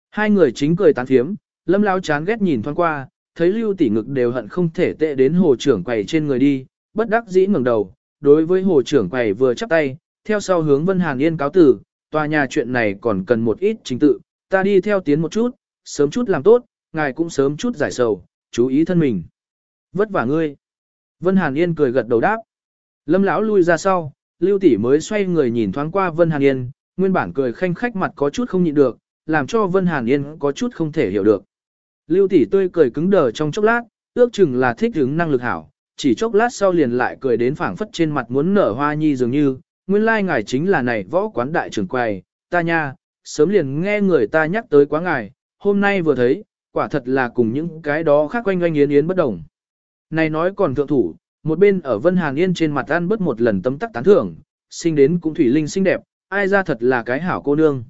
Hai người chính cười tán phiếm, lâm lão chán ghét nhìn thoáng qua, thấy lưu tỷ ngực đều hận không thể tệ đến hồ trưởng quầy trên người đi, bất đắc dĩ ngẩng đầu, đối với hồ trưởng quầy vừa chắp tay, theo sau hướng Vân Hàn Yên cáo tử, tòa nhà chuyện này còn cần một ít trình tự, ta đi theo tiến một chút, sớm chút làm tốt, ngài cũng sớm chút giải sầu, chú ý thân mình. Vất vả ngươi. Vân Hàn Yên cười gật đầu đáp. Lâm lão lui ra sau, Lưu tỷ mới xoay người nhìn thoáng qua Vân Hàn Yên, nguyên bản cười khanh khách mặt có chút không nhịn được, làm cho Vân Hàn Yên có chút không thể hiểu được. Lưu tỷ tươi cười cứng đờ trong chốc lát, ước chừng là thích hứng năng lực hảo, chỉ chốc lát sau liền lại cười đến phảng phất trên mặt muốn nở hoa nhi dường như, nguyên lai ngài chính là này võ quán đại trưởng quầy, ta nha, sớm liền nghe người ta nhắc tới quá ngài, hôm nay vừa thấy, quả thật là cùng những cái đó khác quanh quanh yến yến bất đồng. Này nói còn thượng thủ, một bên ở Vân Hàn Yên trên mặt ăn bớt một lần tấm tắc tán thưởng, sinh đến cũng thủy linh xinh đẹp, ai ra thật là cái hảo cô nương.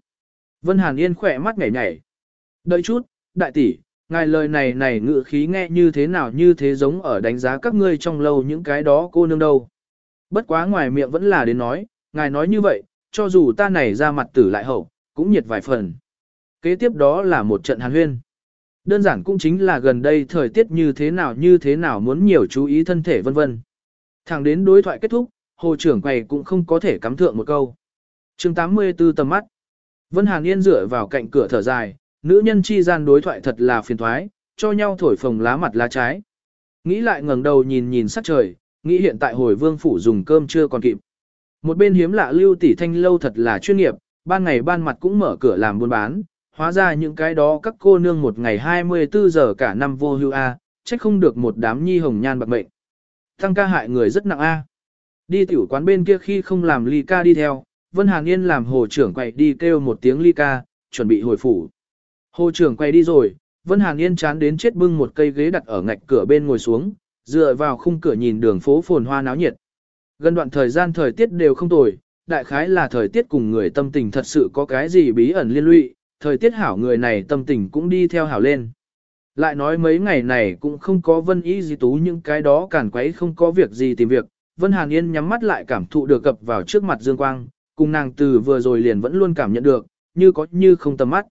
Vân Hàn Yên khỏe mắt nhảy nhảy. Đợi chút, đại tỷ, ngài lời này này ngự khí nghe như thế nào như thế giống ở đánh giá các ngươi trong lâu những cái đó cô nương đâu. Bất quá ngoài miệng vẫn là đến nói, ngài nói như vậy, cho dù ta này ra mặt tử lại hậu, cũng nhiệt vài phần. Kế tiếp đó là một trận hàn huyên. Đơn giản cũng chính là gần đây thời tiết như thế nào như thế nào muốn nhiều chú ý thân thể vân vân. Thẳng đến đối thoại kết thúc, hồ trưởng quầy cũng không có thể cắm thượng một câu. chương 84 tầm mắt. Vân Hàn Yên dựa vào cạnh cửa thở dài, nữ nhân chi gian đối thoại thật là phiền thoái, cho nhau thổi phồng lá mặt lá trái. Nghĩ lại ngẩng đầu nhìn nhìn sắc trời, nghĩ hiện tại hồi vương phủ dùng cơm chưa còn kịp. Một bên hiếm lạ lưu tỷ thanh lâu thật là chuyên nghiệp, ban ngày ban mặt cũng mở cửa làm buôn bán, hóa ra những cái đó các cô nương một ngày 24 giờ cả năm vô hưu a, à, trách không được một đám nhi hồng nhan bạc mệnh. thăng ca hại người rất nặng a. Đi tiểu quán bên kia khi không làm ly ca đi theo, Vân Hàn Yên làm hồ trưởng quay đi kêu một tiếng ly ca, chuẩn bị hồi phủ. Hồ trưởng quay đi rồi, Vân Hàn Yên chán đến chết bưng một cây ghế đặt ở ngạch cửa bên ngồi xuống, dựa vào khung cửa nhìn đường phố phồn hoa náo nhiệt. Gần đoạn thời gian thời tiết đều không tồi, đại khái là thời tiết cùng người tâm tình thật sự có cái gì bí ẩn liên lụy, thời tiết hảo người này tâm tình cũng đi theo hảo lên. Lại nói mấy ngày này cũng không có vân ý gì tú những cái đó cản quấy không có việc gì tìm việc, Vân Hàn Yên nhắm mắt lại cảm thụ được cập vào trước mặt Dương Quang, cùng nàng từ vừa rồi liền vẫn luôn cảm nhận được, như có như không tầm mắt.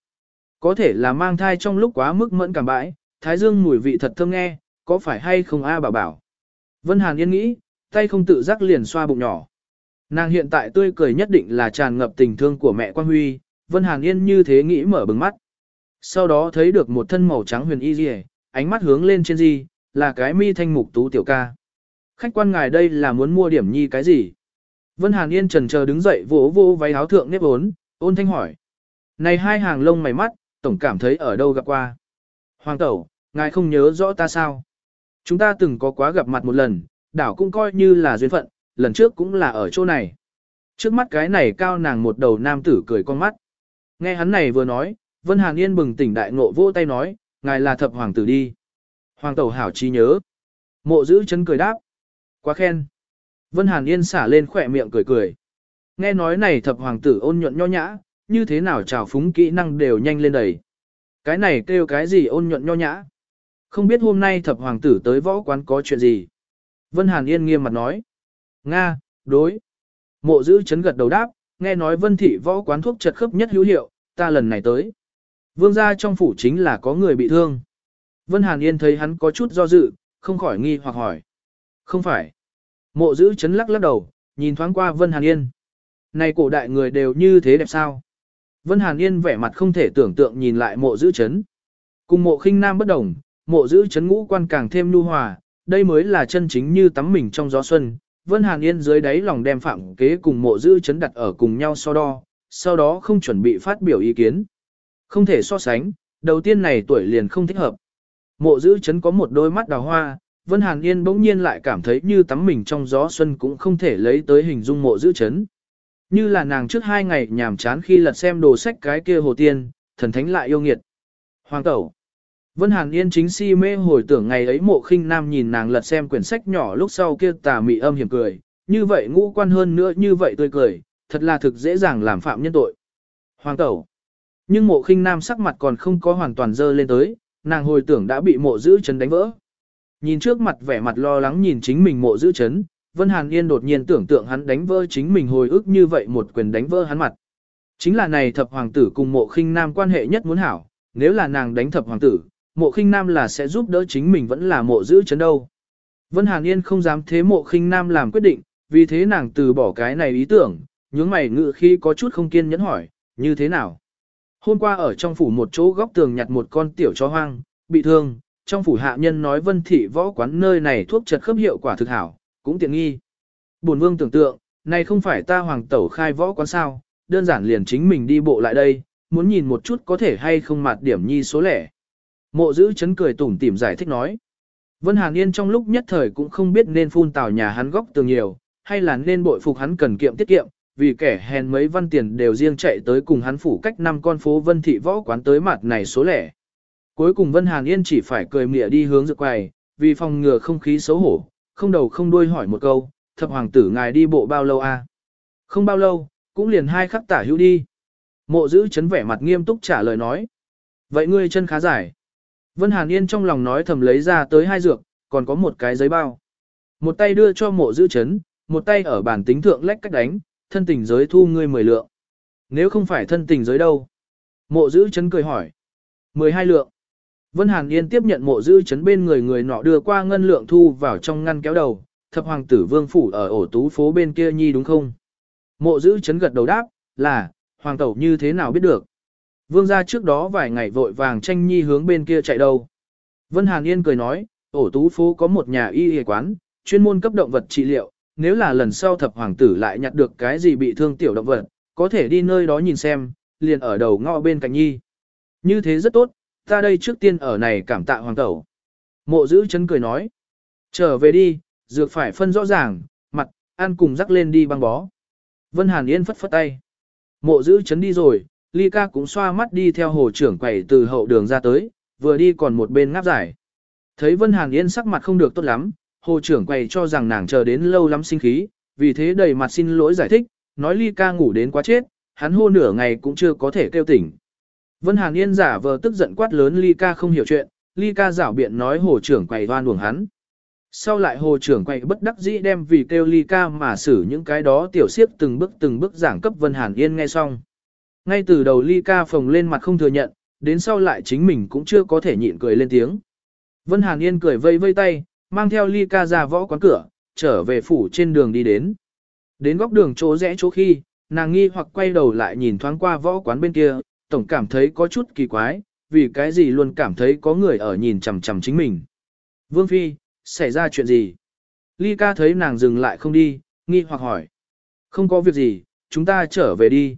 Có thể là mang thai trong lúc quá mức mẫn cảm bãi, thái dương mùi vị thật thơm nghe, có phải hay không a bảo bảo. Vân Hàn Yên nghĩ, tay không tự giác liền xoa bụng nhỏ. Nàng hiện tại tươi cười nhất định là tràn ngập tình thương của mẹ Quan Huy, Vân Hàn Yên như thế nghĩ mở bừng mắt. Sau đó thấy được một thân màu trắng huyền y dì ánh mắt hướng lên trên gì, là cái mi thanh mục tú tiểu ca. Khách quan ngài đây là muốn mua điểm nhi cái gì? Vân Hàn Yên trần chờ đứng dậy vỗ vỗ váy áo thượng nếp ốn, ôn thanh hỏi. Này hai hàng lông mày mắt, tổng cảm thấy ở đâu gặp qua. Hoàng tẩu, ngài không nhớ rõ ta sao? Chúng ta từng có quá gặp mặt một lần, đảo cũng coi như là duyên phận, lần trước cũng là ở chỗ này. Trước mắt cái này cao nàng một đầu nam tử cười con mắt. Nghe hắn này vừa nói, Vân Hàn Yên bừng tỉnh đại ngộ vỗ tay nói, ngài là thập hoàng tử đi. Hoàng tẩu hảo trí nhớ. Mộ giữ chấn cười đáp. Quá khen. Vân Hàn Yên xả lên khỏe miệng cười cười. Nghe nói này thập hoàng tử ôn nhuận nho nhã, như thế nào trào phúng kỹ năng đều nhanh lên đầy. Cái này kêu cái gì ôn nhuận nho nhã. Không biết hôm nay thập hoàng tử tới võ quán có chuyện gì. Vân Hàn Yên nghiêm mặt nói. Nga, đối. Mộ giữ chấn gật đầu đáp, nghe nói vân thị võ quán thuốc chật khớp nhất hữu hiệu, ta lần này tới. Vương gia trong phủ chính là có người bị thương. Vân Hàn Yên thấy hắn có chút do dự, không khỏi nghi hoặc hỏi. Không phải. Mộ giữ chấn lắc lắc đầu, nhìn thoáng qua Vân Hàn Yên. Này cổ đại người đều như thế đẹp sao? Vân Hàn Yên vẻ mặt không thể tưởng tượng nhìn lại mộ giữ chấn. Cùng mộ khinh nam bất đồng, mộ giữ chấn ngũ quan càng thêm nu hòa, đây mới là chân chính như tắm mình trong gió xuân. Vân Hàn Yên dưới đáy lòng đem phạm kế cùng mộ giữ chấn đặt ở cùng nhau so đo, sau đó không chuẩn bị phát biểu ý kiến. Không thể so sánh, đầu tiên này tuổi liền không thích hợp. Mộ giữ chấn có một đôi mắt đào hoa, Vân Hàn Yên bỗng nhiên lại cảm thấy như tắm mình trong gió xuân cũng không thể lấy tới hình dung mộ giữ chấn. Như là nàng trước hai ngày nhàm chán khi lật xem đồ sách cái kia hồ tiên, thần thánh lại yêu nghiệt. Hoàng tẩu. Vân Hàn Yên chính si mê hồi tưởng ngày ấy mộ khinh nam nhìn nàng lật xem quyển sách nhỏ lúc sau kia tà mị âm hiểm cười, như vậy ngũ quan hơn nữa như vậy tươi cười, thật là thực dễ dàng làm phạm nhân tội. Hoàng tẩu. Nhưng mộ khinh nam sắc mặt còn không có hoàn toàn dơ lên tới, nàng hồi tưởng đã bị mộ giữ chấn đánh vỡ. Nhìn trước mặt vẻ mặt lo lắng nhìn chính mình mộ giữ chấn, Vân Hàn Yên đột nhiên tưởng tượng hắn đánh vỡ chính mình hồi ức như vậy một quyền đánh vỡ hắn mặt. Chính là này thập hoàng tử cùng mộ khinh nam quan hệ nhất muốn hảo, nếu là nàng đánh thập hoàng tử, mộ khinh nam là sẽ giúp đỡ chính mình vẫn là mộ giữ chấn đâu. Vân Hàn Yên không dám thế mộ khinh nam làm quyết định, vì thế nàng từ bỏ cái này ý tưởng, nhướng mày ngự khi có chút không kiên nhẫn hỏi, như thế nào? Hôm qua ở trong phủ một chỗ góc tường nhặt một con tiểu chó hoang, bị thương, trong phủ hạ nhân nói vân thị võ quán nơi này thuốc chật khớp hiệu quả thực hảo, cũng tiện nghi. Bổn vương tưởng tượng, này không phải ta hoàng tẩu khai võ quán sao, đơn giản liền chính mình đi bộ lại đây, muốn nhìn một chút có thể hay không mạt điểm nhi số lẻ. Mộ giữ chấn cười tủm tỉm giải thích nói. Vân Hàn Yên trong lúc nhất thời cũng không biết nên phun tào nhà hắn góc tường nhiều, hay là nên bội phục hắn cần kiệm tiết kiệm, vì kẻ hèn mấy văn tiền đều riêng chạy tới cùng hắn phủ cách năm con phố Vân Thị võ quán tới mặt này số lẻ. Cuối cùng Vân Hàn Yên chỉ phải cười mỉa đi hướng dược quầy, vì phòng ngừa không khí xấu hổ, không đầu không đuôi hỏi một câu, thập hoàng tử ngài đi bộ bao lâu a? À? Không bao lâu, cũng liền hai khắc tả hữu đi. Mộ giữ chấn vẻ mặt nghiêm túc trả lời nói. Vậy ngươi chân khá dài. Vân Hàn Yên trong lòng nói thầm lấy ra tới hai dược, còn có một cái giấy bao. Một tay đưa cho mộ giữ chấn, một tay ở bàn tính thượng lách cách đánh, thân tình giới thu ngươi mười lượng. Nếu không phải thân tình giới đâu? Mộ giữ chấn cười hỏi. mười hai lượng. Vân Hàn Yên tiếp nhận mộ giữ chấn bên người người nọ đưa qua ngân lượng thu vào trong ngăn kéo đầu, thập hoàng tử vương phủ ở ổ tú phố bên kia nhi đúng không? Mộ giữ chấn gật đầu đáp, là, hoàng tẩu như thế nào biết được? Vương gia trước đó vài ngày vội vàng tranh nhi hướng bên kia chạy đâu. Vân Hàn Yên cười nói, ổ tú phố có một nhà y y quán, chuyên môn cấp động vật trị liệu, nếu là lần sau thập hoàng tử lại nhặt được cái gì bị thương tiểu động vật, có thể đi nơi đó nhìn xem, liền ở đầu ngõ bên cạnh nhi. Như thế rất tốt, ta đây trước tiên ở này cảm tạ hoàng tẩu. Mộ giữ chấn cười nói, trở về đi, dược phải phân rõ ràng, mặt, ăn cùng rắc lên đi băng bó. Vân Hàn Yên phất phất tay. Mộ giữ chấn đi rồi, Ly ca cũng xoa mắt đi theo hồ trưởng quầy từ hậu đường ra tới, vừa đi còn một bên ngáp giải. Thấy Vân Hàn Yên sắc mặt không được tốt lắm, hồ trưởng quầy cho rằng nàng chờ đến lâu lắm sinh khí, vì thế đầy mặt xin lỗi giải thích, nói Ly ca ngủ đến quá chết, hắn hô nửa ngày cũng chưa có thể kêu tỉnh. Vân Hàn Yên giả vờ tức giận quát lớn Ly ca không hiểu chuyện, Ly ca giảo biện nói hồ trưởng quầy đoan uổng hắn. Sau lại hồ trưởng quầy bất đắc dĩ đem vì kêu Ly ca mà xử những cái đó tiểu siếp từng bước từng bước giảng cấp Vân Hàn Yên nghe xong. Ngay từ đầu Ly ca phồng lên mặt không thừa nhận, đến sau lại chính mình cũng chưa có thể nhịn cười lên tiếng. Vân Hàn Yên cười vây vây tay, mang theo ly ca ra võ quán cửa, trở về phủ trên đường đi đến. Đến góc đường chỗ rẽ chỗ khi, nàng nghi hoặc quay đầu lại nhìn thoáng qua võ quán bên kia, tổng cảm thấy có chút kỳ quái, vì cái gì luôn cảm thấy có người ở nhìn chằm chằm chính mình. Vương Phi, xảy ra chuyện gì? Ly ca thấy nàng dừng lại không đi, nghi hoặc hỏi. Không có việc gì, chúng ta trở về đi.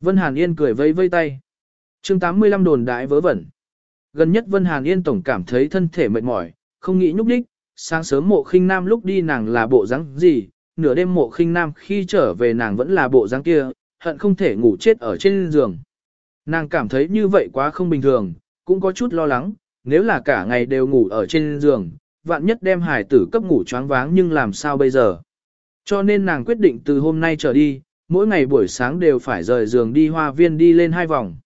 Vân Hàn Yên cười vây vây tay. chương 85 đồn đại vớ vẩn. Gần nhất Vân Hàn Yên tổng cảm thấy thân thể mệt mỏi, không nghĩ nhúc đích, sáng sớm mộ khinh nam lúc đi nàng là bộ dáng gì, nửa đêm mộ khinh nam khi trở về nàng vẫn là bộ dáng kia, hận không thể ngủ chết ở trên giường. Nàng cảm thấy như vậy quá không bình thường, cũng có chút lo lắng, nếu là cả ngày đều ngủ ở trên giường, vạn nhất đem hải tử cấp ngủ choáng váng nhưng làm sao bây giờ. Cho nên nàng quyết định từ hôm nay trở đi, mỗi ngày buổi sáng đều phải rời giường đi hoa viên đi lên hai vòng.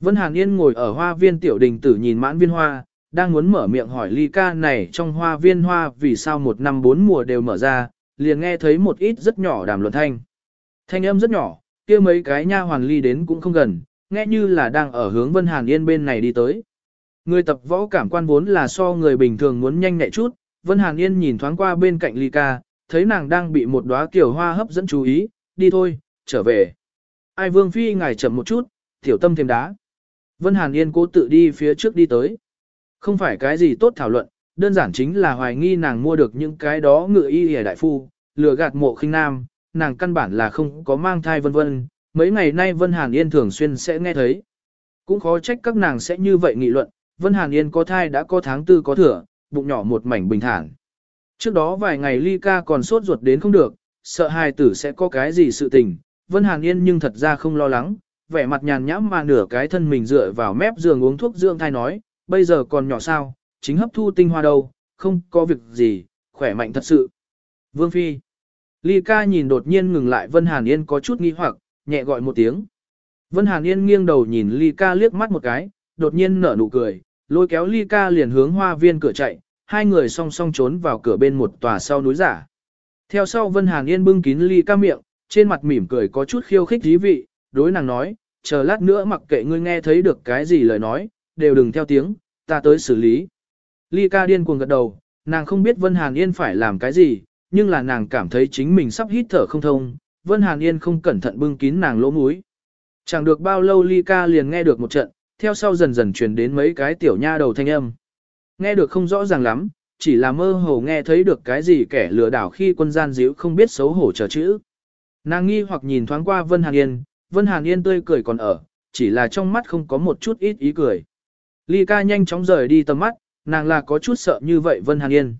Vân Hàn Yên ngồi ở hoa viên tiểu đình tử nhìn mãn viên hoa, đang muốn mở miệng hỏi ly ca này trong hoa viên hoa vì sao một năm bốn mùa đều mở ra, liền nghe thấy một ít rất nhỏ đàm luận thanh. Thanh âm rất nhỏ, kia mấy cái nha hoàn ly đến cũng không gần, nghe như là đang ở hướng Vân Hàn Yên bên này đi tới. Người tập võ cảm quan vốn là so người bình thường muốn nhanh nhẹ chút, Vân Hàn Yên nhìn thoáng qua bên cạnh ly ca, thấy nàng đang bị một đóa kiểu hoa hấp dẫn chú ý, đi thôi, trở về. Ai vương phi ngài chậm một chút, tiểu tâm thêm đá. Vân Hàn Yên cố tự đi phía trước đi tới. Không phải cái gì tốt thảo luận, đơn giản chính là hoài nghi nàng mua được những cái đó ngựa y hề đại phu, lừa gạt mộ khinh nam, nàng căn bản là không có mang thai vân vân. Mấy ngày nay Vân Hàn Yên thường xuyên sẽ nghe thấy. Cũng khó trách các nàng sẽ như vậy nghị luận, Vân Hàn Yên có thai đã có tháng tư có thừa, bụng nhỏ một mảnh bình thản. Trước đó vài ngày Ly ca còn sốt ruột đến không được, sợ hài tử sẽ có cái gì sự tình, Vân Hàn Yên nhưng thật ra không lo lắng, vẻ mặt nhàn nhãm mà nửa cái thân mình dựa vào mép giường uống thuốc dưỡng thai nói, bây giờ còn nhỏ sao, chính hấp thu tinh hoa đâu, không có việc gì, khỏe mạnh thật sự. Vương Phi Ly ca nhìn đột nhiên ngừng lại Vân Hàn Yên có chút nghi hoặc, nhẹ gọi một tiếng. Vân Hàn Yên nghiêng đầu nhìn Ly ca liếc mắt một cái, đột nhiên nở nụ cười, lôi kéo Ly ca liền hướng hoa viên cửa chạy, hai người song song trốn vào cửa bên một tòa sau núi giả. Theo sau Vân Hàn Yên bưng kín Ly ca miệng, trên mặt mỉm cười có chút khiêu khích thí vị, đối nàng nói, chờ lát nữa mặc kệ ngươi nghe thấy được cái gì lời nói, đều đừng theo tiếng, ta tới xử lý. Ly ca điên cuồng gật đầu, nàng không biết Vân Hàn Yên phải làm cái gì, nhưng là nàng cảm thấy chính mình sắp hít thở không thông, Vân Hàn Yên không cẩn thận bưng kín nàng lỗ mũi. Chẳng được bao lâu Ly ca liền nghe được một trận, theo sau dần dần truyền đến mấy cái tiểu nha đầu thanh âm. Nghe được không rõ ràng lắm, chỉ là mơ hồ nghe thấy được cái gì kẻ lừa đảo khi quân gian díu không biết xấu hổ chờ chữ. Nàng nghi hoặc nhìn thoáng qua Vân Hàn Yên, Vân Hàn Yên tươi cười còn ở, chỉ là trong mắt không có một chút ít ý cười. Ly ca nhanh chóng rời đi tầm mắt, nàng là có chút sợ như vậy Vân Hàn Yên.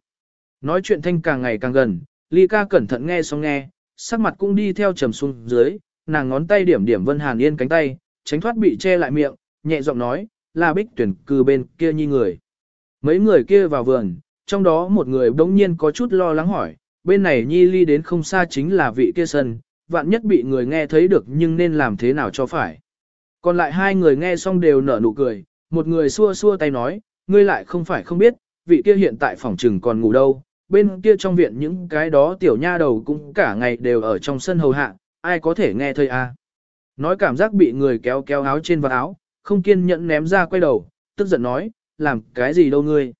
Nói chuyện thanh càng ngày càng gần, Ly ca cẩn thận nghe xong nghe, sắc mặt cũng đi theo trầm xuống dưới, nàng ngón tay điểm điểm Vân Hàn Yên cánh tay, tránh thoát bị che lại miệng, nhẹ giọng nói, là bích tuyển cư bên kia nhi người. Mấy người kia vào vườn, trong đó một người đống nhiên có chút lo lắng hỏi, bên này nhi ly đến không xa chính là vị kia sân, vạn nhất bị người nghe thấy được nhưng nên làm thế nào cho phải. Còn lại hai người nghe xong đều nở nụ cười, một người xua xua tay nói, ngươi lại không phải không biết, vị kia hiện tại phòng trừng còn ngủ đâu, bên kia trong viện những cái đó tiểu nha đầu cũng cả ngày đều ở trong sân hầu hạ, ai có thể nghe thấy à Nói cảm giác bị người kéo kéo áo trên vào áo, không kiên nhẫn ném ra quay đầu, tức giận nói, làm cái gì đâu ngươi.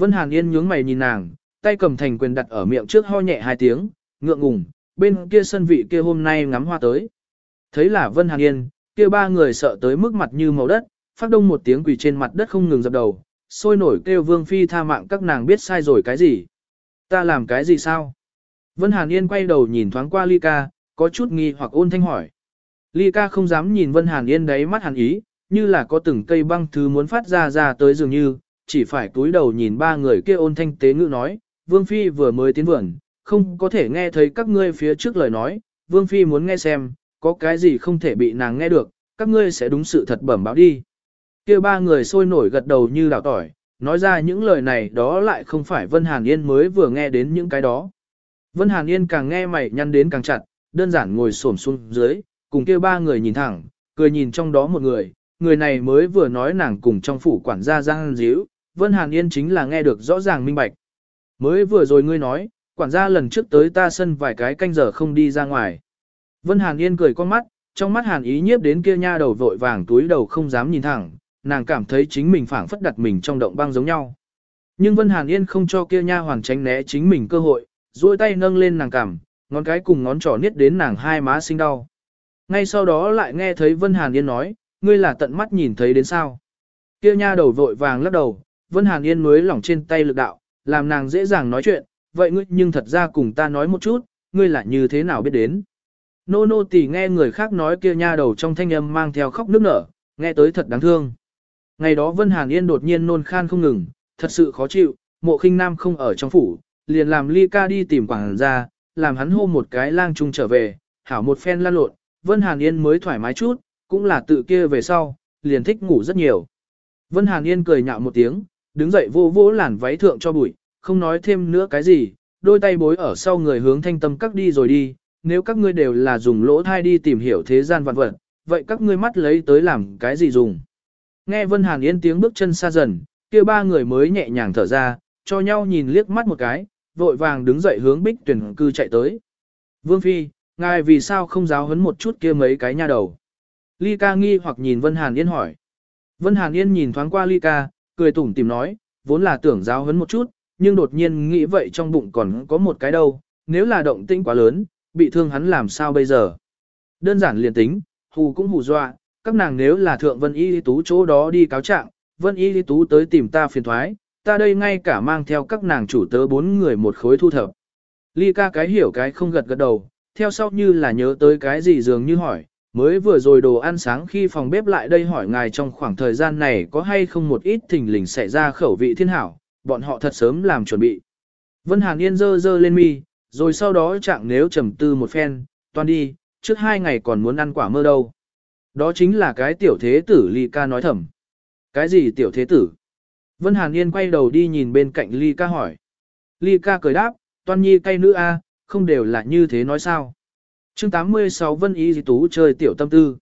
Vân Hàn Yên nhướng mày nhìn nàng, tay cầm thành quyền đặt ở miệng trước ho nhẹ hai tiếng, ngượng ngùng, bên kia sân vị kia hôm nay ngắm hoa tới. Thấy là Vân Hàn Yên, kia ba người sợ tới mức mặt như màu đất, phát đông một tiếng quỳ trên mặt đất không ngừng dập đầu, sôi nổi kêu Vương Phi tha mạng các nàng biết sai rồi cái gì. Ta làm cái gì sao? Vân Hàn Yên quay đầu nhìn thoáng qua Ly Ca, có chút nghi hoặc ôn thanh hỏi. Ly Ca không dám nhìn Vân Hàn Yên đấy mắt hàn ý, như là có từng cây băng thứ muốn phát ra ra tới dường như, chỉ phải cúi đầu nhìn ba người kia ôn thanh tế ngữ nói, Vương Phi vừa mới tiến vườn, không có thể nghe thấy các ngươi phía trước lời nói, Vương Phi muốn nghe xem, có cái gì không thể bị nàng nghe được, các ngươi sẽ đúng sự thật bẩm báo đi. kia ba người sôi nổi gật đầu như đào tỏi, nói ra những lời này đó lại không phải Vân Hàn Yên mới vừa nghe đến những cái đó. Vân Hàn Yên càng nghe mày nhăn đến càng chặt, đơn giản ngồi xổm xuống dưới, cùng kia ba người nhìn thẳng, cười nhìn trong đó một người, người này mới vừa nói nàng cùng trong phủ quản gia Giang Díu, Vân Hàn Yên chính là nghe được rõ ràng minh bạch. Mới vừa rồi ngươi nói, quản gia lần trước tới ta sân vài cái canh giờ không đi ra ngoài. Vân Hàn Yên cười con mắt, trong mắt Hàn ý nhiếp đến kia nha đầu vội vàng túi đầu không dám nhìn thẳng, nàng cảm thấy chính mình phảng phất đặt mình trong động băng giống nhau. Nhưng Vân Hàn Yên không cho kia nha hoàng tránh né chính mình cơ hội, duỗi tay nâng lên nàng cằm, ngón cái cùng ngón trỏ niết đến nàng hai má sinh đau. Ngay sau đó lại nghe thấy Vân Hàn Yên nói, ngươi là tận mắt nhìn thấy đến sao. Kia nha đầu vội vàng lắc đầu, Vân Hàn Yên mới lỏng trên tay lực đạo, làm nàng dễ dàng nói chuyện, vậy ngươi nhưng thật ra cùng ta nói một chút, ngươi là như thế nào biết đến. Nô nô tỉ nghe người khác nói kia nha đầu trong thanh âm mang theo khóc nước nở, nghe tới thật đáng thương. Ngày đó Vân Hàn Yên đột nhiên nôn khan không ngừng, thật sự khó chịu, mộ khinh nam không ở trong phủ, liền làm ly ca đi tìm quảng ra, làm hắn hô một cái lang trung trở về, hảo một phen lan lộn, Vân Hàn Yên mới thoải mái chút, cũng là tự kia về sau, liền thích ngủ rất nhiều. Vân Hàn Yên cười nhạo một tiếng, đứng dậy vô vỗ làn váy thượng cho bụi, không nói thêm nữa cái gì, đôi tay bối ở sau người hướng thanh tâm các đi rồi đi, nếu các ngươi đều là dùng lỗ thai đi tìm hiểu thế gian vạn vật, vậy các ngươi mắt lấy tới làm cái gì dùng. Nghe Vân Hàn Yên tiếng bước chân xa dần, kia ba người mới nhẹ nhàng thở ra, cho nhau nhìn liếc mắt một cái, vội vàng đứng dậy hướng bích tuyển cư chạy tới. Vương Phi, ngài vì sao không giáo huấn một chút kia mấy cái nha đầu? Ly ca nghi hoặc nhìn Vân Hàn Yên hỏi. Vân Hàn Yên nhìn thoáng qua Ly ca, cười tủm tìm nói, vốn là tưởng giáo huấn một chút, nhưng đột nhiên nghĩ vậy trong bụng còn có một cái đâu, nếu là động tĩnh quá lớn, bị thương hắn làm sao bây giờ? Đơn giản liền tính, hù cũng hù dọa, các nàng nếu là thượng Vân Y Tú chỗ đó đi cáo trạng, Vân Y Tú tới tìm ta phiền thoái, ta đây ngay cả mang theo các nàng chủ tớ bốn người một khối thu thập. Ly ca cái hiểu cái không gật gật đầu, theo sau như là nhớ tới cái gì dường như hỏi, mới vừa rồi đồ ăn sáng khi phòng bếp lại đây hỏi ngài trong khoảng thời gian này có hay không một ít thình lình xảy ra khẩu vị thiên hảo, bọn họ thật sớm làm chuẩn bị. Vân Hàn Yên dơ dơ lên mi, rồi sau đó chẳng nếu trầm tư một phen, toàn đi, trước hai ngày còn muốn ăn quả mơ đâu. Đó chính là cái tiểu thế tử Ly ca nói thầm. Cái gì tiểu thế tử? Vân Hàn Yên quay đầu đi nhìn bên cạnh Ly ca hỏi. Ly ca cười đáp, toan nhi cay nữ a, không đều là như thế nói sao chương 86 Vân Y Di Tú chơi tiểu tâm tư.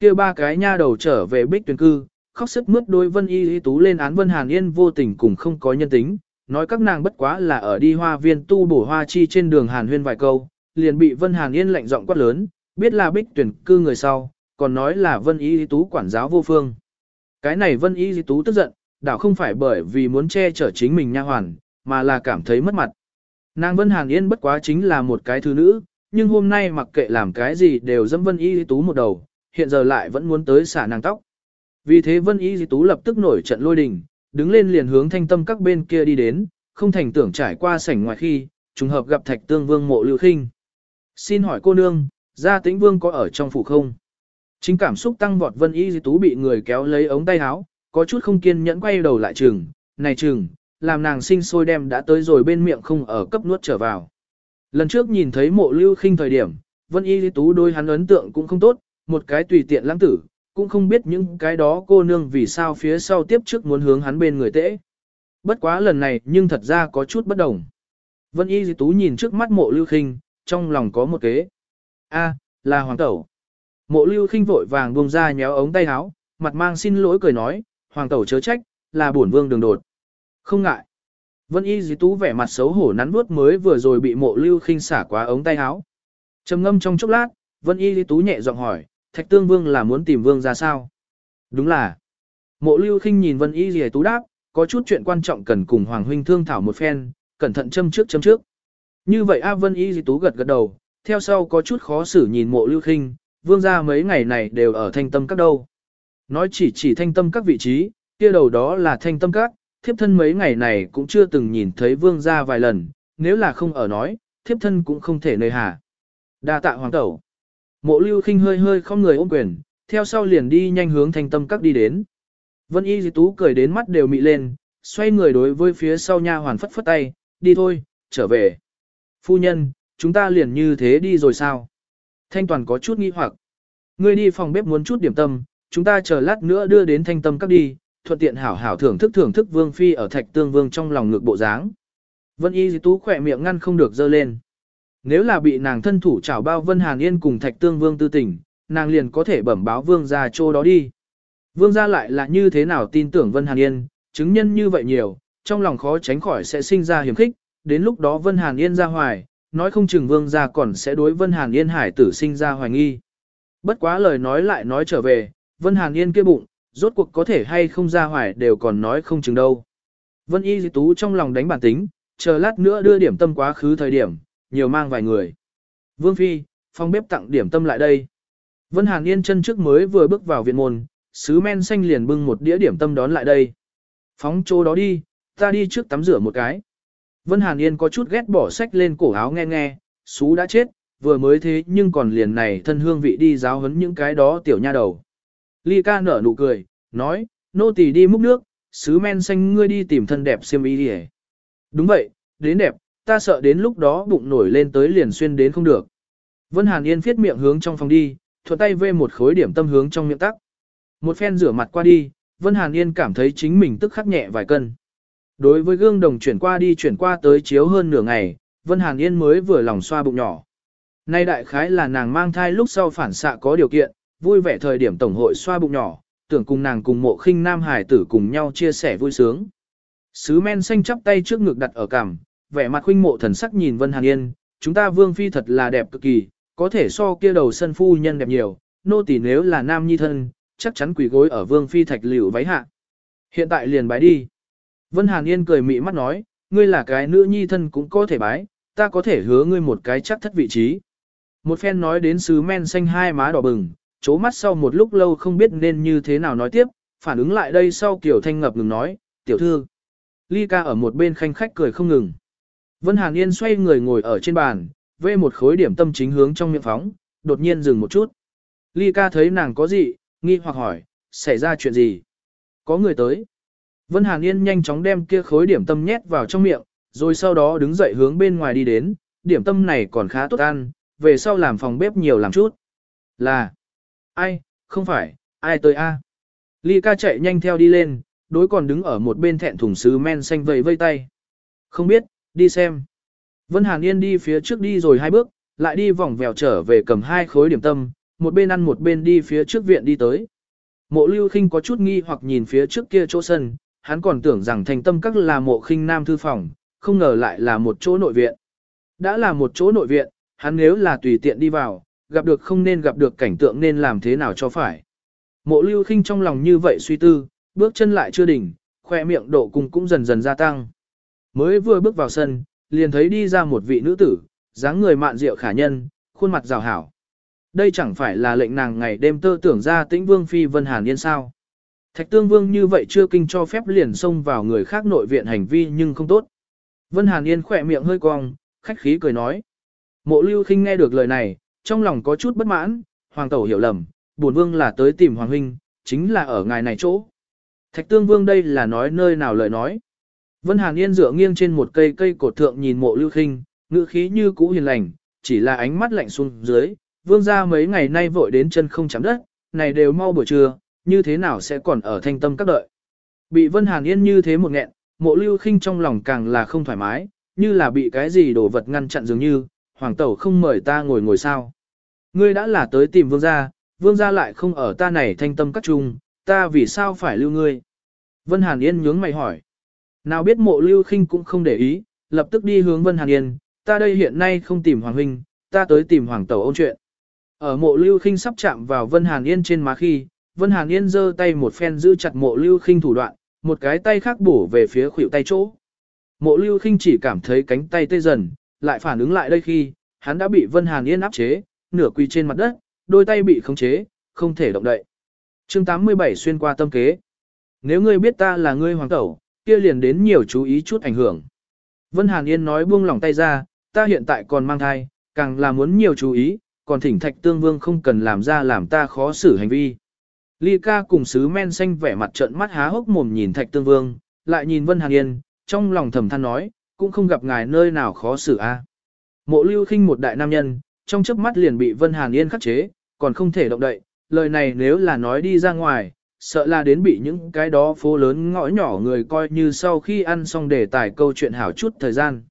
kia ba cái nha đầu trở về bích tuyển cư, khóc sức mướt đôi Vân Y Di Tú lên án Vân Hàn Yên vô tình cùng không có nhân tính, nói các nàng bất quá là ở đi hoa viên tu bổ hoa chi trên đường Hàn Huyên vài câu, liền bị Vân Hàn Yên lạnh giọng quát lớn, biết là bích tuyển cư người sau, còn nói là Vân Y Di Tú quản giáo vô phương. Cái này Vân Y Di Tú tức giận, đảo không phải bởi vì muốn che chở chính mình nha hoàn, mà là cảm thấy mất mặt. Nàng Vân Hàn Yên bất quá chính là một cái thứ nữ, nhưng hôm nay mặc kệ làm cái gì đều dâm Vân Y Di Tú một đầu, hiện giờ lại vẫn muốn tới xả nàng tóc. Vì thế Vân Y Di Tú lập tức nổi trận lôi đình, đứng lên liền hướng thanh tâm các bên kia đi đến, không thành tưởng trải qua sảnh ngoài khi, trùng hợp gặp thạch tương vương mộ lưu khinh. Xin hỏi cô nương, gia tĩnh vương có ở trong phủ không? Chính cảm xúc tăng vọt Vân Y Di Tú bị người kéo lấy ống tay áo, có chút không kiên nhẫn quay đầu lại trường, này trường, làm nàng sinh sôi đem đã tới rồi bên miệng không ở cấp nuốt trở vào. Lần trước nhìn thấy mộ lưu khinh thời điểm, Vân Y Lý Tú đôi hắn ấn tượng cũng không tốt, một cái tùy tiện lãng tử, cũng không biết những cái đó cô nương vì sao phía sau tiếp trước muốn hướng hắn bên người tễ. Bất quá lần này nhưng thật ra có chút bất đồng. Vân Y Lý Tú nhìn trước mắt mộ lưu khinh, trong lòng có một kế. A, là hoàng tẩu. Mộ lưu khinh vội vàng buông ra nhéo ống tay áo, mặt mang xin lỗi cười nói, hoàng tẩu chớ trách, là bổn vương đường đột. Không ngại. Vân y dì tú vẻ mặt xấu hổ nắn vuốt mới vừa rồi bị mộ lưu khinh xả quá ống tay áo. trầm ngâm trong chốc lát, Vân y dì tú nhẹ giọng hỏi, thạch tương vương là muốn tìm vương ra sao? Đúng là. Mộ lưu khinh nhìn Vân y dì tú đáp, có chút chuyện quan trọng cần cùng Hoàng huynh thương thảo một phen, cẩn thận châm trước châm trước. Như vậy A Vân y dì tú gật gật đầu, theo sau có chút khó xử nhìn mộ lưu khinh, vương ra mấy ngày này đều ở thanh tâm các đâu. Nói chỉ chỉ thanh tâm các vị trí, kia đầu đó là thanh tâm các, thiếp thân mấy ngày này cũng chưa từng nhìn thấy vương gia vài lần, nếu là không ở nói, thiếp thân cũng không thể nơi hà. đa tạ hoàng tẩu. Mộ lưu khinh hơi hơi không người ôm quyền, theo sau liền đi nhanh hướng thanh tâm các đi đến. Vân y dì tú cười đến mắt đều mị lên, xoay người đối với phía sau nha hoàn phất phất tay, đi thôi, trở về. Phu nhân, chúng ta liền như thế đi rồi sao? Thanh toàn có chút nghi hoặc. Ngươi đi phòng bếp muốn chút điểm tâm, chúng ta chờ lát nữa đưa đến thanh tâm các đi, thuận tiện hảo hảo thưởng thức thưởng thức vương phi ở thạch tương vương trong lòng ngực bộ dáng. Vân y dì tú khỏe miệng ngăn không được dơ lên. Nếu là bị nàng thân thủ chảo bao Vân Hàn Yên cùng thạch tương vương tư tình, nàng liền có thể bẩm báo vương ra chỗ đó đi. Vương gia lại là như thế nào tin tưởng Vân Hàn Yên, chứng nhân như vậy nhiều, trong lòng khó tránh khỏi sẽ sinh ra hiểm khích, đến lúc đó Vân Hàn Yên ra hoài, nói không chừng vương gia còn sẽ đối Vân Hàn Yên hải tử sinh ra hoài nghi. Bất quá lời nói lại nói trở về, Vân Hàn Yên kia bụng, rốt cuộc có thể hay không ra hoài đều còn nói không chừng đâu. Vân Y Di Tú trong lòng đánh bản tính, chờ lát nữa đưa điểm tâm quá khứ thời điểm, nhiều mang vài người. Vương Phi, phong bếp tặng điểm tâm lại đây. Vân Hàn Yên chân trước mới vừa bước vào viện môn, sứ men xanh liền bưng một đĩa điểm tâm đón lại đây. Phóng chỗ đó đi, ta đi trước tắm rửa một cái. Vân Hàn Yên có chút ghét bỏ sách lên cổ áo nghe nghe, xú đã chết, vừa mới thế nhưng còn liền này thân hương vị đi giáo huấn những cái đó tiểu nha đầu. Ly ca nở nụ cười, nói, nô tỳ đi múc nước, sứ men xanh ngươi đi tìm thân đẹp xiêm y đi Đúng vậy, đến đẹp, ta sợ đến lúc đó bụng nổi lên tới liền xuyên đến không được. Vân Hàn Yên phiết miệng hướng trong phòng đi, thuận tay vê một khối điểm tâm hướng trong miệng tắc. Một phen rửa mặt qua đi, Vân Hàn Yên cảm thấy chính mình tức khắc nhẹ vài cân. Đối với gương đồng chuyển qua đi chuyển qua tới chiếu hơn nửa ngày, Vân Hàn Yên mới vừa lòng xoa bụng nhỏ. Nay đại khái là nàng mang thai lúc sau phản xạ có điều kiện, vui vẻ thời điểm tổng hội xoa bụng nhỏ, tưởng cùng nàng cùng mộ khinh nam hải tử cùng nhau chia sẻ vui sướng. Sứ men xanh chắp tay trước ngực đặt ở cằm, vẻ mặt khuynh mộ thần sắc nhìn Vân Hàn Yên, chúng ta vương phi thật là đẹp cực kỳ, có thể so kia đầu sân phu nhân đẹp nhiều, nô tỳ nếu là nam nhi thân, chắc chắn quỳ gối ở vương phi thạch liễu váy hạ. Hiện tại liền bái đi. Vân Hàn Yên cười mị mắt nói, ngươi là cái nữ nhi thân cũng có thể bái, ta có thể hứa ngươi một cái chắc thất vị trí. Một phen nói đến sứ men xanh hai má đỏ bừng, chố mắt sau một lúc lâu không biết nên như thế nào nói tiếp, phản ứng lại đây sau kiểu thanh ngập ngừng nói, tiểu thư. Ly ca ở một bên khanh khách cười không ngừng. Vân Hàn Yên xoay người ngồi ở trên bàn, vê một khối điểm tâm chính hướng trong miệng phóng, đột nhiên dừng một chút. Ly ca thấy nàng có gì, nghi hoặc hỏi, xảy ra chuyện gì? Có người tới. Vân Hàn Yên nhanh chóng đem kia khối điểm tâm nhét vào trong miệng, rồi sau đó đứng dậy hướng bên ngoài đi đến, điểm tâm này còn khá tốt ăn, về sau làm phòng bếp nhiều làm chút. Là, ai, không phải, ai tới a? Ly ca chạy nhanh theo đi lên, đối còn đứng ở một bên thẹn thùng sứ men xanh vầy vây tay. Không biết, đi xem. Vân Hàn Yên đi phía trước đi rồi hai bước, lại đi vòng vèo trở về cầm hai khối điểm tâm, một bên ăn một bên đi phía trước viện đi tới. Mộ lưu khinh có chút nghi hoặc nhìn phía trước kia chỗ sân, hắn còn tưởng rằng thành tâm các là mộ khinh nam thư phòng, không ngờ lại là một chỗ nội viện. Đã là một chỗ nội viện, hắn nếu là tùy tiện đi vào, gặp được không nên gặp được cảnh tượng nên làm thế nào cho phải. Mộ lưu khinh trong lòng như vậy suy tư, bước chân lại chưa đỉnh, khoe miệng độ cùng cũng dần dần gia tăng. Mới vừa bước vào sân, liền thấy đi ra một vị nữ tử, dáng người mạn diệu khả nhân, khuôn mặt rào hảo. Đây chẳng phải là lệnh nàng ngày đêm tơ tưởng ra tĩnh vương phi vân hàn yên sao. Thạch tương vương như vậy chưa kinh cho phép liền xông vào người khác nội viện hành vi nhưng không tốt. Vân hàn yên khỏe miệng hơi cong, khách khí cười nói. Mộ lưu khinh nghe được lời này, trong lòng có chút bất mãn, hoàng tẩu hiểu lầm, bổn vương là tới tìm hoàng huynh, chính là ở ngài này chỗ. Thạch tương vương đây là nói nơi nào lời nói. Vân Hàn Yên dựa nghiêng trên một cây cây cột thượng nhìn mộ lưu khinh, ngữ khí như cũ hiền lành, chỉ là ánh mắt lạnh xuống dưới, vương gia mấy ngày nay vội đến chân không chạm đất, này đều mau buổi trưa, như thế nào sẽ còn ở thanh tâm các đợi. Bị Vân Hàn Yên như thế một nghẹn, mộ lưu khinh trong lòng càng là không thoải mái, như là bị cái gì đồ vật ngăn chặn dường như, hoàng tẩu không mời ta ngồi ngồi sao. Ngươi đã là tới tìm vương gia, vương gia lại không ở ta này thanh tâm các trung, ta vì sao phải lưu ngươi? Vân Hàn Yên nhướng mày hỏi. Nào biết mộ lưu khinh cũng không để ý, lập tức đi hướng Vân Hàn Yên, ta đây hiện nay không tìm Hoàng Huynh, ta tới tìm Hoàng Tẩu ôn chuyện. Ở mộ lưu khinh sắp chạm vào Vân Hàn Yên trên má khi, Vân Hàn Yên giơ tay một phen giữ chặt mộ lưu khinh thủ đoạn, một cái tay khác bổ về phía khuỷu tay chỗ. Mộ lưu khinh chỉ cảm thấy cánh tay tê dần, lại phản ứng lại đây khi, hắn đã bị Vân Hàn Yên áp chế, nửa quỳ trên mặt đất, đôi tay bị khống chế, không thể động đậy. chương 87 xuyên qua tâm kế. Nếu ngươi biết ta là ngươi hoàng tẩu, kia liền đến nhiều chú ý chút ảnh hưởng. Vân Hàn Yên nói buông lỏng tay ra, ta hiện tại còn mang thai, càng là muốn nhiều chú ý, còn thỉnh thạch tương vương không cần làm ra làm ta khó xử hành vi. Ly ca cùng sứ men xanh vẻ mặt trợn mắt há hốc mồm nhìn thạch tương vương, lại nhìn Vân Hàn Yên, trong lòng thầm than nói, cũng không gặp ngài nơi nào khó xử a. Mộ lưu khinh một đại nam nhân, trong chớp mắt liền bị Vân Hàn Yên khắc chế, còn không thể động đậy, lời này nếu là nói đi ra ngoài, sợ là đến bị những cái đó phố lớn ngõ nhỏ người coi như sau khi ăn xong để tải câu chuyện hảo chút thời gian.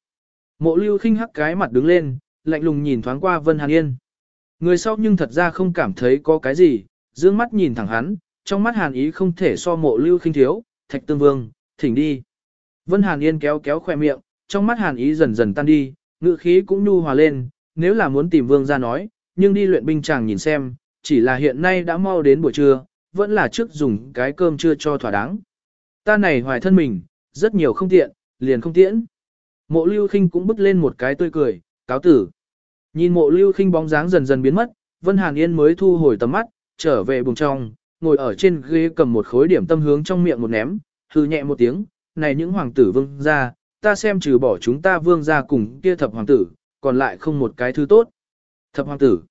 Mộ lưu khinh hắc cái mặt đứng lên, lạnh lùng nhìn thoáng qua Vân Hàn Yên. Người sau nhưng thật ra không cảm thấy có cái gì, dương mắt nhìn thẳng hắn, trong mắt Hàn ý không thể so mộ lưu khinh thiếu, thạch tương vương, thỉnh đi. Vân Hàn Yên kéo kéo khoe miệng, trong mắt Hàn ý dần dần tan đi, ngự khí cũng nhu hòa lên, nếu là muốn tìm vương ra nói, nhưng đi luyện binh chàng nhìn xem, chỉ là hiện nay đã mau đến buổi trưa, vẫn là trước dùng cái cơm trưa cho thỏa đáng. Ta này hoài thân mình, rất nhiều không tiện, liền không tiễn. Mộ lưu khinh cũng bứt lên một cái tươi cười, cáo tử. Nhìn mộ lưu khinh bóng dáng dần dần biến mất, Vân Hàn Yên mới thu hồi tầm mắt, trở về bùng trong, ngồi ở trên ghế cầm một khối điểm tâm hướng trong miệng một ném, hư nhẹ một tiếng, này những hoàng tử vương gia, ta xem trừ bỏ chúng ta vương gia cùng kia thập hoàng tử, còn lại không một cái thứ tốt. Thập hoàng tử.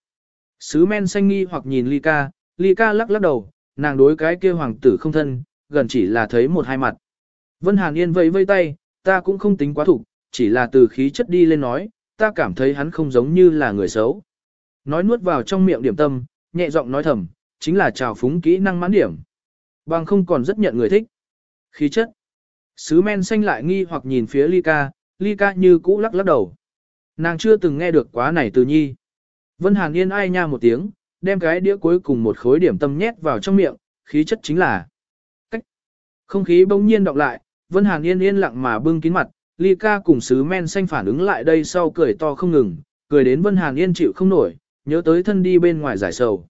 Sứ men xanh nghi hoặc nhìn ly ca, ly ca lắc lắc đầu, nàng đối cái kia hoàng tử không thân, gần chỉ là thấy một hai mặt. Vân Hàn Yên vẫy vây tay, ta cũng không tính quá thủ, chỉ là từ khí chất đi lên nói, ta cảm thấy hắn không giống như là người xấu. Nói nuốt vào trong miệng điểm tâm, nhẹ giọng nói thầm, chính là trào phúng kỹ năng mãn điểm. Bằng không còn rất nhận người thích. Khí chất. Sứ men xanh lại nghi hoặc nhìn phía ly ca, ly ca như cũ lắc lắc đầu. Nàng chưa từng nghe được quá này từ nhi. Vân Hàn Yên ai nha một tiếng, đem cái đĩa cuối cùng một khối điểm tâm nhét vào trong miệng, khí chất chính là cách. Không khí bỗng nhiên đọc lại, Vân Hàn Yên yên lặng mà bưng kín mặt, ly ca cùng sứ men xanh phản ứng lại đây sau cười to không ngừng, cười đến Vân Hàn Yên chịu không nổi, nhớ tới thân đi bên ngoài giải sầu.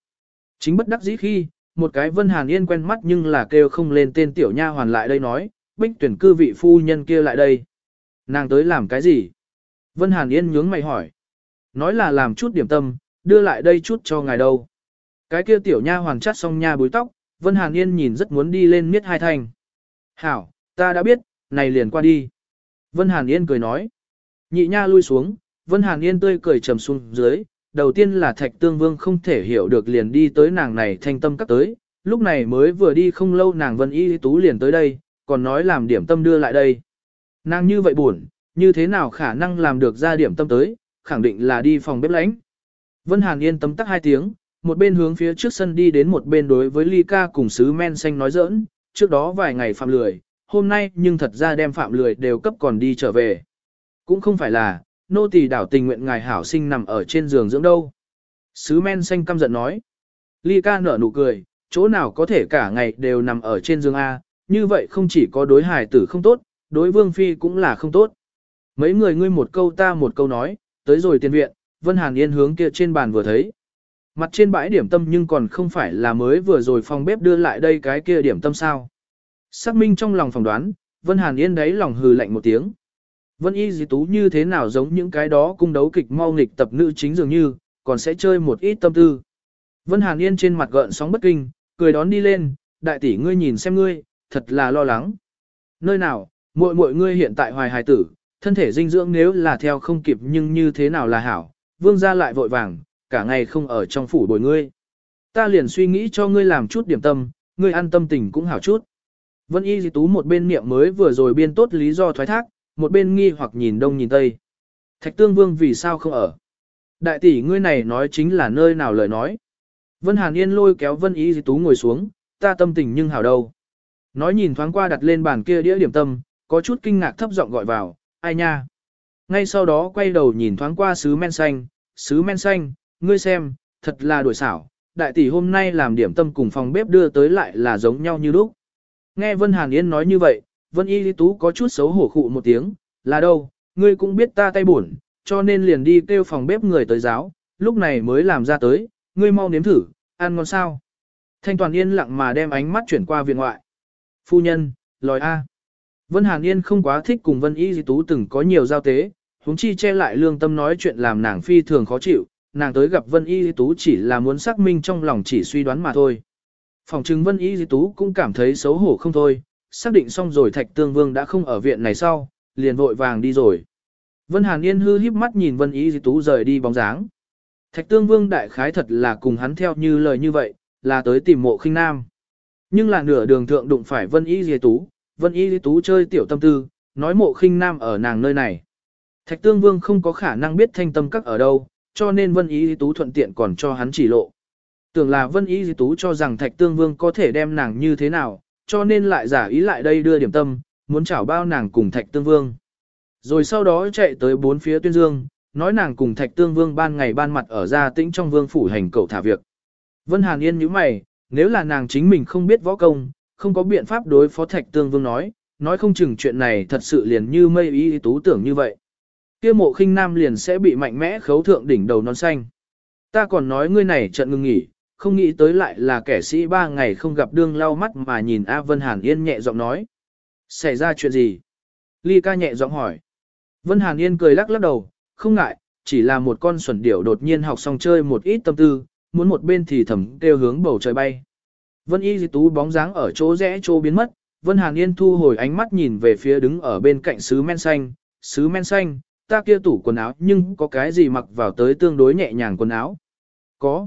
Chính bất đắc dĩ khi, một cái Vân Hàn Yên quen mắt nhưng là kêu không lên tên tiểu nha hoàn lại đây nói, bích tuyển cư vị phu nhân kia lại đây. Nàng tới làm cái gì? Vân Hàn Yên nhướng mày hỏi. Nói là làm chút điểm tâm, đưa lại đây chút cho ngài đâu. Cái kia tiểu nha hoàn chắt xong nha búi tóc, Vân Hàn Yên nhìn rất muốn đi lên miết hai thành. Hảo, ta đã biết, này liền qua đi. Vân Hàn Yên cười nói. Nhị nha lui xuống, Vân Hàn Yên tươi cười trầm xuống dưới, đầu tiên là Thạch Tương Vương không thể hiểu được liền đi tới nàng này thanh tâm cắt tới, lúc này mới vừa đi không lâu nàng Vân Y Tú liền tới đây, còn nói làm điểm tâm đưa lại đây. Nàng như vậy buồn, như thế nào khả năng làm được ra điểm tâm tới, khẳng định là đi phòng bếp lãnh. Vân Hàn Yên tấm tắc hai tiếng, một bên hướng phía trước sân đi đến một bên đối với Ly Ca cùng sứ men xanh nói giỡn, trước đó vài ngày phạm lười, hôm nay nhưng thật ra đem phạm lười đều cấp còn đi trở về. Cũng không phải là, nô tỳ đảo tình nguyện ngài hảo sinh nằm ở trên giường dưỡng đâu. Sứ men xanh căm giận nói. Ly ca nở nụ cười, chỗ nào có thể cả ngày đều nằm ở trên giường A, như vậy không chỉ có đối hải tử không tốt, đối vương phi cũng là không tốt. Mấy người ngươi một câu ta một câu nói, tới rồi tiền viện, Vân Hàn Yên hướng kia trên bàn vừa thấy. Mặt trên bãi điểm tâm nhưng còn không phải là mới vừa rồi phòng bếp đưa lại đây cái kia điểm tâm sao. Xác minh trong lòng phỏng đoán, Vân Hàn Yên đấy lòng hừ lạnh một tiếng. Vân Y Dĩ Tú như thế nào giống những cái đó cung đấu kịch mau nghịch tập nữ chính dường như, còn sẽ chơi một ít tâm tư. Vân Hàn Yên trên mặt gợn sóng bất kinh, cười đón đi lên, đại tỷ ngươi nhìn xem ngươi, thật là lo lắng. Nơi nào, muội muội ngươi hiện tại hoài hài tử, thân thể dinh dưỡng nếu là theo không kịp nhưng như thế nào là hảo, vương gia lại vội vàng, cả ngày không ở trong phủ bồi ngươi. Ta liền suy nghĩ cho ngươi làm chút điểm tâm, ngươi ăn tâm tình cũng hảo chút. Vân Y Di Tú một bên niệm mới vừa rồi biên tốt lý do thoái thác, một bên nghi hoặc nhìn đông nhìn tây. Thạch Tương Vương vì sao không ở? Đại tỷ ngươi này nói chính là nơi nào lời nói. Vân Hàn Yên lôi kéo Vân Y Di Tú ngồi xuống, ta tâm tình nhưng hảo đâu. Nói nhìn thoáng qua đặt lên bàn kia đĩa điểm tâm, có chút kinh ngạc thấp giọng gọi vào, ai nha. Ngay sau đó quay đầu nhìn thoáng qua sứ men xanh, sứ men xanh, ngươi xem, thật là đổi xảo, đại tỷ hôm nay làm điểm tâm cùng phòng bếp đưa tới lại là giống nhau như lúc. Nghe Vân Hàn Yên nói như vậy, Vân Y Lý Tú có chút xấu hổ khụ một tiếng, là đâu, ngươi cũng biết ta tay buồn, cho nên liền đi kêu phòng bếp người tới giáo, lúc này mới làm ra tới, ngươi mau nếm thử, ăn ngon sao. Thanh Toàn Yên lặng mà đem ánh mắt chuyển qua viện ngoại. Phu nhân, lòi A. Vân Hàn Yên không quá thích cùng Vân Y Di Tú từng có nhiều giao tế, huống chi che lại lương tâm nói chuyện làm nàng phi thường khó chịu, nàng tới gặp Vân Y Di Tú chỉ là muốn xác minh trong lòng chỉ suy đoán mà thôi. Phòng chứng Vân Y Di Tú cũng cảm thấy xấu hổ không thôi, xác định xong rồi Thạch Tương Vương đã không ở viện này sau, liền vội vàng đi rồi. Vân Hàn Yên hư híp mắt nhìn Vân Y Di Tú rời đi bóng dáng. Thạch Tương Vương đại khái thật là cùng hắn theo như lời như vậy, là tới tìm mộ khinh nam. Nhưng là nửa đường thượng đụng phải Vân Y Di Tú, Vân Y Di Tú chơi tiểu tâm tư, nói mộ khinh nam ở nàng nơi này. Thạch Tương Vương không có khả năng biết thanh tâm các ở đâu, cho nên Vân Y Di Tú thuận tiện còn cho hắn chỉ lộ. Tưởng là Vân Y Di Tú cho rằng Thạch Tương Vương có thể đem nàng như thế nào, cho nên lại giả ý lại đây đưa điểm tâm, muốn chảo bao nàng cùng Thạch Tương Vương. Rồi sau đó chạy tới bốn phía tuyên dương, nói nàng cùng Thạch Tương Vương ban ngày ban mặt ở gia tĩnh trong vương phủ hành cầu thả việc. Vân Hàn Yên nhíu mày, nếu là nàng chính mình không biết võ công, không có biện pháp đối phó Thạch Tương Vương nói, nói không chừng chuyện này thật sự liền như mây ý tú tưởng như vậy. Kia mộ khinh nam liền sẽ bị mạnh mẽ khấu thượng đỉnh đầu non xanh. Ta còn nói ngươi này trận ngừng nghỉ, không nghĩ tới lại là kẻ sĩ ba ngày không gặp đương lau mắt mà nhìn A Vân Hàn Yên nhẹ giọng nói. Xảy ra chuyện gì? Ly ca nhẹ giọng hỏi. Vân Hàn Yên cười lắc lắc đầu, không ngại, chỉ là một con xuẩn điểu đột nhiên học xong chơi một ít tâm tư, muốn một bên thì thầm kêu hướng bầu trời bay. Vân Y Di Tú bóng dáng ở chỗ rẽ chỗ biến mất, Vân Hàn Yên thu hồi ánh mắt nhìn về phía đứng ở bên cạnh sứ men xanh, sứ men xanh, ta kia tủ quần áo nhưng có cái gì mặc vào tới tương đối nhẹ nhàng quần áo? Có.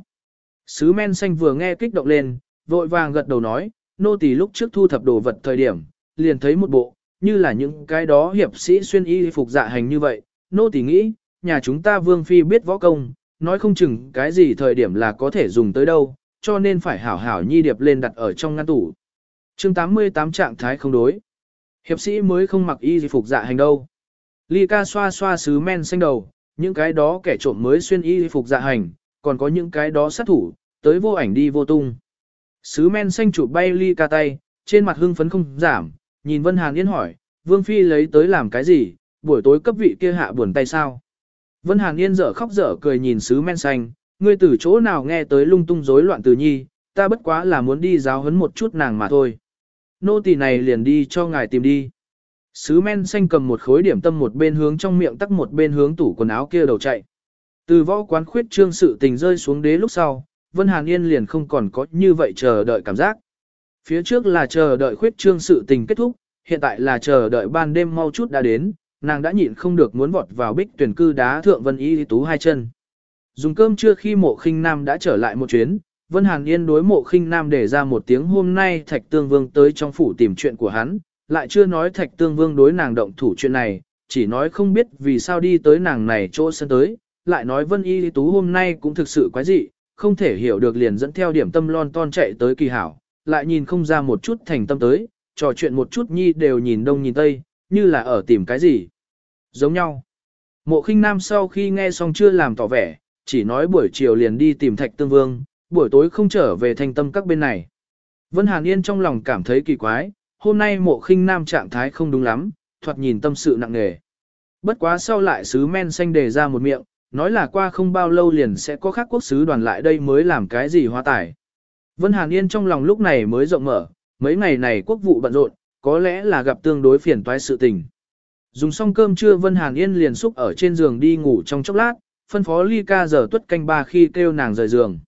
Sứ men xanh vừa nghe kích động lên, vội vàng gật đầu nói, nô tỳ lúc trước thu thập đồ vật thời điểm, liền thấy một bộ, như là những cái đó hiệp sĩ xuyên y phục dạ hành như vậy, nô tỳ nghĩ, nhà chúng ta vương phi biết võ công, nói không chừng cái gì thời điểm là có thể dùng tới đâu, cho nên phải hảo hảo nhi điệp lên đặt ở trong ngăn tủ. chương 88 trạng thái không đối. Hiệp sĩ mới không mặc y gì phục dạ hành đâu. Ly ca xoa xoa sứ men xanh đầu, những cái đó kẻ trộm mới xuyên y phục dạ hành, còn có những cái đó sát thủ, tới vô ảnh đi vô tung. Sứ men xanh chụp bay ly ca tay, trên mặt hưng phấn không giảm, nhìn Vân Hàn Yên hỏi, Vương Phi lấy tới làm cái gì, buổi tối cấp vị kia hạ buồn tay sao? Vân Hàn Yên dở khóc dở cười nhìn sứ men xanh, ngươi từ chỗ nào nghe tới lung tung rối loạn từ nhi, ta bất quá là muốn đi giáo huấn một chút nàng mà thôi. Nô tỳ này liền đi cho ngài tìm đi. Sứ men xanh cầm một khối điểm tâm một bên hướng trong miệng tắc một bên hướng tủ quần áo kia đầu chạy. Từ võ quán khuyết trương sự tình rơi xuống đế lúc sau, Vân Hàn Yên liền không còn có như vậy chờ đợi cảm giác. Phía trước là chờ đợi khuyết trương sự tình kết thúc, hiện tại là chờ đợi ban đêm mau chút đã đến, nàng đã nhịn không được muốn vọt vào bích tuyển cư đá thượng Vân Y Tú hai chân. Dùng cơm trưa khi mộ khinh nam đã trở lại một chuyến, Vân Hàn Yên đối mộ khinh nam để ra một tiếng hôm nay Thạch Tương Vương tới trong phủ tìm chuyện của hắn, lại chưa nói Thạch Tương Vương đối nàng động thủ chuyện này, chỉ nói không biết vì sao đi tới nàng này chỗ sân tới, lại nói Vân Y Tú hôm nay cũng thực sự quái dị, không thể hiểu được liền dẫn theo điểm tâm lon ton chạy tới kỳ hảo, lại nhìn không ra một chút thành tâm tới, trò chuyện một chút nhi đều nhìn đông nhìn tây, như là ở tìm cái gì. Giống nhau. Mộ khinh nam sau khi nghe xong chưa làm tỏ vẻ, chỉ nói buổi chiều liền đi tìm thạch tương vương, buổi tối không trở về thành tâm các bên này. Vân Hàn Yên trong lòng cảm thấy kỳ quái, hôm nay mộ khinh nam trạng thái không đúng lắm, thoạt nhìn tâm sự nặng nề. Bất quá sau lại sứ men xanh đề ra một miệng, nói là qua không bao lâu liền sẽ có khác quốc sứ đoàn lại đây mới làm cái gì hoa tải. Vân Hàn Yên trong lòng lúc này mới rộng mở, mấy ngày này quốc vụ bận rộn, có lẽ là gặp tương đối phiền toái sự tình. Dùng xong cơm trưa Vân Hàn Yên liền xúc ở trên giường đi ngủ trong chốc lát, phân phó ly ca giờ tuất canh ba khi kêu nàng rời giường.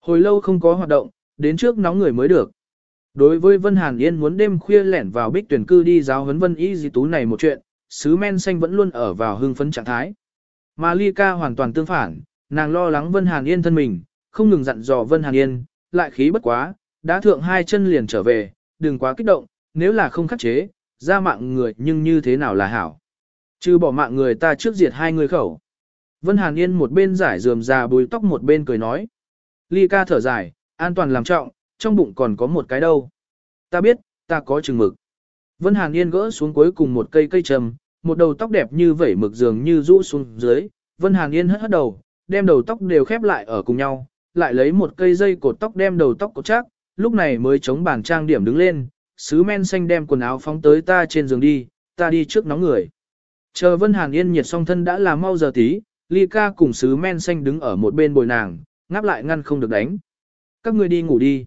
Hồi lâu không có hoạt động, đến trước nóng người mới được. Đối với Vân Hàn Yên muốn đêm khuya lẻn vào bích tuyển cư đi giáo huấn Vân Y Di Tú này một chuyện, sứ men xanh vẫn luôn ở vào hưng phấn trạng thái. Mà ly ca hoàn toàn tương phản, nàng lo lắng Vân Hàn Yên thân mình, không ngừng dặn dò Vân Hàn Yên, lại khí bất quá, đã thượng hai chân liền trở về, đừng quá kích động, nếu là không khắc chế, ra mạng người nhưng như thế nào là hảo. Chứ bỏ mạng người ta trước diệt hai người khẩu. Vân Hàn Yên một bên giải dườm già bùi tóc một bên cười nói. Ly ca thở dài, an toàn làm trọng, trong bụng còn có một cái đâu. Ta biết, ta có chừng mực. Vân Hàn Yên gỡ xuống cuối cùng một cây cây trầm, một đầu tóc đẹp như vẩy mực dường như rũ xuống dưới. Vân Hàn Yên hất hất đầu, đem đầu tóc đều khép lại ở cùng nhau, lại lấy một cây dây cột tóc đem đầu tóc cột chắc, lúc này mới chống bàn trang điểm đứng lên, sứ men xanh đem quần áo phóng tới ta trên giường đi, ta đi trước nóng người. Chờ Vân Hàn Yên nhiệt xong thân đã là mau giờ tí, Ly ca cùng sứ men xanh đứng ở một bên bồi nàng, ngáp lại ngăn không được đánh. Các người đi ngủ đi.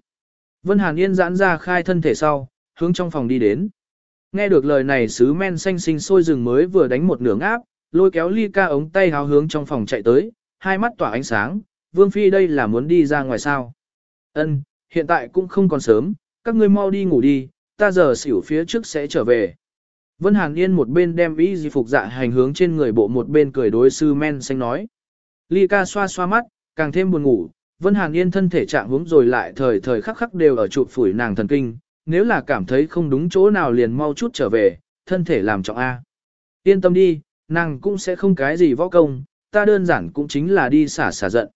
Vân Hàn Yên giãn ra khai thân thể sau, hướng trong phòng đi đến. Nghe được lời này sứ men xanh sinh sôi rừng mới vừa đánh một nửa ngáp, lôi kéo ly ca ống tay háo hướng trong phòng chạy tới, hai mắt tỏa ánh sáng, Vương Phi đây là muốn đi ra ngoài sao. Ân, hiện tại cũng không còn sớm, các ngươi mau đi ngủ đi, ta giờ xỉu phía trước sẽ trở về. Vân Hàn Yên một bên đem ý di phục dạ hành hướng trên người bộ một bên cười đối sư men xanh nói. Ly ca xoa xoa mắt, càng thêm buồn ngủ, Vân Hàn Yên thân thể trạng hướng rồi lại thời thời khắc khắc đều ở chụp phủi nàng thần kinh, nếu là cảm thấy không đúng chỗ nào liền mau chút trở về, thân thể làm trọng A. Yên tâm đi, nàng cũng sẽ không cái gì võ công, ta đơn giản cũng chính là đi xả xả giận.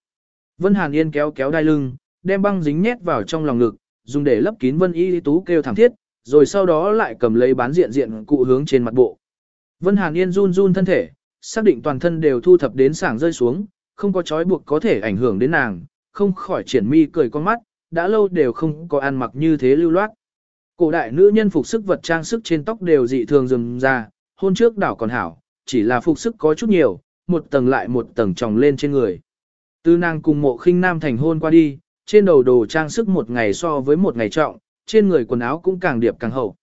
Vân Hàn Yên kéo kéo đai lưng, đem băng dính nhét vào trong lòng ngực, dùng để lấp kín Vân Y Tú kêu thảm thiết, rồi sau đó lại cầm lấy bán diện diện cụ hướng trên mặt bộ. Vân Hàn Yên run run thân thể, xác định toàn thân đều thu thập đến sảng rơi xuống, không có trói buộc có thể ảnh hưởng đến nàng, không khỏi triển mi cười con mắt, đã lâu đều không có ăn mặc như thế lưu loát. Cổ đại nữ nhân phục sức vật trang sức trên tóc đều dị thường rừng ra, hôn trước đảo còn hảo, chỉ là phục sức có chút nhiều, một tầng lại một tầng tròng lên trên người. Từ nàng cùng mộ khinh nam thành hôn qua đi, trên đầu đồ trang sức một ngày so với một ngày trọng, trên người quần áo cũng càng điệp càng hậu.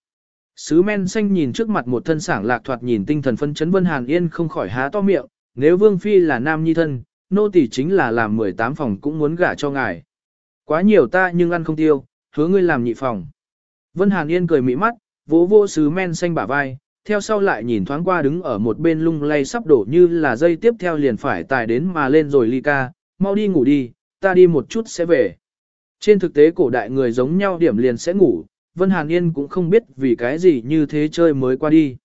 Sứ men xanh nhìn trước mặt một thân sảng lạc thoạt nhìn tinh thần phân chấn Vân Hàn Yên không khỏi há to miệng, nếu Vương Phi là nam nhi thân, nô tỳ chính là làm 18 phòng cũng muốn gả cho ngài. Quá nhiều ta nhưng ăn không tiêu, hứa ngươi làm nhị phòng. Vân Hàn Yên cười mỹ mắt, vỗ vô sứ men xanh bả vai, theo sau lại nhìn thoáng qua đứng ở một bên lung lay sắp đổ như là dây tiếp theo liền phải tài đến mà lên rồi ly ca, mau đi ngủ đi, ta đi một chút sẽ về. Trên thực tế cổ đại người giống nhau điểm liền sẽ ngủ, Vân Hàn Yên cũng không biết vì cái gì như thế chơi mới qua đi.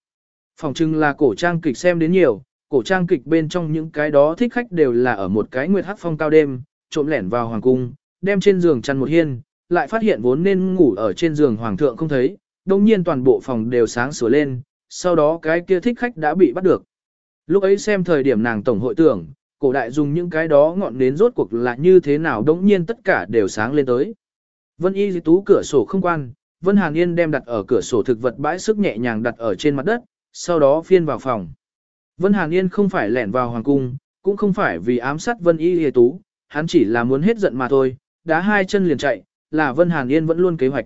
Phòng trưng là cổ trang kịch xem đến nhiều, cổ trang kịch bên trong những cái đó thích khách đều là ở một cái nguyệt hắc phong cao đêm, trộm lẻn vào hoàng cung, đem trên giường chăn một hiên, lại phát hiện vốn nên ngủ ở trên giường hoàng thượng không thấy, đồng nhiên toàn bộ phòng đều sáng sủa lên, sau đó cái kia thích khách đã bị bắt được. Lúc ấy xem thời điểm nàng tổng hội tưởng, cổ đại dùng những cái đó ngọn đến rốt cuộc là như thế nào đống nhiên tất cả đều sáng lên tới. Vân y di tú cửa sổ không quan, Vân Hàn Yên đem đặt ở cửa sổ thực vật bãi sức nhẹ nhàng đặt ở trên mặt đất, sau đó phiên vào phòng. Vân Hàn Yên không phải lẻn vào hoàng cung, cũng không phải vì ám sát Vân y di tú, hắn chỉ là muốn hết giận mà thôi, đá hai chân liền chạy, là Vân Hàn Yên vẫn luôn kế hoạch.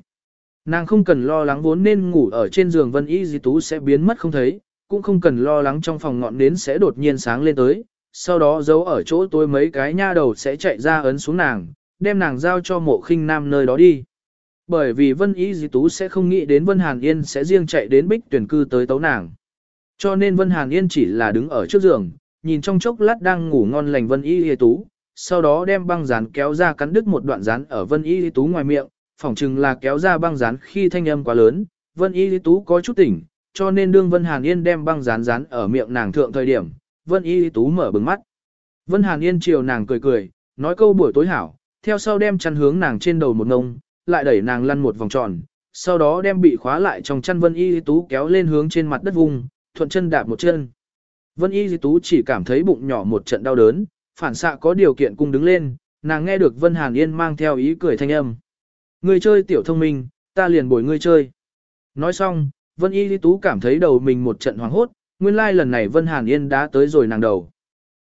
Nàng không cần lo lắng vốn nên ngủ ở trên giường Vân Y Di Tú sẽ biến mất không thấy, cũng không cần lo lắng trong phòng ngọn nến sẽ đột nhiên sáng lên tới, sau đó giấu ở chỗ tối mấy cái nha đầu sẽ chạy ra ấn xuống nàng, đem nàng giao cho mộ khinh nam nơi đó đi. Bởi vì Vân Y Di Tú sẽ không nghĩ đến Vân Hàn Yên sẽ riêng chạy đến bích tuyển cư tới tấu nàng. Cho nên Vân Hàn Yên chỉ là đứng ở trước giường, nhìn trong chốc lát đang ngủ ngon lành Vân Y Di Tú, sau đó đem băng dán kéo ra cắn đứt một đoạn dán ở Vân Y Di Tú ngoài miệng, phỏng chừng là kéo ra băng dán khi thanh âm quá lớn, Vân Y Di Tú có chút tỉnh, cho nên đương Vân Hàn Yên đem băng dán dán ở miệng nàng thượng thời điểm, Vân Y Tú mở bừng mắt. Vân Hàn Yên chiều nàng cười cười, nói câu buổi tối hảo, theo sau đem chăn hướng nàng trên đầu một ngông, lại đẩy nàng lăn một vòng tròn, sau đó đem bị khóa lại trong chăn Vân Y Tú kéo lên hướng trên mặt đất vùng, thuận chân đạp một chân. Vân Y Tú chỉ cảm thấy bụng nhỏ một trận đau đớn, phản xạ có điều kiện cung đứng lên, nàng nghe được Vân Hàn Yên mang theo ý cười thanh âm. Ngươi chơi tiểu thông minh, ta liền bồi ngươi chơi. Nói xong, Vân Y Tú cảm thấy đầu mình một trận hoảng hốt, nguyên lai lần này Vân Hàn Yên đã tới rồi nàng đầu.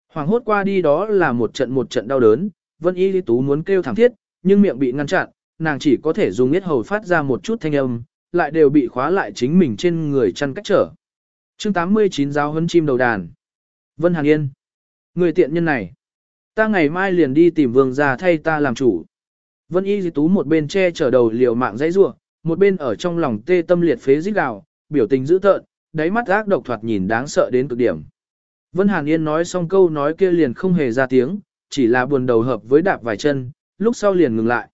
Hoàng hốt qua đi đó là một trận một trận đau đớn, Vân Y Lý Tú muốn kêu thảm thiết, nhưng miệng bị ngăn chặn, nàng chỉ có thể dùng yết hầu phát ra một chút thanh âm, lại đều bị khóa lại chính mình trên người chăn cách trở. chương 89 giáo huấn chim đầu đàn. Vân Hàn Yên. Người tiện nhân này. Ta ngày mai liền đi tìm vương gia thay ta làm chủ. Vân Y Di Tú một bên che chở đầu liều mạng dãy rủa, một bên ở trong lòng tê tâm liệt phế rít gào, biểu tình dữ tợn, đáy mắt ác độc thoạt nhìn đáng sợ đến cực điểm. Vân Hàn Yên nói xong câu nói kia liền không hề ra tiếng, chỉ là buồn đầu hợp với đạp vài chân, lúc sau liền ngừng lại.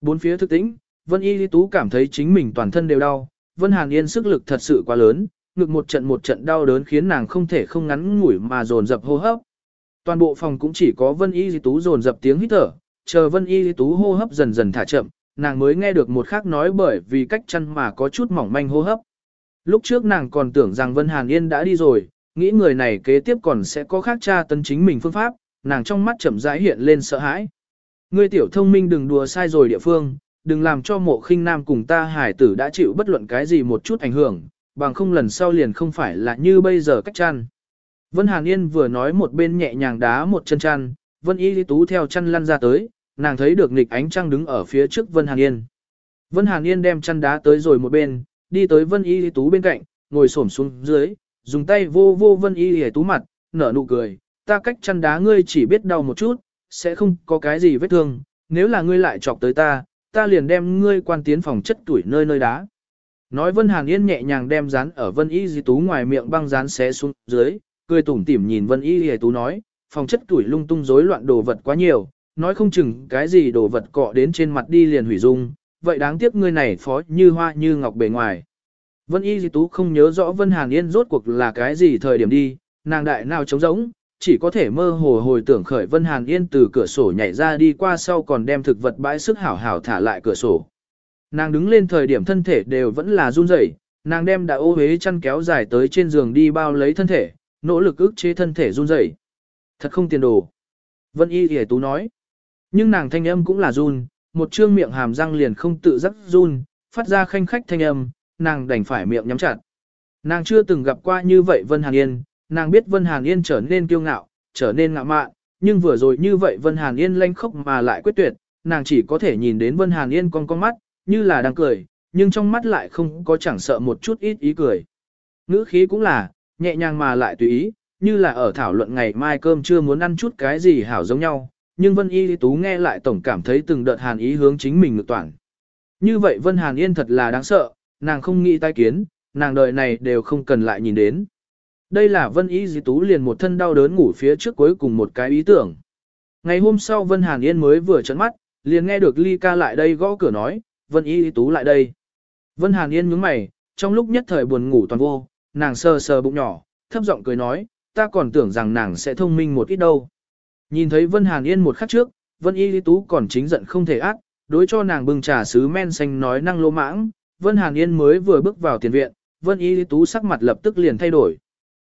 Bốn phía thức tĩnh, Vân Y Lý Tú cảm thấy chính mình toàn thân đều đau, Vân Hàn Yên sức lực thật sự quá lớn, ngực một trận một trận đau đớn khiến nàng không thể không ngắn ngủi mà dồn dập hô hấp. Toàn bộ phòng cũng chỉ có Vân Y Lý Tú dồn dập tiếng hít thở, chờ Vân Y Tú hô hấp dần dần thả chậm, nàng mới nghe được một khác nói bởi vì cách chăn mà có chút mỏng manh hô hấp. Lúc trước nàng còn tưởng rằng Vân Hàn Yên đã đi rồi, nghĩ người này kế tiếp còn sẽ có khác tra tấn chính mình phương pháp, nàng trong mắt chậm rãi hiện lên sợ hãi. Ngươi tiểu thông minh đừng đùa sai rồi địa phương, đừng làm cho mộ khinh nam cùng ta hải tử đã chịu bất luận cái gì một chút ảnh hưởng, bằng không lần sau liền không phải là như bây giờ cách chăn. Vân Hàn Yên vừa nói một bên nhẹ nhàng đá một chân chăn, Vân Y Lý Tú theo chăn lăn ra tới, nàng thấy được nghịch ánh trăng đứng ở phía trước Vân Hàn Yên. Vân Hàn Yên đem chăn đá tới rồi một bên, đi tới Vân Y Tú bên cạnh, ngồi xổm xuống dưới, dùng tay vô vô Vân Y Tú mặt, nở nụ cười, ta cách chăn đá ngươi chỉ biết đau một chút, sẽ không có cái gì vết thương, nếu là ngươi lại chọc tới ta, ta liền đem ngươi quan tiến phòng chất tuổi nơi nơi đá. Nói Vân Hàn Yên nhẹ nhàng đem dán ở Vân Y Di Tú ngoài miệng băng dán xé xuống dưới, cười tủm tỉm nhìn Vân Y Di Tú nói, phòng chất tuổi lung tung rối loạn đồ vật quá nhiều, nói không chừng cái gì đồ vật cọ đến trên mặt đi liền hủy dung, vậy đáng tiếc ngươi này phó như hoa như ngọc bề ngoài. Vân Y Di Tú không nhớ rõ Vân Hàn Yên rốt cuộc là cái gì thời điểm đi, nàng đại nào trống rỗng, chỉ có thể mơ hồ hồi tưởng khởi Vân Hàn Yên từ cửa sổ nhảy ra đi qua sau còn đem thực vật bãi sức hảo hảo thả lại cửa sổ. Nàng đứng lên thời điểm thân thể đều vẫn là run rẩy, nàng đem đã ô hế chăn kéo dài tới trên giường đi bao lấy thân thể, nỗ lực ức chế thân thể run rẩy. Thật không tiền đồ. Vân Y di Tú nói. Nhưng nàng thanh âm cũng là run, một trương miệng hàm răng liền không tự giác run, phát ra khanh khách thanh âm, nàng đành phải miệng nhắm chặt. Nàng chưa từng gặp qua như vậy Vân Hàn Yên, nàng biết Vân Hàn Yên trở nên kiêu ngạo, trở nên ngạo mạn, nhưng vừa rồi như vậy Vân Hàn Yên lanh khốc mà lại quyết tuyệt, nàng chỉ có thể nhìn đến Vân Hàn Yên con con mắt, như là đang cười, nhưng trong mắt lại không có chẳng sợ một chút ít ý cười. Ngữ khí cũng là, nhẹ nhàng mà lại tùy ý, như là ở thảo luận ngày mai cơm chưa muốn ăn chút cái gì hảo giống nhau, nhưng Vân Y Lý Tú nghe lại tổng cảm thấy từng đợt hàn ý hướng chính mình ngược toàn. Như vậy Vân Hàn Yên thật là đáng sợ, nàng không nghĩ tai kiến, nàng đời này đều không cần lại nhìn đến. Đây là Vân Y Lý Tú liền một thân đau đớn ngủ phía trước cuối cùng một cái ý tưởng. Ngày hôm sau Vân Hàn Yên mới vừa chấn mắt, liền nghe được Ly ca lại đây gõ cửa nói, Vân Y Lý Tú lại đây. Vân Hàn Yên nhướng mày, trong lúc nhất thời buồn ngủ toàn vô, nàng sờ sờ bụng nhỏ, thấp giọng cười nói, ta còn tưởng rằng nàng sẽ thông minh một ít đâu. Nhìn thấy Vân Hàn Yên một khắc trước, Vân Y Lý Tú còn chính giận không thể ác, đối cho nàng bưng trà sứ men xanh nói năng lô mãng, Vân Hàn Yên mới vừa bước vào tiền viện, Vân Y Lý Tú sắc mặt lập tức liền thay đổi.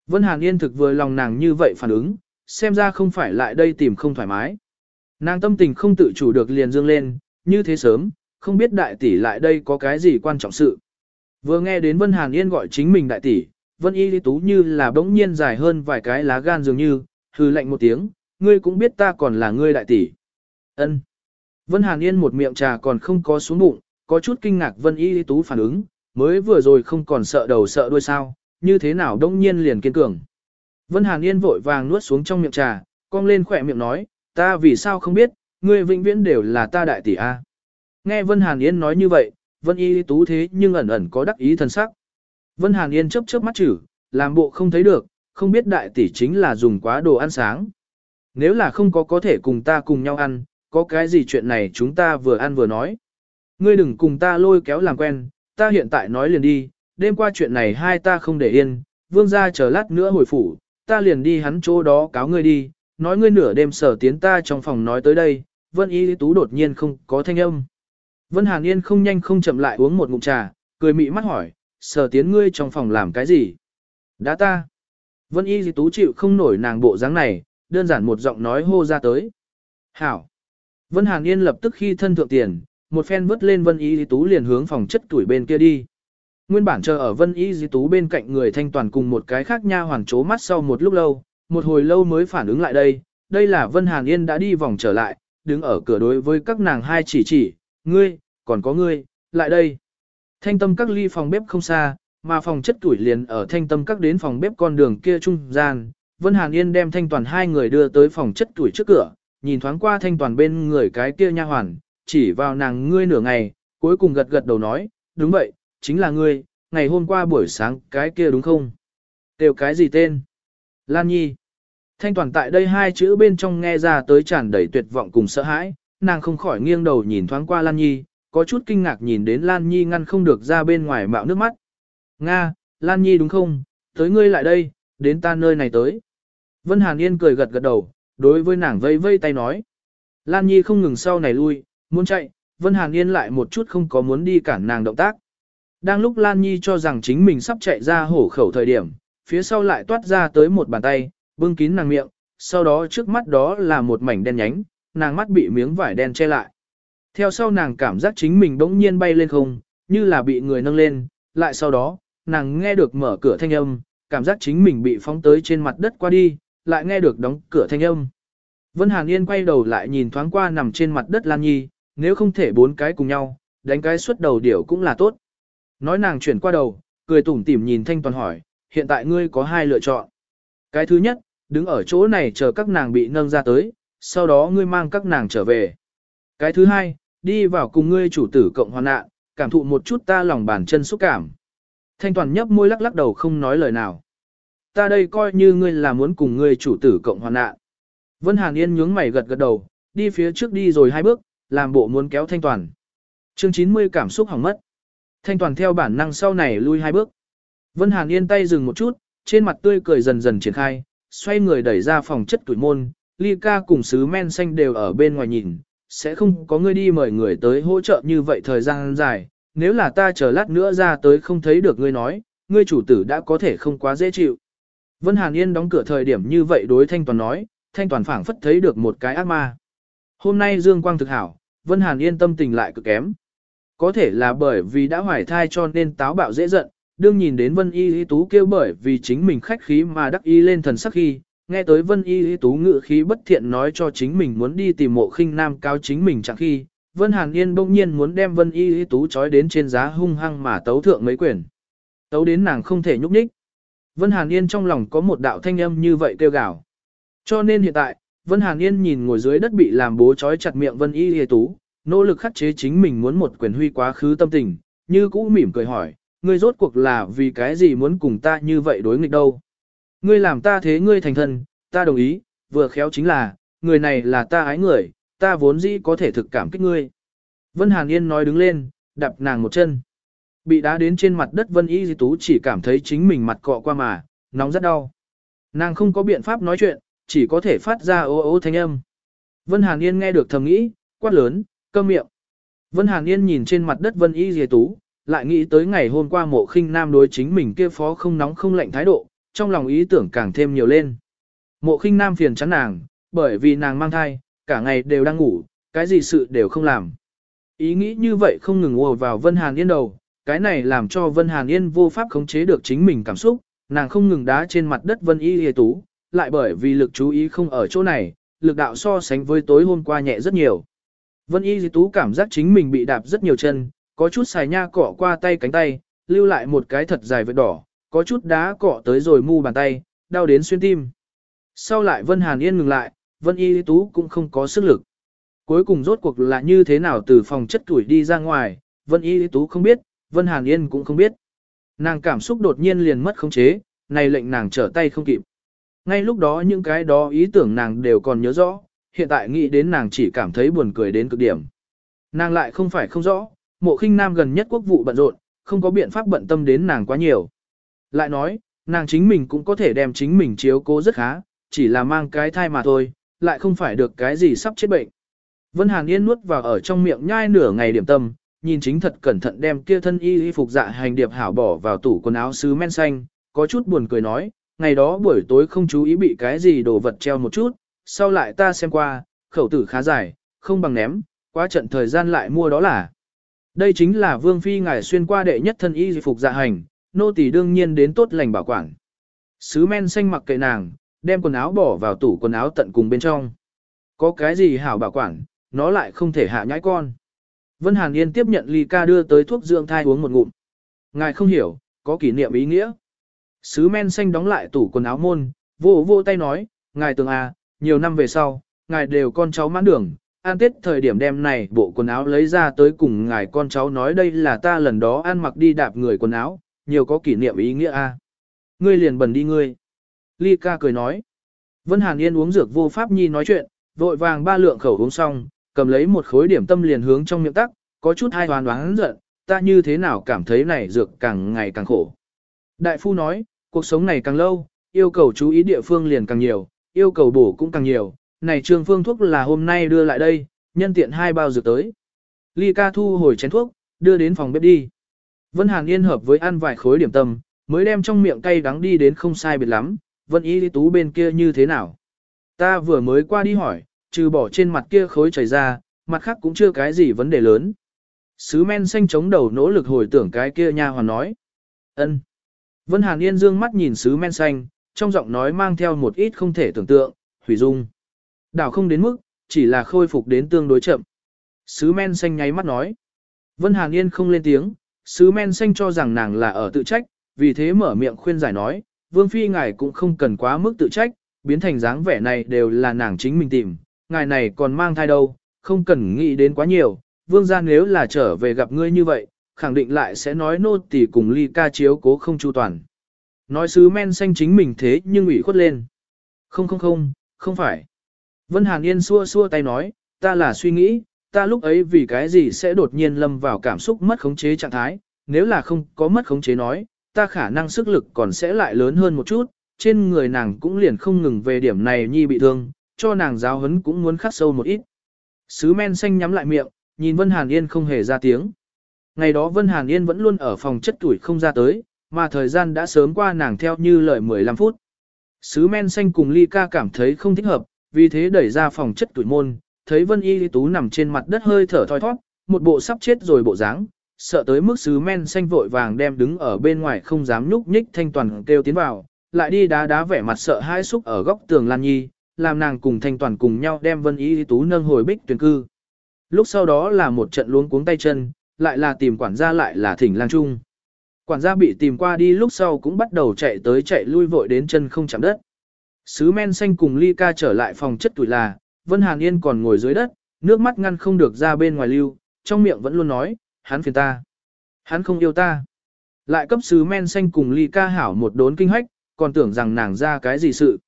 Vân Hàn Yên thực vừa lòng nàng như vậy phản ứng, xem ra không phải lại đây tìm không thoải mái. Nàng tâm tình không tự chủ được liền dương lên, như thế sớm, không biết đại tỷ lại đây có cái gì quan trọng sự. Vừa nghe đến Vân Hàn Yên gọi chính mình đại tỷ, Vân Y Lý Tú như là bỗng nhiên dài hơn vài cái lá gan dường như, hư lạnh một tiếng, ngươi cũng biết ta còn là ngươi đại tỷ. Ân. Vân Hàn Yên một miệng trà còn không có xuống bụng, có chút kinh ngạc Vân Y Tú phản ứng, mới vừa rồi không còn sợ đầu sợ đuôi sao, như thế nào đông nhiên liền kiên cường. Vân Hàn Yên vội vàng nuốt xuống trong miệng trà, cong lên khỏe miệng nói, ta vì sao không biết, ngươi vĩnh viễn đều là ta đại tỷ A. Nghe Vân Hàn Yên nói như vậy, Vân Y Tú thế nhưng ẩn ẩn có đắc ý thần sắc. Vân Hàn Yên chớp chớp mắt chữ, làm bộ không thấy được, không biết đại tỷ chính là dùng quá đồ ăn sáng. Nếu là không có có thể cùng ta cùng nhau ăn, có cái gì chuyện này chúng ta vừa ăn vừa nói. Ngươi đừng cùng ta lôi kéo làm quen, ta hiện tại nói liền đi, đêm qua chuyện này hai ta không để yên, vương gia chờ lát nữa hồi phủ, ta liền đi hắn chỗ đó cáo ngươi đi, nói ngươi nửa đêm sở tiến ta trong phòng nói tới đây, Vân Y Tú đột nhiên không có thanh âm. Vân Hàn Yên không nhanh không chậm lại uống một ngụm trà, cười mị mắt hỏi, sở tiến ngươi trong phòng làm cái gì? Đã ta. Vân Y Tú chịu không nổi nàng bộ dáng này, đơn giản một giọng nói hô ra tới. Hảo. Vân Hàn Yên lập tức khi thân thượng tiền, một phen vứt lên Vân Y Tú liền hướng phòng chất tuổi bên kia đi. Nguyên bản chờ ở Vân Y Di Tú bên cạnh người thanh toàn cùng một cái khác nha hoàn chố mắt sau một lúc lâu, một hồi lâu mới phản ứng lại đây, đây là Vân Hàn Yên đã đi vòng trở lại, đứng ở cửa đối với các nàng hai chỉ chỉ, ngươi, còn có ngươi, lại đây. Thanh tâm các ly phòng bếp không xa, mà phòng chất tuổi liền ở thanh tâm các đến phòng bếp con đường kia trung gian. Vân Hàn Yên đem thanh toàn hai người đưa tới phòng chất tuổi trước cửa, nhìn thoáng qua thanh toàn bên người cái kia nha hoàn, chỉ vào nàng ngươi nửa ngày, cuối cùng gật gật đầu nói, đúng vậy, chính là ngươi, ngày hôm qua buổi sáng cái kia đúng không? Tiểu cái gì tên? Lan Nhi. Thanh toàn tại đây hai chữ bên trong nghe ra tới tràn đầy tuyệt vọng cùng sợ hãi, nàng không khỏi nghiêng đầu nhìn thoáng qua Lan Nhi, có chút kinh ngạc nhìn đến Lan Nhi ngăn không được ra bên ngoài mạo nước mắt. Nga, Lan Nhi đúng không? Tới ngươi lại đây, đến ta nơi này tới. Vân Hàn Yên cười gật gật đầu, đối với nàng vây vây tay nói. Lan Nhi không ngừng sau này lui, muốn chạy, Vân Hàn Yên lại một chút không có muốn đi cản nàng động tác. Đang lúc Lan Nhi cho rằng chính mình sắp chạy ra hổ khẩu thời điểm, phía sau lại toát ra tới một bàn tay, bưng kín nàng miệng, sau đó trước mắt đó là một mảnh đen nhánh, nàng mắt bị miếng vải đen che lại. Theo sau nàng cảm giác chính mình bỗng nhiên bay lên không, như là bị người nâng lên, lại sau đó, nàng nghe được mở cửa thanh âm, cảm giác chính mình bị phóng tới trên mặt đất qua đi, lại nghe được đóng cửa thanh âm. Vân Hàn Yên quay đầu lại nhìn thoáng qua nằm trên mặt đất Lan Nhi, nếu không thể bốn cái cùng nhau, đánh cái suốt đầu điểu cũng là tốt. Nói nàng chuyển qua đầu, cười tủm tỉm nhìn Thanh Toàn hỏi, hiện tại ngươi có hai lựa chọn. Cái thứ nhất, đứng ở chỗ này chờ các nàng bị nâng ra tới, sau đó ngươi mang các nàng trở về. Cái thứ hai, đi vào cùng ngươi chủ tử cộng hoàn nạn, cảm thụ một chút ta lòng bàn chân xúc cảm. Thanh Toàn nhấp môi lắc lắc đầu không nói lời nào. Ta đây coi như ngươi là muốn cùng ngươi chủ tử cộng hoàn nạn. Vân Hàn Yên nhướng mày gật gật đầu, đi phía trước đi rồi hai bước, làm bộ muốn kéo Thanh Toàn. Chương 90 cảm xúc hỏng mất. Thanh toàn theo bản năng sau này lui hai bước. Vân Hàn yên tay dừng một chút, trên mặt tươi cười dần dần triển khai, xoay người đẩy ra phòng chất tuổi môn, ly ca cùng sứ men xanh đều ở bên ngoài nhìn, sẽ không có ngươi đi mời người tới hỗ trợ như vậy thời gian dài, nếu là ta chờ lát nữa ra tới không thấy được ngươi nói, ngươi chủ tử đã có thể không quá dễ chịu. Vân Hàn Yên đóng cửa thời điểm như vậy đối Thanh Toàn nói, Thanh Toàn phảng phất thấy được một cái ác ma. Hôm nay Dương Quang thực hảo, Vân Hàn Yên tâm tình lại cực kém, có thể là bởi vì đã hoài thai cho nên táo bạo dễ giận, đương nhìn đến Vân Y Y Tú kêu bởi vì chính mình khách khí mà đắc ý lên thần sắc khi, nghe tới Vân Y Y Tú ngự khí bất thiện nói cho chính mình muốn đi tìm mộ khinh nam cao chính mình chẳng khi, Vân Hàn Yên bỗng nhiên muốn đem Vân Y Y Tú trói đến trên giá hung hăng mà tấu thượng mấy quyển. Tấu đến nàng không thể nhúc nhích. Vân Hàn Yên trong lòng có một đạo thanh âm như vậy kêu gào. Cho nên hiện tại, Vân Hàn Yên nhìn ngồi dưới đất bị làm bố trói chặt miệng Vân Y Y Tú, nỗ lực khắc chế chính mình muốn một quyền huy quá khứ tâm tình, như cũ mỉm cười hỏi, ngươi rốt cuộc là vì cái gì muốn cùng ta như vậy đối nghịch đâu. Ngươi làm ta thế ngươi thành thân, ta đồng ý, vừa khéo chính là, người này là ta ái người, ta vốn dĩ có thể thực cảm kích ngươi. Vân Hàn Yên nói đứng lên, đập nàng một chân. Bị đá đến trên mặt đất Vân Y Di Tú chỉ cảm thấy chính mình mặt cọ qua mà, nóng rất đau. Nàng không có biện pháp nói chuyện, chỉ có thể phát ra ô ô thanh âm. Vân Hàn Yên nghe được thầm nghĩ, quát lớn, câm miệng. Vân Hàn Yên nhìn trên mặt đất Vân Y Di Tú, lại nghĩ tới ngày hôm qua mộ khinh nam đối chính mình kia phó không nóng không lạnh thái độ, trong lòng ý tưởng càng thêm nhiều lên. Mộ khinh nam phiền chán nàng, bởi vì nàng mang thai, cả ngày đều đang ngủ, cái gì sự đều không làm. Ý nghĩ như vậy không ngừng ùa vào Vân Hàn Yên đầu, cái này làm cho Vân Hàn Yên vô pháp khống chế được chính mình cảm xúc, nàng không ngừng đá trên mặt đất Vân Y Y Tú, lại bởi vì lực chú ý không ở chỗ này, lực đạo so sánh với tối hôm qua nhẹ rất nhiều. Vân Y Y Tú cảm giác chính mình bị đạp rất nhiều chân, có chút xài nha cọ qua tay cánh tay, lưu lại một cái thật dài vết đỏ, có chút đá cọ tới rồi mu bàn tay, đau đến xuyên tim. Sau lại Vân Hàn Yên ngừng lại, Vân Y Tú cũng không có sức lực. Cuối cùng rốt cuộc là như thế nào từ phòng chất tuổi đi ra ngoài, Vân Y Tú không biết, Vân Hàn Yên cũng không biết. Nàng cảm xúc đột nhiên liền mất khống chế, này lệnh nàng trở tay không kịp. Ngay lúc đó những cái đó ý tưởng nàng đều còn nhớ rõ, hiện tại nghĩ đến nàng chỉ cảm thấy buồn cười đến cực điểm. Nàng lại không phải không rõ, mộ khinh nam gần nhất quốc vụ bận rộn, không có biện pháp bận tâm đến nàng quá nhiều. Lại nói, nàng chính mình cũng có thể đem chính mình chiếu cố rất khá, chỉ là mang cái thai mà thôi, lại không phải được cái gì sắp chết bệnh. Vân Hàn Yên nuốt vào ở trong miệng nhai nửa ngày điểm tâm, nhìn chính thật cẩn thận đem kia thân y y phục dạ hành điệp hảo bỏ vào tủ quần áo sứ men xanh, có chút buồn cười nói, ngày đó buổi tối không chú ý bị cái gì đồ vật treo một chút, sau lại ta xem qua, khẩu tử khá dài, không bằng ném, quá trận thời gian lại mua đó là. Đây chính là vương phi ngài xuyên qua đệ nhất thân y phục dạ hành, nô tỳ đương nhiên đến tốt lành bảo quản. Sứ men xanh mặc kệ nàng, đem quần áo bỏ vào tủ quần áo tận cùng bên trong. Có cái gì hảo bảo quản, nó lại không thể hạ nhãi con. Vân Hàn Yên tiếp nhận ly ca đưa tới thuốc dưỡng thai uống một ngụm. Ngài không hiểu, có kỷ niệm ý nghĩa. Sứ men xanh đóng lại tủ quần áo môn, vô vô tay nói, ngài tường à, nhiều năm về sau, ngài đều con cháu mãn đường, an tết thời điểm đem này bộ quần áo lấy ra tới cùng ngài con cháu nói đây là ta lần đó ăn mặc đi đạp người quần áo, nhiều có kỷ niệm ý nghĩa a. À. Ngươi liền bẩn đi ngươi. Ly ca cười nói. Vân Hàn Yên uống dược vô pháp nhi nói chuyện, vội vàng ba lượng khẩu uống xong, cầm lấy một khối điểm tâm liền hướng trong miệng tắc, có chút hai hoàn đoán giận, ta như thế nào cảm thấy này dược càng ngày càng khổ. Đại phu nói, cuộc sống này càng lâu, yêu cầu chú ý địa phương liền càng nhiều, yêu cầu bổ cũng càng nhiều, này trương phương thuốc là hôm nay đưa lại đây, nhân tiện hai bao dược tới. Ly ca thu hồi chén thuốc, đưa đến phòng bếp đi. Vân Hàn Yên hợp với ăn vài khối điểm tâm, mới đem trong miệng cay đắng đi đến không sai biệt lắm, Vân Y Lý Tú bên kia như thế nào. Ta vừa mới qua đi hỏi, trừ bỏ trên mặt kia khối chảy ra, mặt khác cũng chưa cái gì vấn đề lớn. Sứ men xanh chống đầu nỗ lực hồi tưởng cái kia nha hoàn nói. ân. Vân Hàn Yên dương mắt nhìn sứ men xanh, trong giọng nói mang theo một ít không thể tưởng tượng, hủy dung. Đảo không đến mức, chỉ là khôi phục đến tương đối chậm. Sứ men xanh nháy mắt nói. Vân Hàn Yên không lên tiếng, sứ men xanh cho rằng nàng là ở tự trách, vì thế mở miệng khuyên giải nói, Vương Phi ngài cũng không cần quá mức tự trách, biến thành dáng vẻ này đều là nàng chính mình tìm, ngài này còn mang thai đâu, không cần nghĩ đến quá nhiều, vương gia nếu là trở về gặp ngươi như vậy, khẳng định lại sẽ nói nô tỳ cùng ly ca chiếu cố không chu toàn. Nói sứ men xanh chính mình thế nhưng ủy khuất lên. Không không không, không phải. Vân Hàn Yên xua xua tay nói, ta là suy nghĩ, ta lúc ấy vì cái gì sẽ đột nhiên lâm vào cảm xúc mất khống chế trạng thái, nếu là không có mất khống chế nói, ta khả năng sức lực còn sẽ lại lớn hơn một chút, trên người nàng cũng liền không ngừng về điểm này nhi bị thương, cho nàng giáo hấn cũng muốn khắc sâu một ít. Sứ men xanh nhắm lại miệng, nhìn Vân Hàn Yên không hề ra tiếng. Ngày đó Vân Hàn Yên vẫn luôn ở phòng chất tuổi không ra tới, mà thời gian đã sớm qua nàng theo như lời 15 phút. Sứ men xanh cùng ly ca cảm thấy không thích hợp, vì thế đẩy ra phòng chất tuổi môn, thấy Vân Y Tú nằm trên mặt đất hơi thở thoi thoát, một bộ sắp chết rồi bộ dáng, sợ tới mức sứ men xanh vội vàng đem đứng ở bên ngoài không dám nhúc nhích thanh toàn kêu tiến vào, lại đi đá đá vẻ mặt sợ hãi xúc ở góc tường Lan Nhi, làm nàng cùng thanh toàn cùng nhau đem Vân Y Tú nâng hồi bích tuyển cư. Lúc sau đó là một trận luống cuống tay chân, lại là tìm quản gia lại là thỉnh lang trung. Quản gia bị tìm qua đi lúc sau cũng bắt đầu chạy tới chạy lui vội đến chân không chạm đất. Sứ men xanh cùng ly ca trở lại phòng chất tuổi là, Vân Hàn Yên còn ngồi dưới đất, nước mắt ngăn không được ra bên ngoài lưu, trong miệng vẫn luôn nói, hắn phiền ta. Hắn không yêu ta. Lại cấp sứ men xanh cùng ly ca hảo một đốn kinh hách, còn tưởng rằng nàng ra cái gì sự.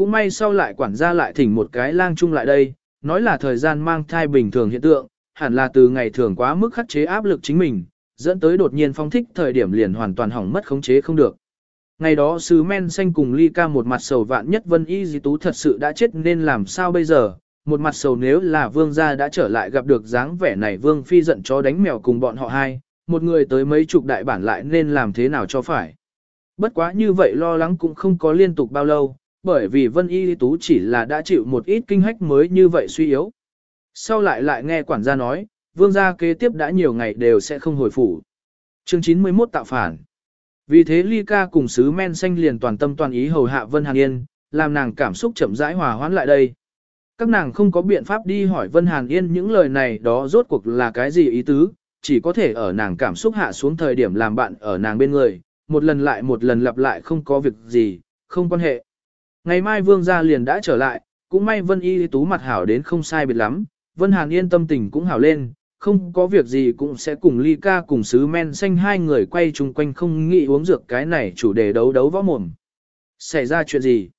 Cũng may sau lại quản gia lại thỉnh một cái lang chung lại đây, nói là thời gian mang thai bình thường hiện tượng, hẳn là từ ngày thường quá mức khắc chế áp lực chính mình, dẫn tới đột nhiên phong thích thời điểm liền hoàn toàn hỏng mất khống chế không được. Ngày đó sứ men xanh cùng ly ca một mặt sầu vạn nhất vân y di tú thật sự đã chết nên làm sao bây giờ, một mặt sầu nếu là vương gia đã trở lại gặp được dáng vẻ này vương phi giận chó đánh mèo cùng bọn họ hai, một người tới mấy chục đại bản lại nên làm thế nào cho phải. Bất quá như vậy lo lắng cũng không có liên tục bao lâu, bởi vì vân y tú chỉ là đã chịu một ít kinh hách mới như vậy suy yếu. Sau lại lại nghe quản gia nói, vương gia kế tiếp đã nhiều ngày đều sẽ không hồi phủ. Chương 91 tạo phản. Vì thế Ly ca cùng sứ men xanh liền toàn tâm toàn ý hầu hạ Vân Hàn Yên, làm nàng cảm xúc chậm rãi hòa hoãn lại đây. Các nàng không có biện pháp đi hỏi Vân Hàn Yên những lời này đó rốt cuộc là cái gì ý tứ, chỉ có thể ở nàng cảm xúc hạ xuống thời điểm làm bạn ở nàng bên người, một lần lại một lần lặp lại không có việc gì, không quan hệ. Ngày mai vương gia liền đã trở lại, cũng may Vân Y Tú mặt hảo đến không sai biệt lắm, Vân Hàn Yên tâm tình cũng hảo lên, không có việc gì cũng sẽ cùng ly ca cùng sứ men xanh hai người quay chung quanh không nghĩ uống dược cái này chủ đề đấu đấu võ mồm. Xảy ra chuyện gì?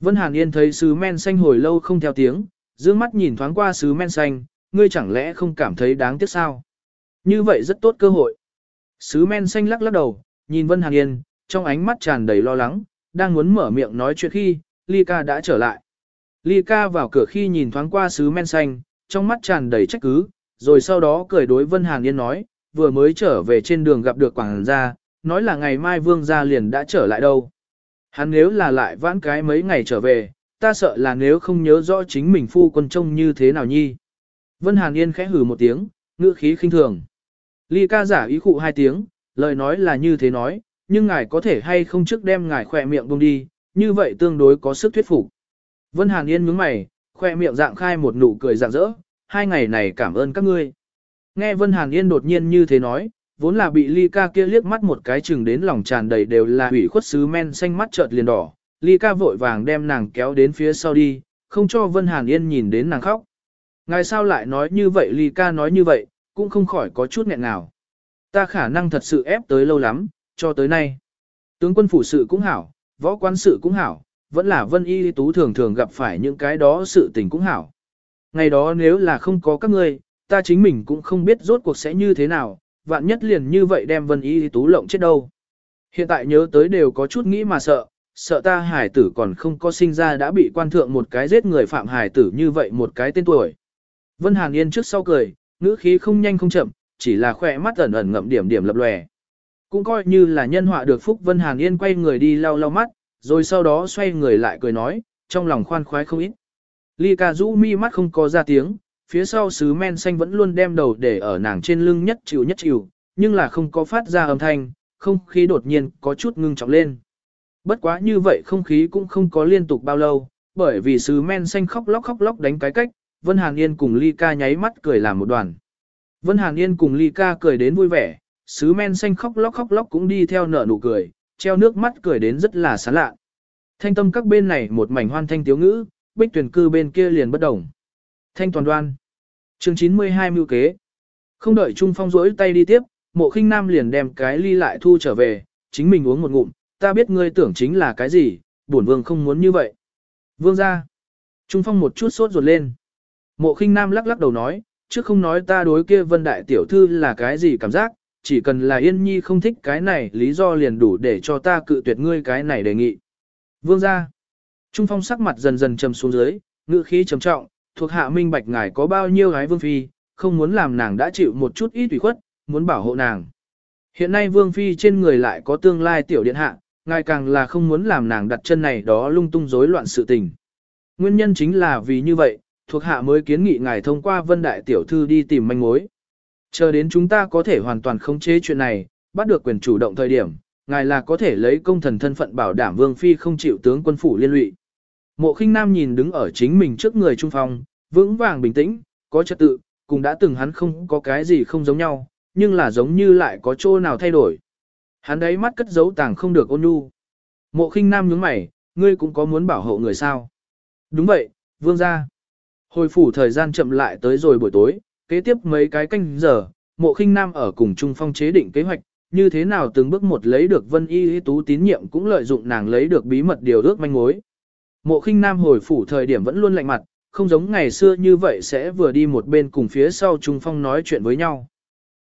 Vân Hàn Yên thấy sứ men xanh hồi lâu không theo tiếng, dương mắt nhìn thoáng qua sứ men xanh, ngươi chẳng lẽ không cảm thấy đáng tiếc sao? Như vậy rất tốt cơ hội. Sứ men xanh lắc lắc đầu, nhìn Vân Hàn Yên, trong ánh mắt tràn đầy lo lắng, đang muốn mở miệng nói chuyện khi, Ly ca đã trở lại. Ly ca vào cửa khi nhìn thoáng qua sứ men xanh, trong mắt tràn đầy trách cứ, rồi sau đó cười đối Vân Hàn Yên nói, vừa mới trở về trên đường gặp được quảng gia, nói là ngày mai vương gia liền đã trở lại đâu. Hắn nếu là lại vãn cái mấy ngày trở về, ta sợ là nếu không nhớ rõ chính mình phu quân trông như thế nào nhi. Vân Hàn Yên khẽ hừ một tiếng, ngữ khí khinh thường. Ly ca giả ý khụ hai tiếng, lời nói là như thế nói, nhưng ngài có thể hay không trước đem ngài khỏe miệng bông đi, như vậy tương đối có sức thuyết phục. Vân Hàn Yên nhướng mày, khoe miệng dạng khai một nụ cười rạng rỡ, hai ngày này cảm ơn các ngươi. Nghe Vân Hàn Yên đột nhiên như thế nói, vốn là bị Ly ca kia liếc mắt một cái chừng đến lòng tràn đầy đều là hủy khuất sứ men xanh mắt chợt liền đỏ. Ly ca vội vàng đem nàng kéo đến phía sau đi, không cho Vân Hàn Yên nhìn đến nàng khóc. Ngài sao lại nói như vậy Ly ca nói như vậy, cũng không khỏi có chút nghẹn nào. Ta khả năng thật sự ép tới lâu lắm, cho tới nay. Tướng quân phủ sự cũng hảo, võ quan sự cũng hảo, vẫn là Vân Y Tú thường thường gặp phải những cái đó sự tình cũng hảo. Ngày đó nếu là không có các ngươi, ta chính mình cũng không biết rốt cuộc sẽ như thế nào, vạn nhất liền như vậy đem Vân Y Tú lộng chết đâu. Hiện tại nhớ tới đều có chút nghĩ mà sợ, sợ ta hải tử còn không có sinh ra đã bị quan thượng một cái giết người phạm hải tử như vậy một cái tên tuổi. Vân Hàn Yên trước sau cười, ngữ khí không nhanh không chậm, chỉ là khỏe mắt ẩn ẩn ngậm điểm điểm lập lòe. Cũng coi như là nhân họa được phúc Vân Hàn Yên quay người đi lau lau mắt, rồi sau đó xoay người lại cười nói, trong lòng khoan khoái không ít. Ly ca rũ mi mắt không có ra tiếng, phía sau sứ men xanh vẫn luôn đem đầu để ở nàng trên lưng nhất chịu nhất chịu, nhưng là không có phát ra âm thanh, không khí đột nhiên có chút ngưng trọng lên. Bất quá như vậy không khí cũng không có liên tục bao lâu, bởi vì sứ men xanh khóc lóc khóc lóc đánh cái cách, Vân Hàn Yên cùng Ly ca nháy mắt cười làm một đoàn. Vân Hàn Yên cùng Ly ca cười đến vui vẻ, sứ men xanh khóc lóc khóc lóc cũng đi theo nở nụ cười, treo nước mắt cười đến rất là sán lạ. Thanh tâm các bên này một mảnh hoan thanh tiếu ngữ, bích tuyển cư bên kia liền bất đồng. Thanh toàn đoan. chương 92 mưu kế. Không đợi Trung Phong rỗi tay đi tiếp, mộ khinh nam liền đem cái ly lại thu trở về, chính mình uống một ngụm, ta biết ngươi tưởng chính là cái gì, bổn vương không muốn như vậy. Vương ra. Trung Phong một chút sốt ruột lên. Mộ khinh nam lắc lắc đầu nói, chứ không nói ta đối kia vân đại tiểu thư là cái gì cảm giác, chỉ cần là yên nhi không thích cái này lý do liền đủ để cho ta cự tuyệt ngươi cái này đề nghị. Vương ra. Trung phong sắc mặt dần dần trầm xuống dưới, ngữ khí trầm trọng, thuộc hạ minh bạch ngài có bao nhiêu gái vương phi, không muốn làm nàng đã chịu một chút ít ủy khuất, muốn bảo hộ nàng. Hiện nay vương phi trên người lại có tương lai tiểu điện hạ, ngài càng là không muốn làm nàng đặt chân này đó lung tung rối loạn sự tình. Nguyên nhân chính là vì như vậy, thuộc hạ mới kiến nghị ngài thông qua vân đại tiểu thư đi tìm manh mối. Chờ đến chúng ta có thể hoàn toàn khống chế chuyện này, bắt được quyền chủ động thời điểm, ngài là có thể lấy công thần thân phận bảo đảm vương phi không chịu tướng quân phủ liên lụy. Mộ khinh nam nhìn đứng ở chính mình trước người trung phong, vững vàng bình tĩnh, có trật tự, cùng đã từng hắn không có cái gì không giống nhau, nhưng là giống như lại có chỗ nào thay đổi. Hắn đấy mắt cất giấu tàng không được ôn nhu. Mộ khinh nam nhướng mày, ngươi cũng có muốn bảo hộ người sao? Đúng vậy, vương gia. Hồi phủ thời gian chậm lại tới rồi buổi tối, kế tiếp mấy cái canh giờ, mộ khinh nam ở cùng Trung Phong chế định kế hoạch, như thế nào từng bước một lấy được vân y tú tín nhiệm cũng lợi dụng nàng lấy được bí mật điều ước manh mối. Mộ khinh nam hồi phủ thời điểm vẫn luôn lạnh mặt, không giống ngày xưa như vậy sẽ vừa đi một bên cùng phía sau Trung Phong nói chuyện với nhau.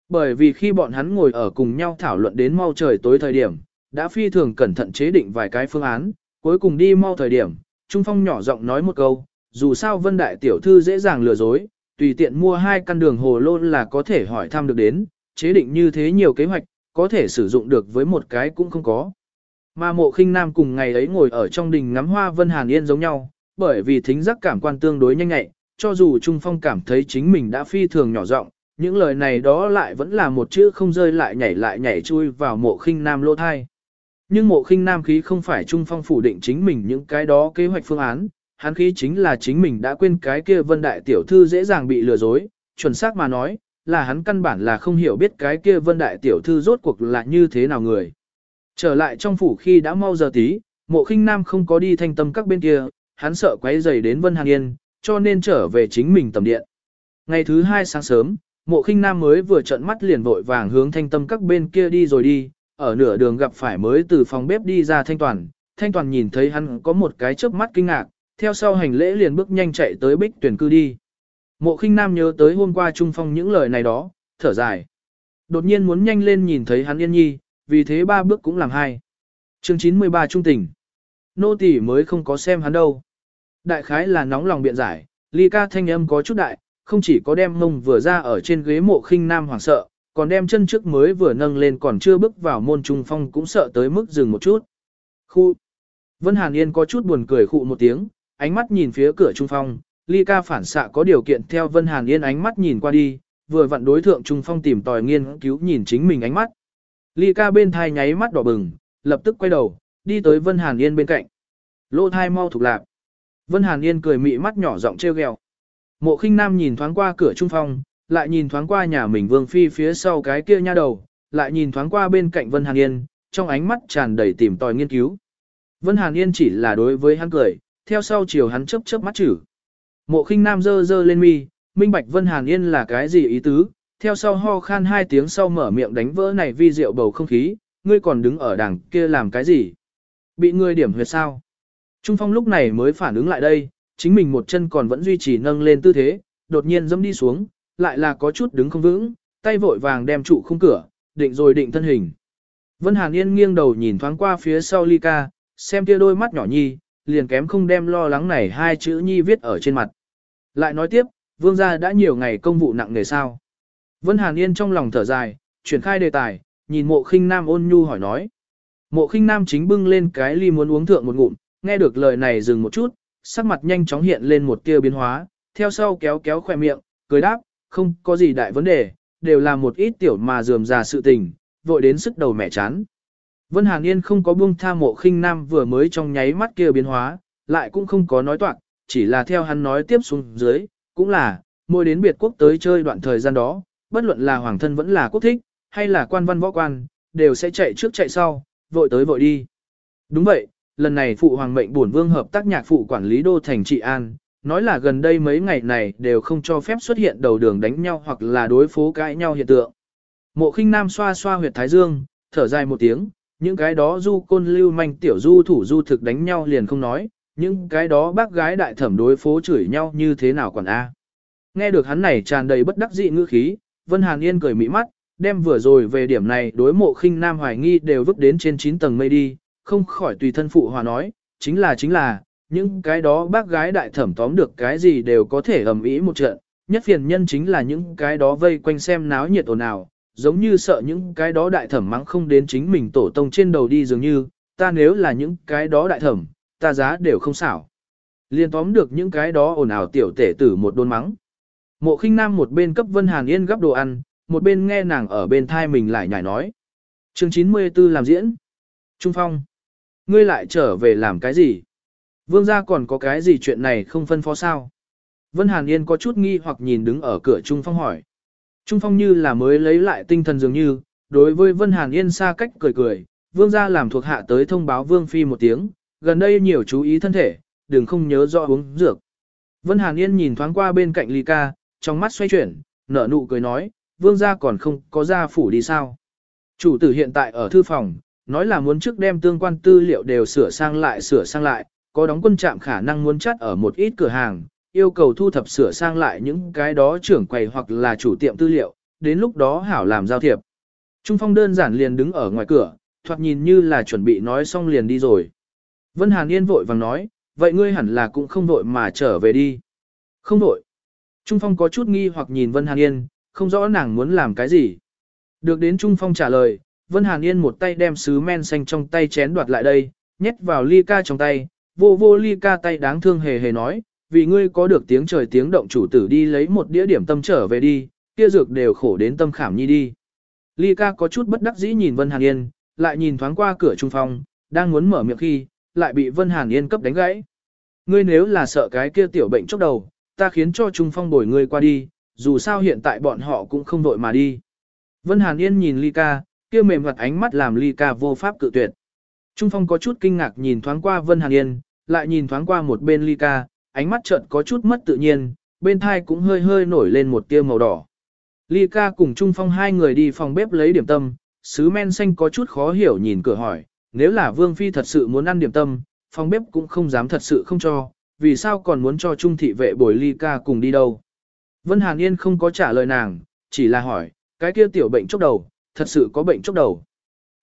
Bởi vì khi bọn hắn ngồi ở cùng nhau thảo luận đến mau trời tối thời điểm, đã phi thường cẩn thận chế định vài cái phương án, cuối cùng đi mau thời điểm, Trung Phong nhỏ giọng nói một câu, dù sao Vân Đại Tiểu Thư dễ dàng lừa dối, tùy tiện mua hai căn đường hồ lô là có thể hỏi thăm được đến, chế định như thế nhiều kế hoạch, có thể sử dụng được với một cái cũng không có. Mà mộ khinh nam cùng ngày ấy ngồi ở trong đình ngắm hoa Vân Hàn Yên giống nhau, bởi vì thính giác cảm quan tương đối nhanh nhẹ, cho dù Trung Phong cảm thấy chính mình đã phi thường nhỏ giọng, những lời này đó lại vẫn là một chữ không rơi lại nhảy lại nhảy chui vào mộ khinh nam lô thai. Nhưng mộ khinh nam khí không phải Trung Phong phủ định chính mình những cái đó kế hoạch phương án, hắn khí chính là chính mình đã quên cái kia vân đại tiểu thư dễ dàng bị lừa dối, chuẩn xác mà nói, là hắn căn bản là không hiểu biết cái kia vân đại tiểu thư rốt cuộc là như thế nào người. Trở lại trong phủ khi đã mau giờ tí, mộ khinh nam không có đi thanh tâm các bên kia, hắn sợ quấy rầy đến Vân Hàn Yên, cho nên trở về chính mình tầm điện. Ngày thứ hai sáng sớm, mộ khinh nam mới vừa trận mắt liền vội vàng hướng thanh tâm các bên kia đi rồi đi, ở nửa đường gặp phải mới từ phòng bếp đi ra thanh toàn. Thanh toàn nhìn thấy hắn có một cái chớp mắt kinh ngạc, theo sau hành lễ liền bước nhanh chạy tới bích tuyển cư đi. Mộ khinh nam nhớ tới hôm qua trung phong những lời này đó, thở dài. Đột nhiên muốn nhanh lên nhìn thấy hắn yên nhi, vì thế ba bước cũng làm hai. chương 93 trung Tỉnh. Nô tỷ mới không có xem hắn đâu. Đại khái là nóng lòng biện giải, ly ca thanh âm có chút đại, không chỉ có đem mông vừa ra ở trên ghế mộ khinh nam hoảng sợ, còn đem chân trước mới vừa nâng lên còn chưa bước vào môn trung phong cũng sợ tới mức dừng một chút. Khu. Vân Hàn Yên có chút buồn cười khụ một tiếng, ánh mắt nhìn phía cửa trung phong, ly ca phản xạ có điều kiện theo Vân Hàn Yên ánh mắt nhìn qua đi, vừa vặn đối thượng trung phong tìm tòi nghiên cứu nhìn chính mình ánh mắt. Ly ca bên thai nháy mắt đỏ bừng, lập tức quay đầu, đi tới Vân Hàn Yên bên cạnh. Lô thai mau thuộc lạc. Vân Hàn Yên cười mị mắt nhỏ giọng trêu ghẹo. Mộ khinh nam nhìn thoáng qua cửa trung phong, lại nhìn thoáng qua nhà mình vương phi phía sau cái kia nha đầu, lại nhìn thoáng qua bên cạnh Vân Hàn Yên, trong ánh mắt tràn đầy tìm tòi nghiên cứu. Vân Hàn Yên chỉ là đối với hắn cười, theo sau chiều hắn chớp chớp mắt chử. Mộ khinh nam dơ dơ lên mi, minh bạch Vân Hàn Yên là cái gì ý tứ, theo sau ho khan hai tiếng sau mở miệng đánh vỡ này vi diệu bầu không khí, ngươi còn đứng ở đằng kia làm cái gì? Bị ngươi điểm huyệt sao? Trung Phong lúc này mới phản ứng lại đây, chính mình một chân còn vẫn duy trì nâng lên tư thế, đột nhiên dẫm đi xuống, lại là có chút đứng không vững, tay vội vàng đem trụ khung cửa, định rồi định thân hình. Vân Hàn Yên nghiêng đầu nhìn thoáng qua phía sau Ly Ca, xem kia đôi mắt nhỏ nhi, liền kém không đem lo lắng này hai chữ nhi viết ở trên mặt. Lại nói tiếp, vương gia đã nhiều ngày công vụ nặng nề sao. Vân Hàn Yên trong lòng thở dài, chuyển khai đề tài, nhìn mộ khinh nam ôn nhu hỏi nói. Mộ khinh nam chính bưng lên cái ly muốn uống thượng một ngụm, nghe được lời này dừng một chút, sắc mặt nhanh chóng hiện lên một tia biến hóa, theo sau kéo kéo khỏe miệng, cười đáp, không có gì đại vấn đề, đều là một ít tiểu mà dườm già sự tình, vội đến sức đầu mẹ chán. Vân Hàn Yên không có buông tha mộ khinh nam vừa mới trong nháy mắt kia biến hóa, lại cũng không có nói toạc, chỉ là theo hắn nói tiếp xuống dưới, cũng là, mỗi đến biệt quốc tới chơi đoạn thời gian đó, bất luận là hoàng thân vẫn là quốc thích, hay là quan văn võ quan, đều sẽ chạy trước chạy sau, vội tới vội đi. Đúng vậy, lần này phụ hoàng mệnh bổn vương hợp tác nhạc phụ quản lý đô thành trị an, nói là gần đây mấy ngày này đều không cho phép xuất hiện đầu đường đánh nhau hoặc là đối phố cãi nhau hiện tượng. Mộ khinh nam xoa xoa huyệt thái dương, thở dài một tiếng, những cái đó du côn lưu manh tiểu du thủ du thực đánh nhau liền không nói, những cái đó bác gái đại thẩm đối phố chửi nhau như thế nào còn a. Nghe được hắn này tràn đầy bất đắc dị ngữ khí, Vân Hàn Yên cười mỹ mắt, đem vừa rồi về điểm này đối mộ khinh nam hoài nghi đều vứt đến trên 9 tầng mây đi, không khỏi tùy thân phụ hòa nói, chính là chính là, những cái đó bác gái đại thẩm tóm được cái gì đều có thể ầm ĩ một trận, nhất phiền nhân chính là những cái đó vây quanh xem náo nhiệt ồn ào, giống như sợ những cái đó đại thẩm mắng không đến chính mình tổ tông trên đầu đi dường như, ta nếu là những cái đó đại thẩm, ta giá đều không xảo. Liên tóm được những cái đó ồn ào tiểu tể tử một đôn mắng. Mộ khinh nam một bên cấp Vân Hàn Yên gấp đồ ăn, một bên nghe nàng ở bên thai mình lại nhảy nói. chương 94 làm diễn. Trung Phong. Ngươi lại trở về làm cái gì? Vương gia còn có cái gì chuyện này không phân phó sao? Vân Hàn Yên có chút nghi hoặc nhìn đứng ở cửa Trung Phong hỏi. Trung Phong như là mới lấy lại tinh thần dường như, đối với Vân Hàn Yên xa cách cười cười, vương gia làm thuộc hạ tới thông báo vương phi một tiếng, gần đây nhiều chú ý thân thể, đừng không nhớ rõ uống dược. Vân Hàn Yên nhìn thoáng qua bên cạnh Ly Ca, trong mắt xoay chuyển, nở nụ cười nói, vương gia còn không có ra phủ đi sao. Chủ tử hiện tại ở thư phòng, nói là muốn trước đem tương quan tư liệu đều sửa sang lại sửa sang lại, có đóng quân trạm khả năng muốn chắt ở một ít cửa hàng, yêu cầu thu thập sửa sang lại những cái đó trưởng quầy hoặc là chủ tiệm tư liệu, đến lúc đó hảo làm giao thiệp. Trung Phong đơn giản liền đứng ở ngoài cửa, thoạt nhìn như là chuẩn bị nói xong liền đi rồi. Vân Hàn Yên vội vàng nói, vậy ngươi hẳn là cũng không vội mà trở về đi. Không vội. Trung Phong có chút nghi hoặc nhìn Vân Hàn Yên, không rõ nàng muốn làm cái gì. Được đến Trung Phong trả lời, Vân Hàn Yên một tay đem sứ men xanh trong tay chén đoạt lại đây, nhét vào ly ca trong tay, vô vô ly ca tay đáng thương hề hề nói, vì ngươi có được tiếng trời tiếng động chủ tử đi lấy một đĩa điểm tâm trở về đi, kia dược đều khổ đến tâm khảm nhi đi. Ly ca có chút bất đắc dĩ nhìn Vân Hàn Yên, lại nhìn thoáng qua cửa trung phong, đang muốn mở miệng khi, lại bị Vân Hàn Yên cấp đánh gãy. Ngươi nếu là sợ cái kia tiểu bệnh chốc đầu, ta khiến cho trung phong bồi ngươi qua đi, dù sao hiện tại bọn họ cũng không đội mà đi. Vân Hàn Yên nhìn Ly ca, kia mềm mặt ánh mắt làm Ly ca vô pháp cự tuyệt. Trung phong có chút kinh ngạc nhìn thoáng qua Vân Hàn Yên, lại nhìn thoáng qua một bên Ly ca, ánh mắt chợt có chút mất tự nhiên, bên thai cũng hơi hơi nổi lên một tia màu đỏ. Ly ca cùng Trung Phong hai người đi phòng bếp lấy điểm tâm, sứ men xanh có chút khó hiểu nhìn cửa hỏi, nếu là Vương Phi thật sự muốn ăn điểm tâm, phòng bếp cũng không dám thật sự không cho, vì sao còn muốn cho Trung thị vệ bồi Ly ca cùng đi đâu. Vân Hàn Yên không có trả lời nàng, chỉ là hỏi, cái kia tiểu bệnh chốc đầu, thật sự có bệnh chốc đầu.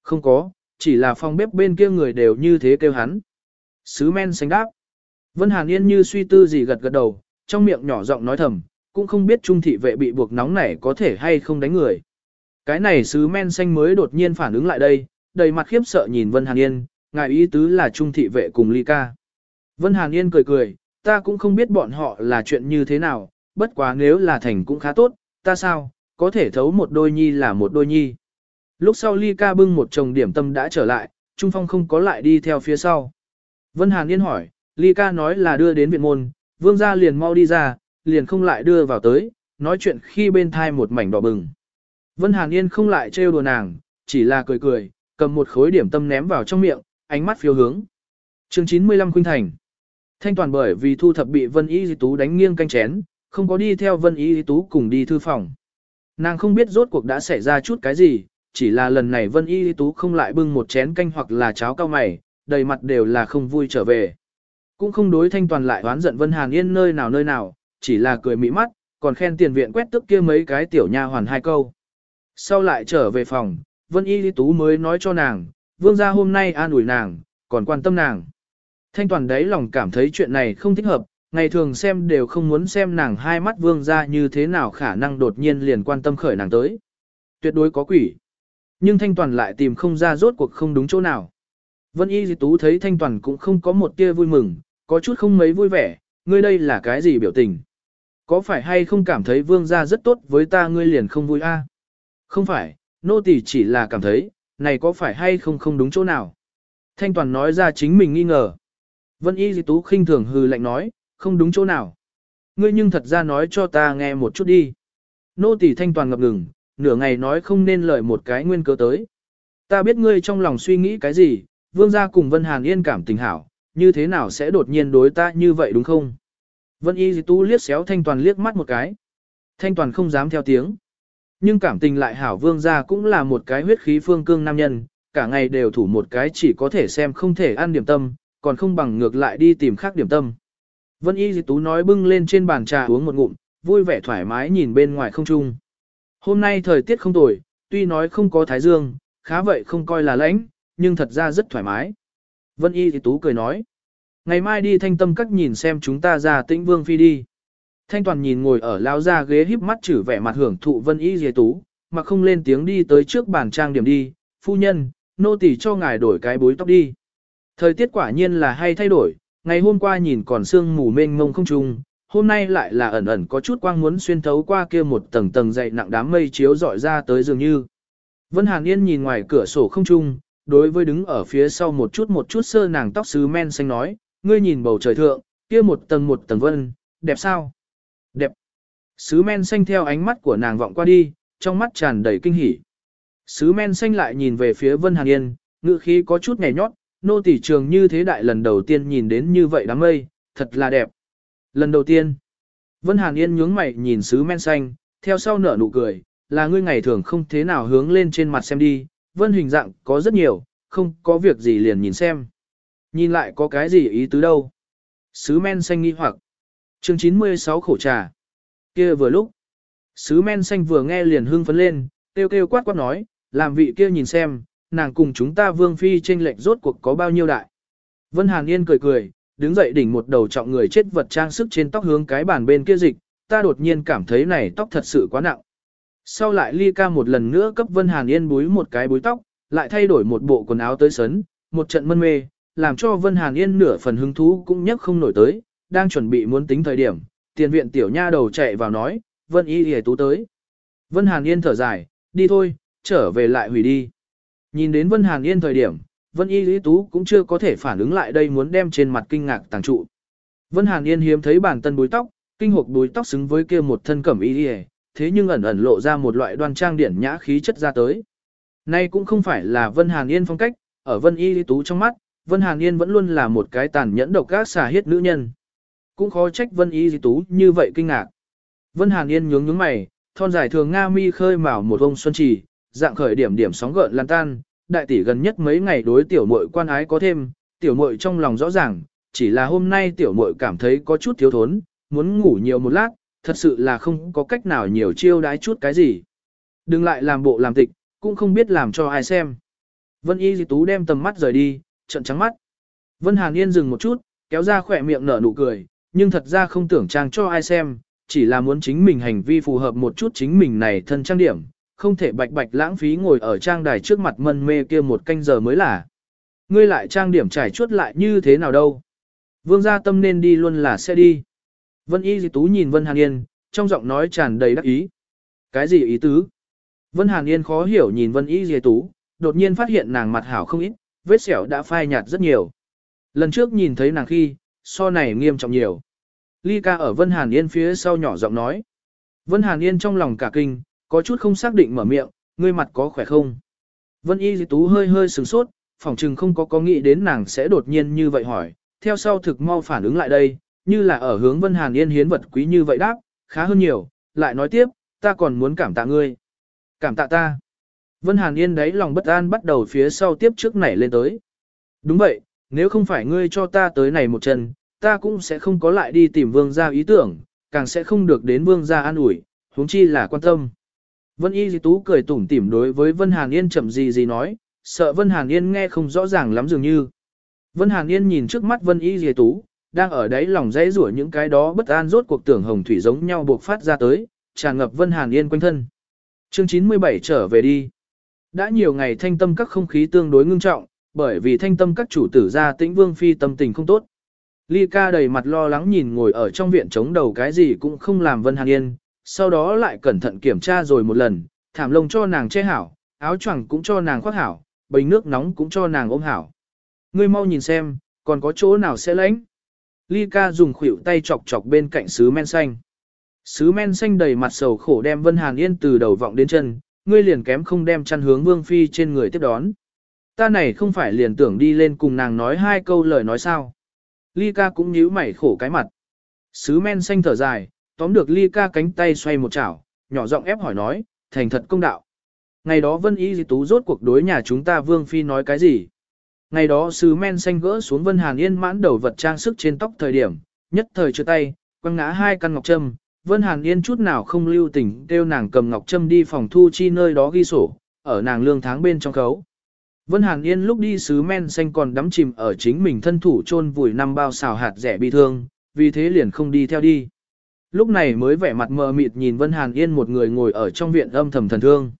Không có, chỉ là phòng bếp bên kia người đều như thế kêu hắn. Sứ men xanh đáp. Vân Hàn Yên như suy tư gì gật gật đầu, trong miệng nhỏ giọng nói thầm, cũng không biết trung thị vệ bị buộc nóng này có thể hay không đánh người. Cái này sứ men xanh mới đột nhiên phản ứng lại đây, đầy mặt khiếp sợ nhìn Vân Hàn Yên, ngài ý tứ là trung thị vệ cùng ly ca. Vân Hàn Yên cười cười, ta cũng không biết bọn họ là chuyện như thế nào, bất quá nếu là thành cũng khá tốt, ta sao, có thể thấu một đôi nhi là một đôi nhi. Lúc sau ly ca bưng một chồng điểm tâm đã trở lại, Trung Phong không có lại đi theo phía sau. Vân Hàn Yên hỏi, ly ca nói là đưa đến viện môn, vương gia liền mau đi ra, liền không lại đưa vào tới, nói chuyện khi bên thai một mảnh đỏ bừng. Vân Hàn Yên không lại trêu đùa nàng, chỉ là cười cười, cầm một khối điểm tâm ném vào trong miệng, ánh mắt phiêu hướng. Chương 95 Khuynh Thành Thanh toàn bởi vì thu thập bị Vân Y Di Tú đánh nghiêng canh chén, không có đi theo Vân Y Di Tú cùng đi thư phòng. Nàng không biết rốt cuộc đã xảy ra chút cái gì, chỉ là lần này Vân Y Di Tú không lại bưng một chén canh hoặc là cháo cao mày, đầy mặt đều là không vui trở về. Cũng không đối thanh toàn lại oán giận Vân Hàn Yên nơi nào nơi nào, chỉ là cười mỹ mắt, còn khen tiền viện quét tức kia mấy cái tiểu nha hoàn hai câu. Sau lại trở về phòng, Vân Y Lý Tú mới nói cho nàng, vương gia hôm nay an ủi nàng, còn quan tâm nàng. Thanh toàn đấy lòng cảm thấy chuyện này không thích hợp, ngày thường xem đều không muốn xem nàng hai mắt vương gia như thế nào khả năng đột nhiên liền quan tâm khởi nàng tới. Tuyệt đối có quỷ. Nhưng thanh toàn lại tìm không ra rốt cuộc không đúng chỗ nào. Vân Y Di Tú thấy thanh toàn cũng không có một tia vui mừng, có chút không mấy vui vẻ, ngươi đây là cái gì biểu tình. Có phải hay không cảm thấy vương gia rất tốt với ta ngươi liền không vui a? Không phải, nô tỳ chỉ là cảm thấy, này có phải hay không không đúng chỗ nào. Thanh toàn nói ra chính mình nghi ngờ. Vân y di tú khinh thường hừ lạnh nói, không đúng chỗ nào. Ngươi nhưng thật ra nói cho ta nghe một chút đi. Nô tỳ thanh toàn ngập ngừng, nửa ngày nói không nên lời một cái nguyên cớ tới. Ta biết ngươi trong lòng suy nghĩ cái gì, vương gia cùng Vân Hàn Yên cảm tình hảo, như thế nào sẽ đột nhiên đối ta như vậy đúng không? Vân Y Di Tu liếc xéo Thanh Toàn liếc mắt một cái. Thanh Toàn không dám theo tiếng. Nhưng cảm tình lại hảo vương gia cũng là một cái huyết khí phương cương nam nhân, cả ngày đều thủ một cái chỉ có thể xem không thể ăn điểm tâm, còn không bằng ngược lại đi tìm khác điểm tâm. Vân Y Di Tú nói bưng lên trên bàn trà uống một ngụm, vui vẻ thoải mái nhìn bên ngoài không trung. Hôm nay thời tiết không tồi, tuy nói không có thái dương, khá vậy không coi là lạnh, nhưng thật ra rất thoải mái. Vân Y thì Tú cười nói. Ngày mai đi thanh tâm các nhìn xem chúng ta ra tĩnh vương phi đi. Thanh toàn nhìn ngồi ở lao ra ghế híp mắt chử vẻ mặt hưởng thụ vân y thì tú, mà không lên tiếng đi tới trước bàn trang điểm đi, phu nhân, nô tỳ cho ngài đổi cái bối tóc đi. Thời tiết quả nhiên là hay thay đổi, ngày hôm qua nhìn còn sương mù mênh mông không trung, hôm nay lại là ẩn ẩn có chút quang muốn xuyên thấu qua kia một tầng tầng dày nặng đám mây chiếu dọi ra tới dường như. Vân Hàn Yên nhìn ngoài cửa sổ không trung, đối với đứng ở phía sau một chút một chút sơ nàng tóc sứ men xanh nói, ngươi nhìn bầu trời thượng, kia một tầng một tầng vân, đẹp sao? Đẹp. Sứ men xanh theo ánh mắt của nàng vọng qua đi, trong mắt tràn đầy kinh hỉ. Sứ men xanh lại nhìn về phía Vân Hàn Yên, ngữ khí có chút nhảy nhót, nô tỷ trường như thế đại lần đầu tiên nhìn đến như vậy đám mây, thật là đẹp. Lần đầu tiên, Vân Hàn Yên nhướng mày nhìn sứ men xanh, theo sau nở nụ cười, là ngươi ngày thường không thế nào hướng lên trên mặt xem đi, Vân hình dạng có rất nhiều, không có việc gì liền nhìn xem. Nhìn lại có cái gì ý tứ đâu. Sứ men xanh nghi hoặc. chương 96 khổ trà. kia vừa lúc. Sứ men xanh vừa nghe liền hưng phấn lên, kêu kêu quát quát nói, làm vị kia nhìn xem, nàng cùng chúng ta vương phi tranh lệnh rốt cuộc có bao nhiêu đại. Vân Hàn Yên cười cười, đứng dậy đỉnh một đầu trọng người chết vật trang sức trên tóc hướng cái bàn bên kia dịch, ta đột nhiên cảm thấy này tóc thật sự quá nặng. Sau lại ly ca một lần nữa cấp Vân Hàn Yên búi một cái búi tóc, lại thay đổi một bộ quần áo tới sấn, một trận mân mê, làm cho Vân Hàn Yên nửa phần hứng thú cũng nhấc không nổi tới, đang chuẩn bị muốn tính thời điểm, tiền viện tiểu nha đầu chạy vào nói, Vân Y y tú tới. Vân Hàn Yên thở dài, đi thôi, trở về lại hủy đi. Nhìn đến Vân Hàn Yên thời điểm, Vân Y y Tú cũng chưa có thể phản ứng lại đây muốn đem trên mặt kinh ngạc tàng trụ. Vân Hàn Yên hiếm thấy bản tân búi tóc, kinh hộp búi tóc xứng với kia một thân cẩm y đi thế nhưng ẩn ẩn lộ ra một loại đoan trang điển nhã khí chất ra tới. Nay cũng không phải là Vân Hàn Yên phong cách, ở Vân Y Lý Tú trong mắt, Vân Hàn Yên vẫn luôn là một cái tàn nhẫn độc ác xà hiết nữ nhân. Cũng khó trách Vân Y Lý Tú như vậy kinh ngạc. Vân Hàn Yên nhướng nhướng mày, thon dài thường Nga mi khơi mào một ông xuân trì, dạng khởi điểm điểm sóng gợn lan tan, đại tỷ gần nhất mấy ngày đối tiểu muội quan ái có thêm, tiểu muội trong lòng rõ ràng, chỉ là hôm nay tiểu muội cảm thấy có chút thiếu thốn, muốn ngủ nhiều một lát, thật sự là không có cách nào nhiều chiêu đái chút cái gì. Đừng lại làm bộ làm tịch, cũng không biết làm cho ai xem. Vân Y Di Tú đem tầm mắt rời đi, trận trắng mắt. Vân Hàn Yên dừng một chút, kéo ra khỏe miệng nở nụ cười, nhưng thật ra không tưởng trang cho ai xem, chỉ là muốn chính mình hành vi phù hợp một chút chính mình này thân trang điểm, không thể bạch bạch lãng phí ngồi ở trang đài trước mặt mân mê kia một canh giờ mới là. Ngươi lại trang điểm trải chuốt lại như thế nào đâu. Vương gia tâm nên đi luôn là sẽ đi. Vân Y Di Tú nhìn Vân Hàn Yên, trong giọng nói tràn đầy đắc ý. Cái gì ý tứ? Vân Hàn Yên khó hiểu nhìn Vân Y Di Tú, đột nhiên phát hiện nàng mặt hảo không ít, vết sẹo đã phai nhạt rất nhiều. Lần trước nhìn thấy nàng khi, so này nghiêm trọng nhiều. Ly ca ở Vân Hàn Yên phía sau nhỏ giọng nói. Vân Hàn Yên trong lòng cả kinh, có chút không xác định mở miệng, ngươi mặt có khỏe không? Vân Y Di Tú hơi hơi sửng sốt, phỏng chừng không có có nghĩ đến nàng sẽ đột nhiên như vậy hỏi, theo sau thực mau phản ứng lại đây, như là ở hướng Vân Hàn Yên hiến vật quý như vậy đáp, khá hơn nhiều, lại nói tiếp, ta còn muốn cảm tạ ngươi. Cảm tạ ta. Vân Hàn Yên đấy lòng bất an bắt đầu phía sau tiếp trước nảy lên tới. Đúng vậy, nếu không phải ngươi cho ta tới này một chân, ta cũng sẽ không có lại đi tìm vương gia ý tưởng, càng sẽ không được đến vương gia an ủi, huống chi là quan tâm. Vân Y Di Tú cười tủm tỉm đối với Vân Hàn Yên chậm gì gì nói, sợ Vân Hàn Yên nghe không rõ ràng lắm dường như. Vân Hàn Yên nhìn trước mắt Vân Y Di Tú, đang ở đấy lòng dãy rủa những cái đó bất an rốt cuộc tưởng hồng thủy giống nhau buộc phát ra tới, tràn ngập Vân Hàn Yên quanh thân. Chương 97 trở về đi. Đã nhiều ngày thanh tâm các không khí tương đối ngưng trọng, bởi vì thanh tâm các chủ tử ra tĩnh vương phi tâm tình không tốt. Ly ca đầy mặt lo lắng nhìn ngồi ở trong viện chống đầu cái gì cũng không làm Vân Hàn Yên, sau đó lại cẩn thận kiểm tra rồi một lần, thảm lông cho nàng che hảo, áo choàng cũng cho nàng khoác hảo, bình nước nóng cũng cho nàng ôm hảo. Ngươi mau nhìn xem, còn có chỗ nào sẽ lãnh. Ly ca dùng khuỷu tay chọc chọc bên cạnh sứ men xanh. Sứ men xanh đầy mặt sầu khổ đem Vân Hàn Yên từ đầu vọng đến chân, ngươi liền kém không đem chăn hướng Vương Phi trên người tiếp đón. Ta này không phải liền tưởng đi lên cùng nàng nói hai câu lời nói sao. Ly ca cũng nhíu mày khổ cái mặt. Sứ men xanh thở dài, tóm được ly ca cánh tay xoay một chảo, nhỏ giọng ép hỏi nói, thành thật công đạo. Ngày đó Vân Y Di Tú rốt cuộc đối nhà chúng ta Vương Phi nói cái gì? Ngày đó sứ men xanh gỡ xuống Vân Hàn Yên mãn đầu vật trang sức trên tóc thời điểm, nhất thời chưa tay, quăng ngã hai căn ngọc trâm. Vân Hàn Yên chút nào không lưu tình kêu nàng cầm ngọc trâm đi phòng thu chi nơi đó ghi sổ, ở nàng lương tháng bên trong khấu. Vân Hàn Yên lúc đi sứ men xanh còn đắm chìm ở chính mình thân thủ chôn vùi năm bao xào hạt rẻ bị thương, vì thế liền không đi theo đi. Lúc này mới vẻ mặt mờ mịt nhìn Vân Hàn Yên một người ngồi ở trong viện âm thầm thần thương.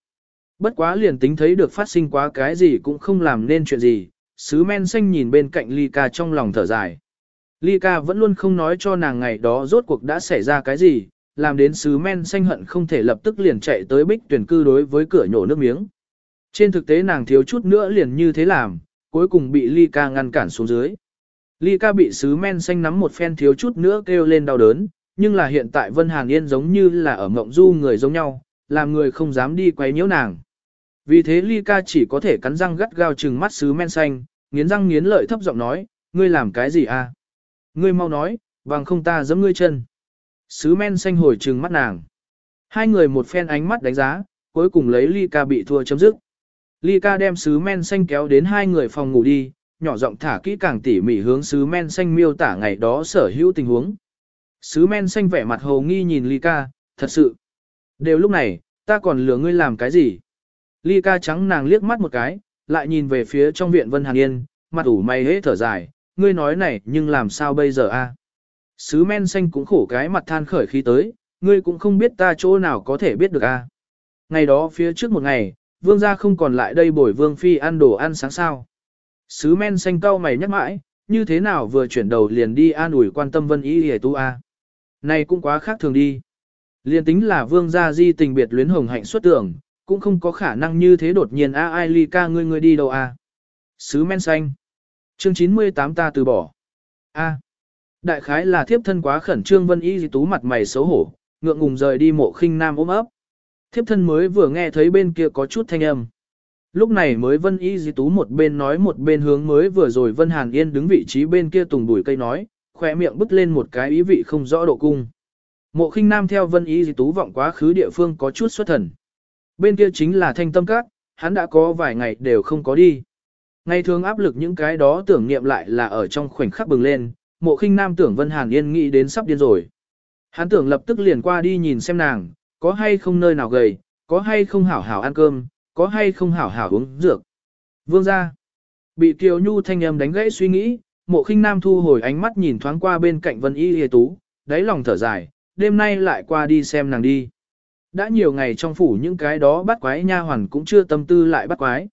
Bất quá liền tính thấy được phát sinh quá cái gì cũng không làm nên chuyện gì, sứ men xanh nhìn bên cạnh Ly ca trong lòng thở dài. Ly ca vẫn luôn không nói cho nàng ngày đó rốt cuộc đã xảy ra cái gì, làm đến sứ men xanh hận không thể lập tức liền chạy tới bích tuyển cư đối với cửa nhổ nước miếng. Trên thực tế nàng thiếu chút nữa liền như thế làm, cuối cùng bị Ly ca ngăn cản xuống dưới. Ly ca bị sứ men xanh nắm một phen thiếu chút nữa kêu lên đau đớn, nhưng là hiện tại Vân Hàn Yên giống như là ở mộng du người giống nhau, làm người không dám đi quấy nhiễu nàng. Vì thế Ly ca chỉ có thể cắn răng gắt gao trừng mắt sứ men xanh, nghiến răng nghiến lợi thấp giọng nói, ngươi làm cái gì à? Ngươi mau nói, bằng không ta giẫm ngươi chân. Sứ men xanh hồi trừng mắt nàng. Hai người một phen ánh mắt đánh giá, cuối cùng lấy Ly ca bị thua chấm dứt. Ly ca đem sứ men xanh kéo đến hai người phòng ngủ đi, nhỏ giọng thả kỹ càng tỉ mỉ hướng sứ men xanh miêu tả ngày đó sở hữu tình huống. Sứ men xanh vẻ mặt hồ nghi nhìn Ly ca, thật sự. Đều lúc này, ta còn lừa ngươi làm cái gì? Ly ca trắng nàng liếc mắt một cái, lại nhìn về phía trong viện Vân Hàn Yên, mặt ủ mày hế thở dài, ngươi nói này nhưng làm sao bây giờ a? Sứ men xanh cũng khổ cái mặt than khởi khí tới, ngươi cũng không biết ta chỗ nào có thể biết được a. Ngày đó phía trước một ngày, vương gia không còn lại đây bồi vương phi ăn đồ ăn sáng sao. Sứ men xanh cau mày nhắc mãi, như thế nào vừa chuyển đầu liền đi an ủi quan tâm vân ý hề tu a. Này cũng quá khác thường đi. Liên tính là vương gia di tình biệt luyến hồng hạnh xuất tưởng, cũng không có khả năng như thế đột nhiên a ai ly ca ngươi ngươi đi đâu a. Sứ men xanh. Chương 98 ta từ bỏ. A. Đại khái là thiếp thân quá khẩn trương vân y di tú mặt mày xấu hổ, ngượng ngùng rời đi mộ khinh nam ôm ấp. Thiếp thân mới vừa nghe thấy bên kia có chút thanh âm. Lúc này mới vân y di tú một bên nói một bên hướng mới vừa rồi vân hàn yên đứng vị trí bên kia tùng đùi cây nói, khỏe miệng bứt lên một cái ý vị không rõ độ cung. Mộ khinh nam theo vân y di tú vọng quá khứ địa phương có chút xuất thần. Bên kia chính là thanh tâm các, hắn đã có vài ngày đều không có đi. Ngày thường áp lực những cái đó tưởng niệm lại là ở trong khoảnh khắc bừng lên, mộ khinh nam tưởng Vân Hàn Yên nghĩ đến sắp điên rồi. Hắn tưởng lập tức liền qua đi nhìn xem nàng, có hay không nơi nào gầy, có hay không hảo hảo ăn cơm, có hay không hảo hảo uống dược. Vương ra, bị Kiều Nhu thanh âm đánh gãy suy nghĩ, mộ khinh nam thu hồi ánh mắt nhìn thoáng qua bên cạnh Vân Y Hề Tú, đáy lòng thở dài, đêm nay lại qua đi xem nàng đi. Đã nhiều ngày trong phủ những cái đó bắt quái nha hoàn cũng chưa tâm tư lại bắt quái.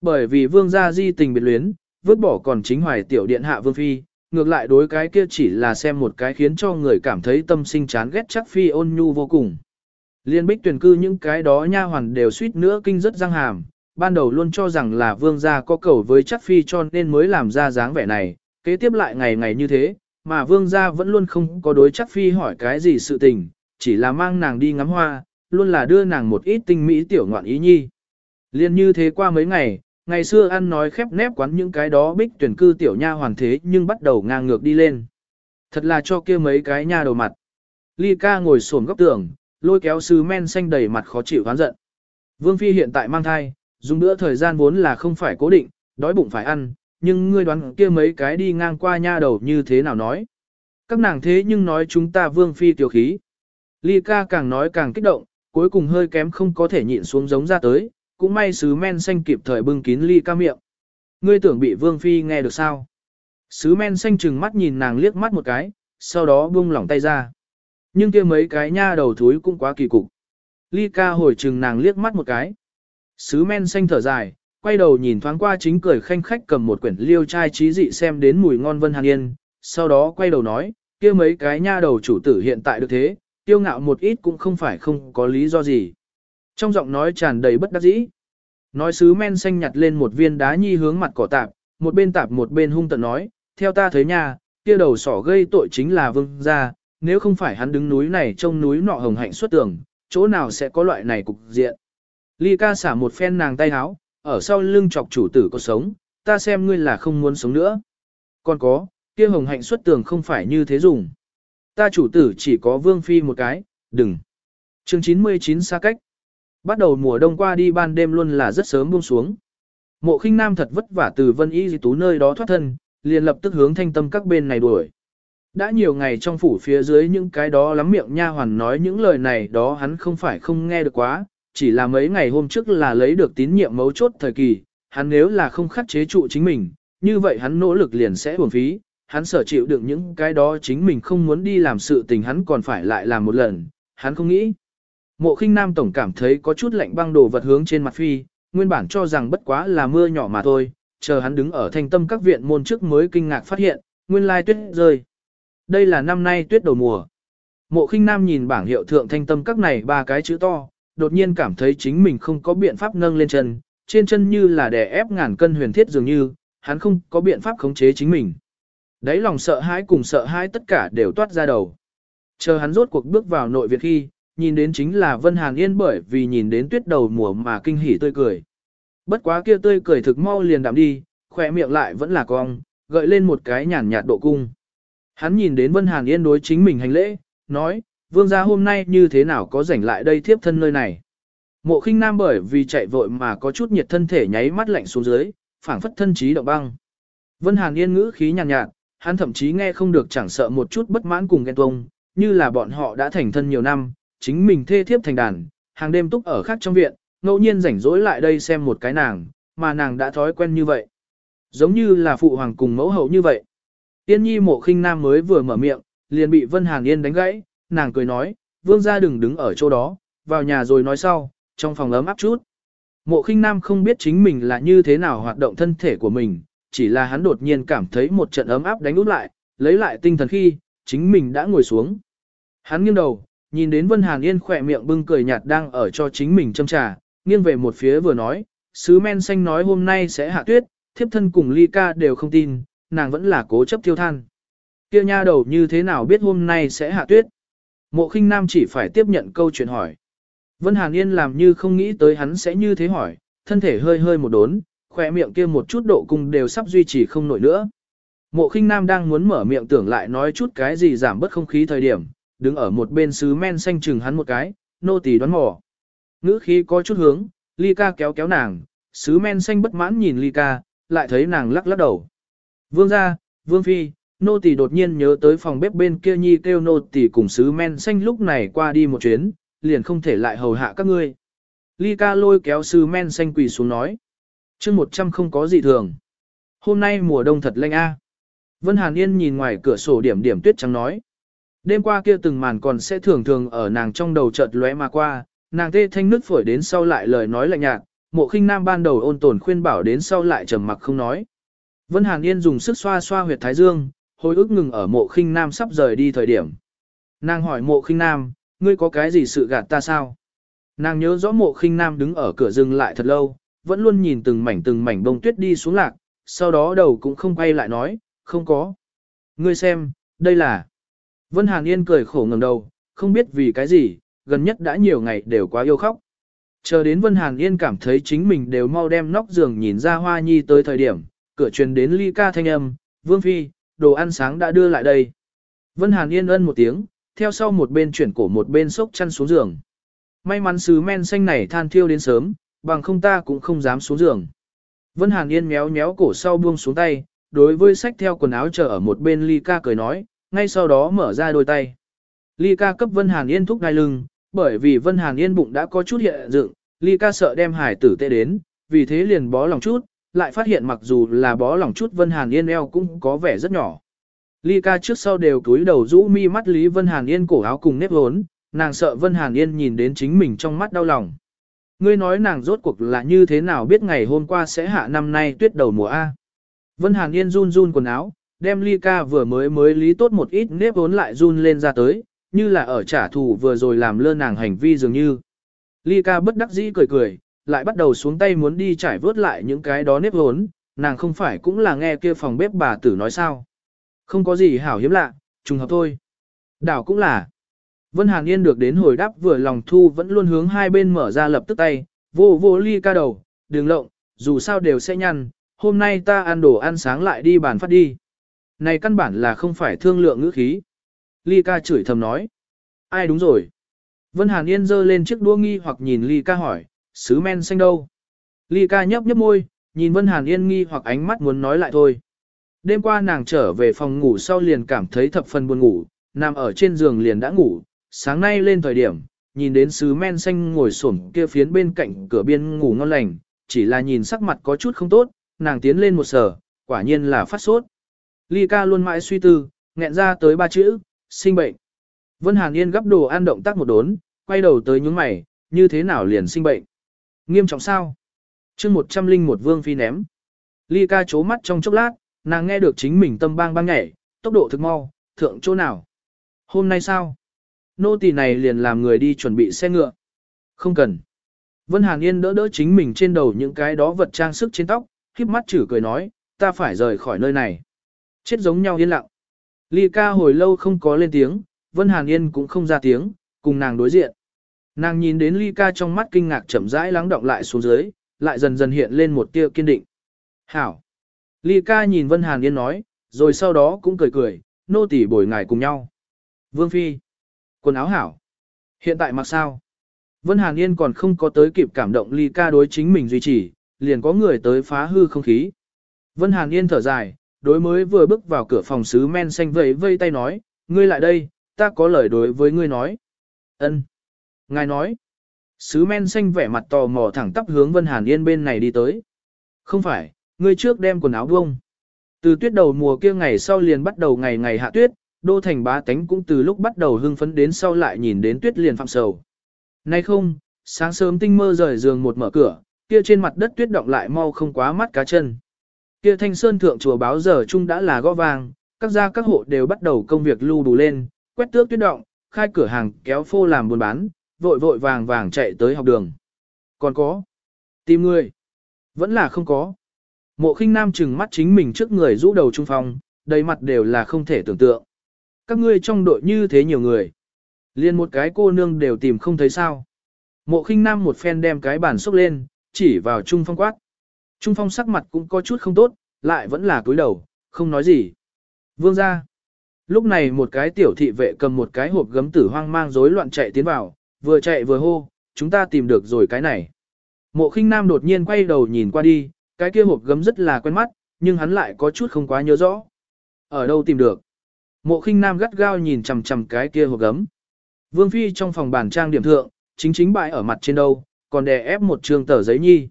Bởi vì vương gia di tình biệt luyến, vứt bỏ còn chính hoài tiểu điện hạ vương phi, ngược lại đối cái kia chỉ là xem một cái khiến cho người cảm thấy tâm sinh chán ghét chắc phi ôn nhu vô cùng. Liên bích tuyển cư những cái đó nha hoàn đều suýt nữa kinh rất răng hàm, ban đầu luôn cho rằng là vương gia có cầu với chắc phi cho nên mới làm ra dáng vẻ này, kế tiếp lại ngày ngày như thế, mà vương gia vẫn luôn không có đối chắc phi hỏi cái gì sự tình, chỉ là mang nàng đi ngắm hoa, luôn là đưa nàng một ít tinh mỹ tiểu ngoạn ý nhi. Liên như thế qua mấy ngày, ngày xưa ăn nói khép nép quán những cái đó bích tuyển cư tiểu nha hoàn thế nhưng bắt đầu ngang ngược đi lên. Thật là cho kia mấy cái nha đầu mặt. Ly ca ngồi xổm góc tường, lôi kéo sứ men xanh đầy mặt khó chịu oán giận. Vương Phi hiện tại mang thai, dùng bữa thời gian vốn là không phải cố định, đói bụng phải ăn, nhưng ngươi đoán kia mấy cái đi ngang qua nha đầu như thế nào nói. Các nàng thế nhưng nói chúng ta Vương Phi tiểu khí. Ly ca càng nói càng kích động, cuối cùng hơi kém không có thể nhịn xuống giống ra tới, cũng may sứ men xanh kịp thời bưng kín ly ca miệng. Ngươi tưởng bị Vương Phi nghe được sao? Sứ men xanh chừng mắt nhìn nàng liếc mắt một cái, sau đó buông lỏng tay ra. Nhưng kia mấy cái nha đầu thúi cũng quá kỳ cục. Ly ca hồi chừng nàng liếc mắt một cái. Sứ men xanh thở dài, quay đầu nhìn thoáng qua chính cười khanh khách cầm một quyển liêu trai trí dị xem đến mùi ngon vân hàn yên, sau đó quay đầu nói, kia mấy cái nha đầu chủ tử hiện tại được thế, tiêu ngạo một ít cũng không phải không có lý do gì. Trong giọng nói tràn đầy bất đắc dĩ. Nói sứ men xanh nhặt lên một viên đá nhi hướng mặt cỏ tạp, một bên tạp một bên hung tận nói, theo ta thấy nha, kia đầu sỏ gây tội chính là vương gia, nếu không phải hắn đứng núi này trông núi nọ hồng hạnh xuất tường, chỗ nào sẽ có loại này cục diện. Ly ca xả một phen nàng tay háo, ở sau lưng chọc chủ tử có sống, ta xem ngươi là không muốn sống nữa. Còn có, kia hồng hạnh xuất tường không phải như thế dùng. Ta chủ tử chỉ có vương phi một cái, đừng. Chương 99 xa cách. Bắt đầu mùa đông qua đi ban đêm luôn là rất sớm buông xuống. Mộ khinh nam thật vất vả từ vân y dì tú nơi đó thoát thân, liền lập tức hướng thanh tâm các bên này đuổi. Đã nhiều ngày trong phủ phía dưới những cái đó lắm miệng nha hoàn nói những lời này đó hắn không phải không nghe được quá, chỉ là mấy ngày hôm trước là lấy được tín nhiệm mấu chốt thời kỳ, hắn nếu là không khắc chế trụ chính mình, như vậy hắn nỗ lực liền sẽ uổng phí, hắn sở chịu được những cái đó chính mình không muốn đi làm sự tình hắn còn phải lại làm một lần, hắn không nghĩ. Mộ khinh nam tổng cảm thấy có chút lạnh băng đồ vật hướng trên mặt phi, nguyên bản cho rằng bất quá là mưa nhỏ mà thôi, chờ hắn đứng ở thanh tâm các viện môn trước mới kinh ngạc phát hiện, nguyên lai tuyết rơi. Đây là năm nay tuyết đầu mùa. Mộ khinh nam nhìn bảng hiệu thượng thanh tâm các này ba cái chữ to, đột nhiên cảm thấy chính mình không có biện pháp nâng lên chân, trên chân như là đè ép ngàn cân huyền thiết dường như, hắn không có biện pháp khống chế chính mình. Đấy lòng sợ hãi cùng sợ hãi tất cả đều toát ra đầu. Chờ hắn rốt cuộc bước vào nội viện khi, nhìn đến chính là Vân Hàn Yên bởi vì nhìn đến tuyết đầu mùa mà kinh hỉ tươi cười. Bất quá kia tươi cười thực mau liền đạm đi, khỏe miệng lại vẫn là cong, gợi lên một cái nhàn nhạt độ cung. Hắn nhìn đến Vân Hàn Yên đối chính mình hành lễ, nói, vương gia hôm nay như thế nào có rảnh lại đây thiếp thân nơi này. Mộ khinh nam bởi vì chạy vội mà có chút nhiệt thân thể nháy mắt lạnh xuống dưới, phảng phất thân trí động băng. Vân Hàn Yên ngữ khí nhàn nhạt, nhạt, hắn thậm chí nghe không được chẳng sợ một chút bất mãn cùng ghen tuông, như là bọn họ đã thành thân nhiều năm, chính mình thê thiếp thành đàn, hàng đêm túc ở khác trong viện, ngẫu nhiên rảnh rỗi lại đây xem một cái nàng, mà nàng đã thói quen như vậy. Giống như là phụ hoàng cùng mẫu hậu như vậy. Tiên nhi mộ khinh nam mới vừa mở miệng, liền bị Vân Hàn Yên đánh gãy, nàng cười nói, vương gia đừng đứng ở chỗ đó, vào nhà rồi nói sau, trong phòng ấm áp chút. Mộ khinh nam không biết chính mình là như thế nào hoạt động thân thể của mình, chỉ là hắn đột nhiên cảm thấy một trận ấm áp đánh út lại, lấy lại tinh thần khi, chính mình đã ngồi xuống. Hắn nghiêng đầu, nhìn đến Vân Hàn Yên khỏe miệng bưng cười nhạt đang ở cho chính mình châm trà, nghiêng về một phía vừa nói, sứ men xanh nói hôm nay sẽ hạ tuyết, thiếp thân cùng ly ca đều không tin, nàng vẫn là cố chấp thiêu than. Kia nha đầu như thế nào biết hôm nay sẽ hạ tuyết? Mộ khinh nam chỉ phải tiếp nhận câu chuyện hỏi. Vân Hàn Yên làm như không nghĩ tới hắn sẽ như thế hỏi, thân thể hơi hơi một đốn, khỏe miệng kia một chút độ cung đều sắp duy trì không nổi nữa. Mộ khinh nam đang muốn mở miệng tưởng lại nói chút cái gì giảm bớt không khí thời điểm, đứng ở một bên sứ men xanh chừng hắn một cái, nô tỳ đoán mò. Ngữ khí có chút hướng, ly ca kéo kéo nàng, sứ men xanh bất mãn nhìn ly ca, lại thấy nàng lắc lắc đầu. Vương ra, vương phi, nô tỳ đột nhiên nhớ tới phòng bếp bên kia nhi kêu nô tỳ cùng sứ men xanh lúc này qua đi một chuyến, liền không thể lại hầu hạ các ngươi. Ly ca lôi kéo sứ men xanh quỳ xuống nói chương 100 không có gì thường. Hôm nay mùa đông thật lạnh a. Vân Hàn Yên nhìn ngoài cửa sổ điểm điểm tuyết trắng nói. Đêm qua kia từng màn còn sẽ thường thường ở nàng trong đầu chợt lóe mà qua, nàng tê thanh nứt phổi đến sau lại lời nói lạnh nhạt, mộ khinh nam ban đầu ôn tồn khuyên bảo đến sau lại trầm mặc không nói. Vân Hàn Yên dùng sức xoa xoa huyệt thái dương, hồi ức ngừng ở mộ khinh nam sắp rời đi thời điểm. Nàng hỏi mộ khinh nam, ngươi có cái gì sự gạt ta sao? Nàng nhớ rõ mộ khinh nam đứng ở cửa rừng lại thật lâu, vẫn luôn nhìn từng mảnh từng mảnh bông tuyết đi xuống lạc, sau đó đầu cũng không quay lại nói, không có. Ngươi xem, đây là... Vân Hàn Yên cười khổ ngẩng đầu, không biết vì cái gì, gần nhất đã nhiều ngày đều quá yêu khóc. Chờ đến Vân Hàn Yên cảm thấy chính mình đều mau đem nóc giường nhìn ra hoa nhi tới thời điểm, cửa truyền đến ly ca thanh âm, Vương Phi, đồ ăn sáng đã đưa lại đây. Vân Hàn Yên ân một tiếng, theo sau một bên chuyển cổ một bên sốc chăn xuống giường. May mắn sứ men xanh này than thiêu đến sớm, bằng không ta cũng không dám xuống giường. Vân Hàn Yên méo méo cổ sau buông xuống tay, đối với sách theo quần áo chờ ở một bên ly ca cười nói, ngay sau đó mở ra đôi tay. Ly ca cấp Vân Hàn Yên thúc đai lưng, bởi vì Vân Hàn Yên bụng đã có chút hiện dựng, Ly ca sợ đem hải tử tệ đến, vì thế liền bó lòng chút, lại phát hiện mặc dù là bó lòng chút Vân Hàn Yên eo cũng có vẻ rất nhỏ. Ly ca trước sau đều cúi đầu rũ mi mắt Lý Vân Hàn Yên cổ áo cùng nếp hốn, nàng sợ Vân Hàn Yên nhìn đến chính mình trong mắt đau lòng. Ngươi nói nàng rốt cuộc là như thế nào biết ngày hôm qua sẽ hạ năm nay tuyết đầu mùa A. Vân Hàn Yên run run quần áo, đem ly ca vừa mới mới lý tốt một ít nếp vốn lại run lên ra tới, như là ở trả thù vừa rồi làm lơ nàng hành vi dường như. Ly ca bất đắc dĩ cười cười, lại bắt đầu xuống tay muốn đi trải vớt lại những cái đó nếp vốn, nàng không phải cũng là nghe kia phòng bếp bà tử nói sao. Không có gì hảo hiếm lạ, trùng hợp thôi. Đảo cũng là. Vân Hàn Yên được đến hồi đáp vừa lòng thu vẫn luôn hướng hai bên mở ra lập tức tay, vô vô ly ca đầu, đường lộng, dù sao đều sẽ nhăn, hôm nay ta ăn đồ ăn sáng lại đi bàn phát đi. Này căn bản là không phải thương lượng ngữ khí. Ly ca chửi thầm nói. Ai đúng rồi. Vân Hàn Yên giơ lên chiếc đua nghi hoặc nhìn Ly ca hỏi, sứ men xanh đâu? Ly ca nhấp nhấp môi, nhìn Vân Hàn Yên nghi hoặc ánh mắt muốn nói lại thôi. Đêm qua nàng trở về phòng ngủ sau liền cảm thấy thập phần buồn ngủ, nằm ở trên giường liền đã ngủ, sáng nay lên thời điểm, nhìn đến sứ men xanh ngồi xổm kia phiến bên cạnh cửa biên ngủ ngon lành, chỉ là nhìn sắc mặt có chút không tốt, nàng tiến lên một sở, quả nhiên là phát sốt. Ly ca luôn mãi suy tư, nghẹn ra tới ba chữ, sinh bệnh. Vân Hàn Yên gấp đồ ăn động tác một đốn, quay đầu tới nhướng mày, như thế nào liền sinh bệnh. Nghiêm trọng sao? chương một trăm linh một vương phi ném. Ly ca chố mắt trong chốc lát, nàng nghe được chính mình tâm bang bang nhảy, tốc độ thực mau, thượng chỗ nào? Hôm nay sao? Nô tỳ này liền làm người đi chuẩn bị xe ngựa. Không cần. Vân Hàn Yên đỡ đỡ chính mình trên đầu những cái đó vật trang sức trên tóc, khiếp mắt chử cười nói, ta phải rời khỏi nơi này. Chết giống nhau yên lặng. Ly ca hồi lâu không có lên tiếng, Vân Hàn Yên cũng không ra tiếng, cùng nàng đối diện. Nàng nhìn đến Ly ca trong mắt kinh ngạc chậm rãi lắng động lại xuống dưới, lại dần dần hiện lên một tia kiên định. Hảo. Ly ca nhìn Vân Hàn Yên nói, rồi sau đó cũng cười cười, nô tỳ bồi ngài cùng nhau. Vương Phi. Quần áo hảo. Hiện tại mặc sao? Vân Hàn Yên còn không có tới kịp cảm động Ly ca đối chính mình duy trì, liền có người tới phá hư không khí. Vân Hàn Yên thở dài, đối mới vừa bước vào cửa phòng sứ men xanh vẫy vây tay nói, ngươi lại đây, ta có lời đối với ngươi nói. Ân. Ngài nói. Sứ men xanh vẻ mặt tò mò thẳng tắp hướng Vân Hàn Yên bên này đi tới. Không phải, ngươi trước đem quần áo bông. Từ tuyết đầu mùa kia ngày sau liền bắt đầu ngày ngày hạ tuyết, đô thành bá tánh cũng từ lúc bắt đầu hưng phấn đến sau lại nhìn đến tuyết liền phạm sầu. Nay không, sáng sớm tinh mơ rời giường một mở cửa, kia trên mặt đất tuyết động lại mau không quá mắt cá chân. Kia thanh sơn thượng chùa báo giờ chung đã là gõ vàng, các gia các hộ đều bắt đầu công việc lưu đủ lên, quét tước tuyết động, khai cửa hàng kéo phô làm buôn bán, vội vội vàng vàng chạy tới học đường. Còn có, tìm người, vẫn là không có. Mộ khinh nam chừng mắt chính mình trước người rũ đầu trung phong, đầy mặt đều là không thể tưởng tượng. Các ngươi trong đội như thế nhiều người. Liên một cái cô nương đều tìm không thấy sao. Mộ khinh nam một phen đem cái bàn xúc lên, chỉ vào Trung Phong quát. Trung Phong sắc mặt cũng có chút không tốt, lại vẫn là cúi đầu, không nói gì. Vương ra. Lúc này một cái tiểu thị vệ cầm một cái hộp gấm tử hoang mang rối loạn chạy tiến vào, vừa chạy vừa hô, chúng ta tìm được rồi cái này. Mộ khinh nam đột nhiên quay đầu nhìn qua đi, cái kia hộp gấm rất là quen mắt, nhưng hắn lại có chút không quá nhớ rõ. Ở đâu tìm được? Mộ khinh nam gắt gao nhìn chằm chằm cái kia hộp gấm. Vương Phi trong phòng bàn trang điểm thượng, chính chính bại ở mặt trên đâu, còn đè ép một trường tờ giấy nhi.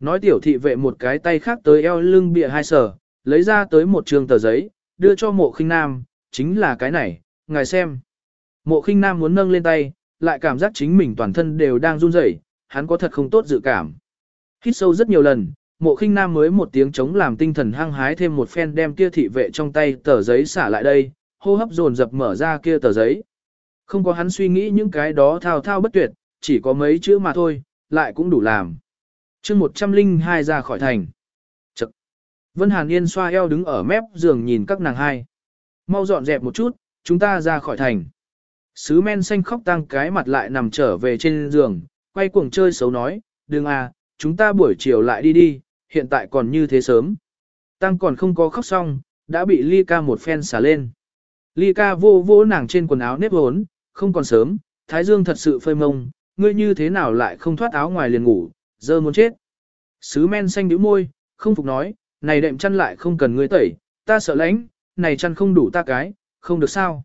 Nói tiểu thị vệ một cái tay khác tới eo lưng bịa hai sở, lấy ra tới một trường tờ giấy, đưa cho mộ khinh nam, chính là cái này, ngài xem. Mộ khinh nam muốn nâng lên tay, lại cảm giác chính mình toàn thân đều đang run rẩy, hắn có thật không tốt dự cảm. Hít sâu rất nhiều lần, mộ khinh nam mới một tiếng chống làm tinh thần hăng hái thêm một phen đem kia thị vệ trong tay tờ giấy xả lại đây, hô hấp dồn dập mở ra kia tờ giấy. Không có hắn suy nghĩ những cái đó thao thao bất tuyệt, chỉ có mấy chữ mà thôi, lại cũng đủ làm. chương 102 ra khỏi thành. Chật. Vân Hàn Yên xoa eo đứng ở mép giường nhìn các nàng hai. Mau dọn dẹp một chút, chúng ta ra khỏi thành. Sứ men xanh khóc tăng cái mặt lại nằm trở về trên giường, quay cuồng chơi xấu nói, đừng à, chúng ta buổi chiều lại đi đi, hiện tại còn như thế sớm. Tăng còn không có khóc xong, đã bị ly ca một phen xả lên. Ly ca vô vô nàng trên quần áo nếp hốn, không còn sớm, Thái Dương thật sự phơi mông, ngươi như thế nào lại không thoát áo ngoài liền ngủ, giờ muốn chết. Sứ men xanh nhíu môi, không phục nói, này đệm chăn lại không cần ngươi tẩy, ta sợ lạnh, này chăn không đủ ta cái, không được sao.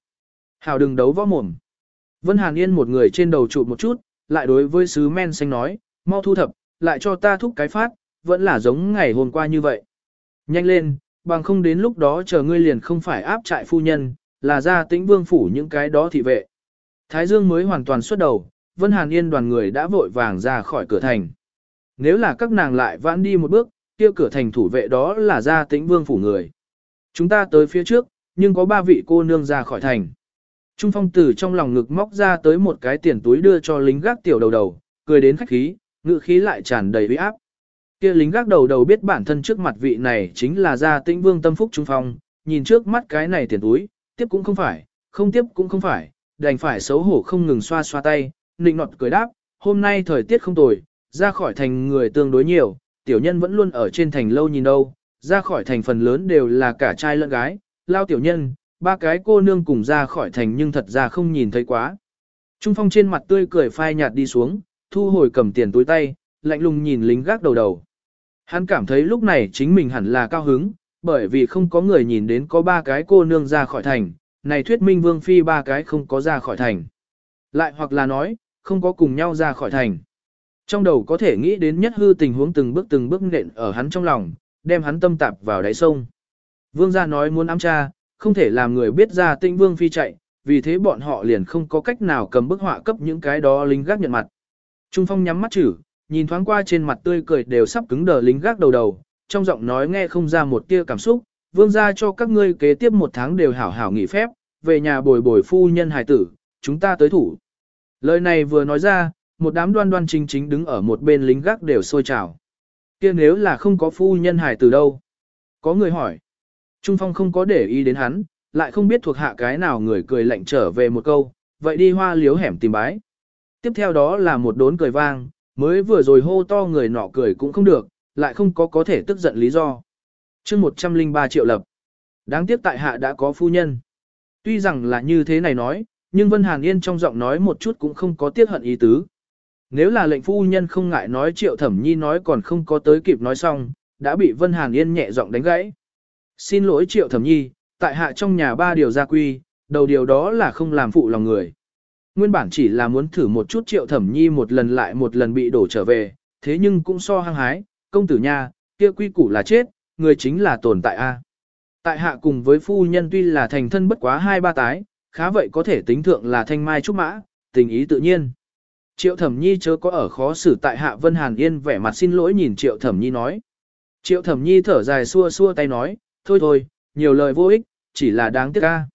Hảo đừng đấu võ mồm. Vân Hàn Yên một người trên đầu trụ một chút, lại đối với sứ men xanh nói, mau thu thập, lại cho ta thúc cái phát, vẫn là giống ngày hôm qua như vậy. Nhanh lên, bằng không đến lúc đó chờ ngươi liền không phải áp trại phu nhân, là ra tĩnh vương phủ những cái đó thị vệ. Thái Dương mới hoàn toàn xuất đầu, Vân Hàn Yên đoàn người đã vội vàng ra khỏi cửa thành. Nếu là các nàng lại vãn đi một bước, kia cửa thành thủ vệ đó là ra tĩnh vương phủ người. Chúng ta tới phía trước, nhưng có ba vị cô nương ra khỏi thành. Trung phong tử trong lòng ngực móc ra tới một cái tiền túi đưa cho lính gác tiểu đầu đầu, cười đến khách khí, ngự khí lại tràn đầy uy áp. Kia lính gác đầu đầu biết bản thân trước mặt vị này chính là gia tĩnh vương tâm phúc trung phong, nhìn trước mắt cái này tiền túi, tiếp cũng không phải, không tiếp cũng không phải, đành phải xấu hổ không ngừng xoa xoa tay, nịnh nọt cười đáp, hôm nay thời tiết không tồi, ra khỏi thành người tương đối nhiều, tiểu nhân vẫn luôn ở trên thành lâu nhìn đâu, ra khỏi thành phần lớn đều là cả trai lẫn gái, lao tiểu nhân, ba cái cô nương cùng ra khỏi thành nhưng thật ra không nhìn thấy quá. Trung phong trên mặt tươi cười phai nhạt đi xuống, thu hồi cầm tiền túi tay, lạnh lùng nhìn lính gác đầu đầu. Hắn cảm thấy lúc này chính mình hẳn là cao hứng, bởi vì không có người nhìn đến có ba cái cô nương ra khỏi thành, này thuyết minh vương phi ba cái không có ra khỏi thành. Lại hoặc là nói, không có cùng nhau ra khỏi thành. Trong đầu có thể nghĩ đến nhất hư tình huống từng bước từng bước nện ở hắn trong lòng, đem hắn tâm tạp vào đáy sông. Vương gia nói muốn ám cha, không thể làm người biết ra tinh vương phi chạy, vì thế bọn họ liền không có cách nào cầm bức họa cấp những cái đó lính gác nhận mặt. Trung phong nhắm mắt chử, nhìn thoáng qua trên mặt tươi cười đều sắp cứng đờ lính gác đầu đầu, trong giọng nói nghe không ra một tia cảm xúc, vương gia cho các ngươi kế tiếp một tháng đều hảo hảo nghỉ phép, về nhà bồi bồi phu nhân hài tử, chúng ta tới thủ. Lời này vừa nói ra, một đám đoan đoan chính chính đứng ở một bên lính gác đều sôi trào. kia nếu là không có phu nhân hài tử đâu? Có người hỏi. Trung Phong không có để ý đến hắn, lại không biết thuộc hạ cái nào người cười lạnh trở về một câu, vậy đi hoa liếu hẻm tìm bái. Tiếp theo đó là một đốn cười vang, mới vừa rồi hô to người nọ cười cũng không được, lại không có có thể tức giận lý do. chương 103 triệu lập. Đáng tiếc tại hạ đã có phu nhân. Tuy rằng là như thế này nói, nhưng Vân Hàn Yên trong giọng nói một chút cũng không có tiếc hận ý tứ. Nếu là lệnh phu nhân không ngại nói triệu thẩm nhi nói còn không có tới kịp nói xong, đã bị Vân Hàn Yên nhẹ giọng đánh gãy. Xin lỗi triệu thẩm nhi, tại hạ trong nhà ba điều gia quy, đầu điều đó là không làm phụ lòng người. Nguyên bản chỉ là muốn thử một chút triệu thẩm nhi một lần lại một lần bị đổ trở về, thế nhưng cũng so hăng hái, công tử nha, kia quy củ là chết, người chính là tồn tại a. Tại hạ cùng với phu nhân tuy là thành thân bất quá hai ba tái, khá vậy có thể tính thượng là thanh mai trúc mã, tình ý tự nhiên. Triệu thẩm nhi chớ có ở khó xử tại hạ Vân Hàn Yên vẻ mặt xin lỗi nhìn triệu thẩm nhi nói. Triệu thẩm nhi thở dài xua xua tay nói, thôi thôi, nhiều lời vô ích, chỉ là đáng tiếc ca.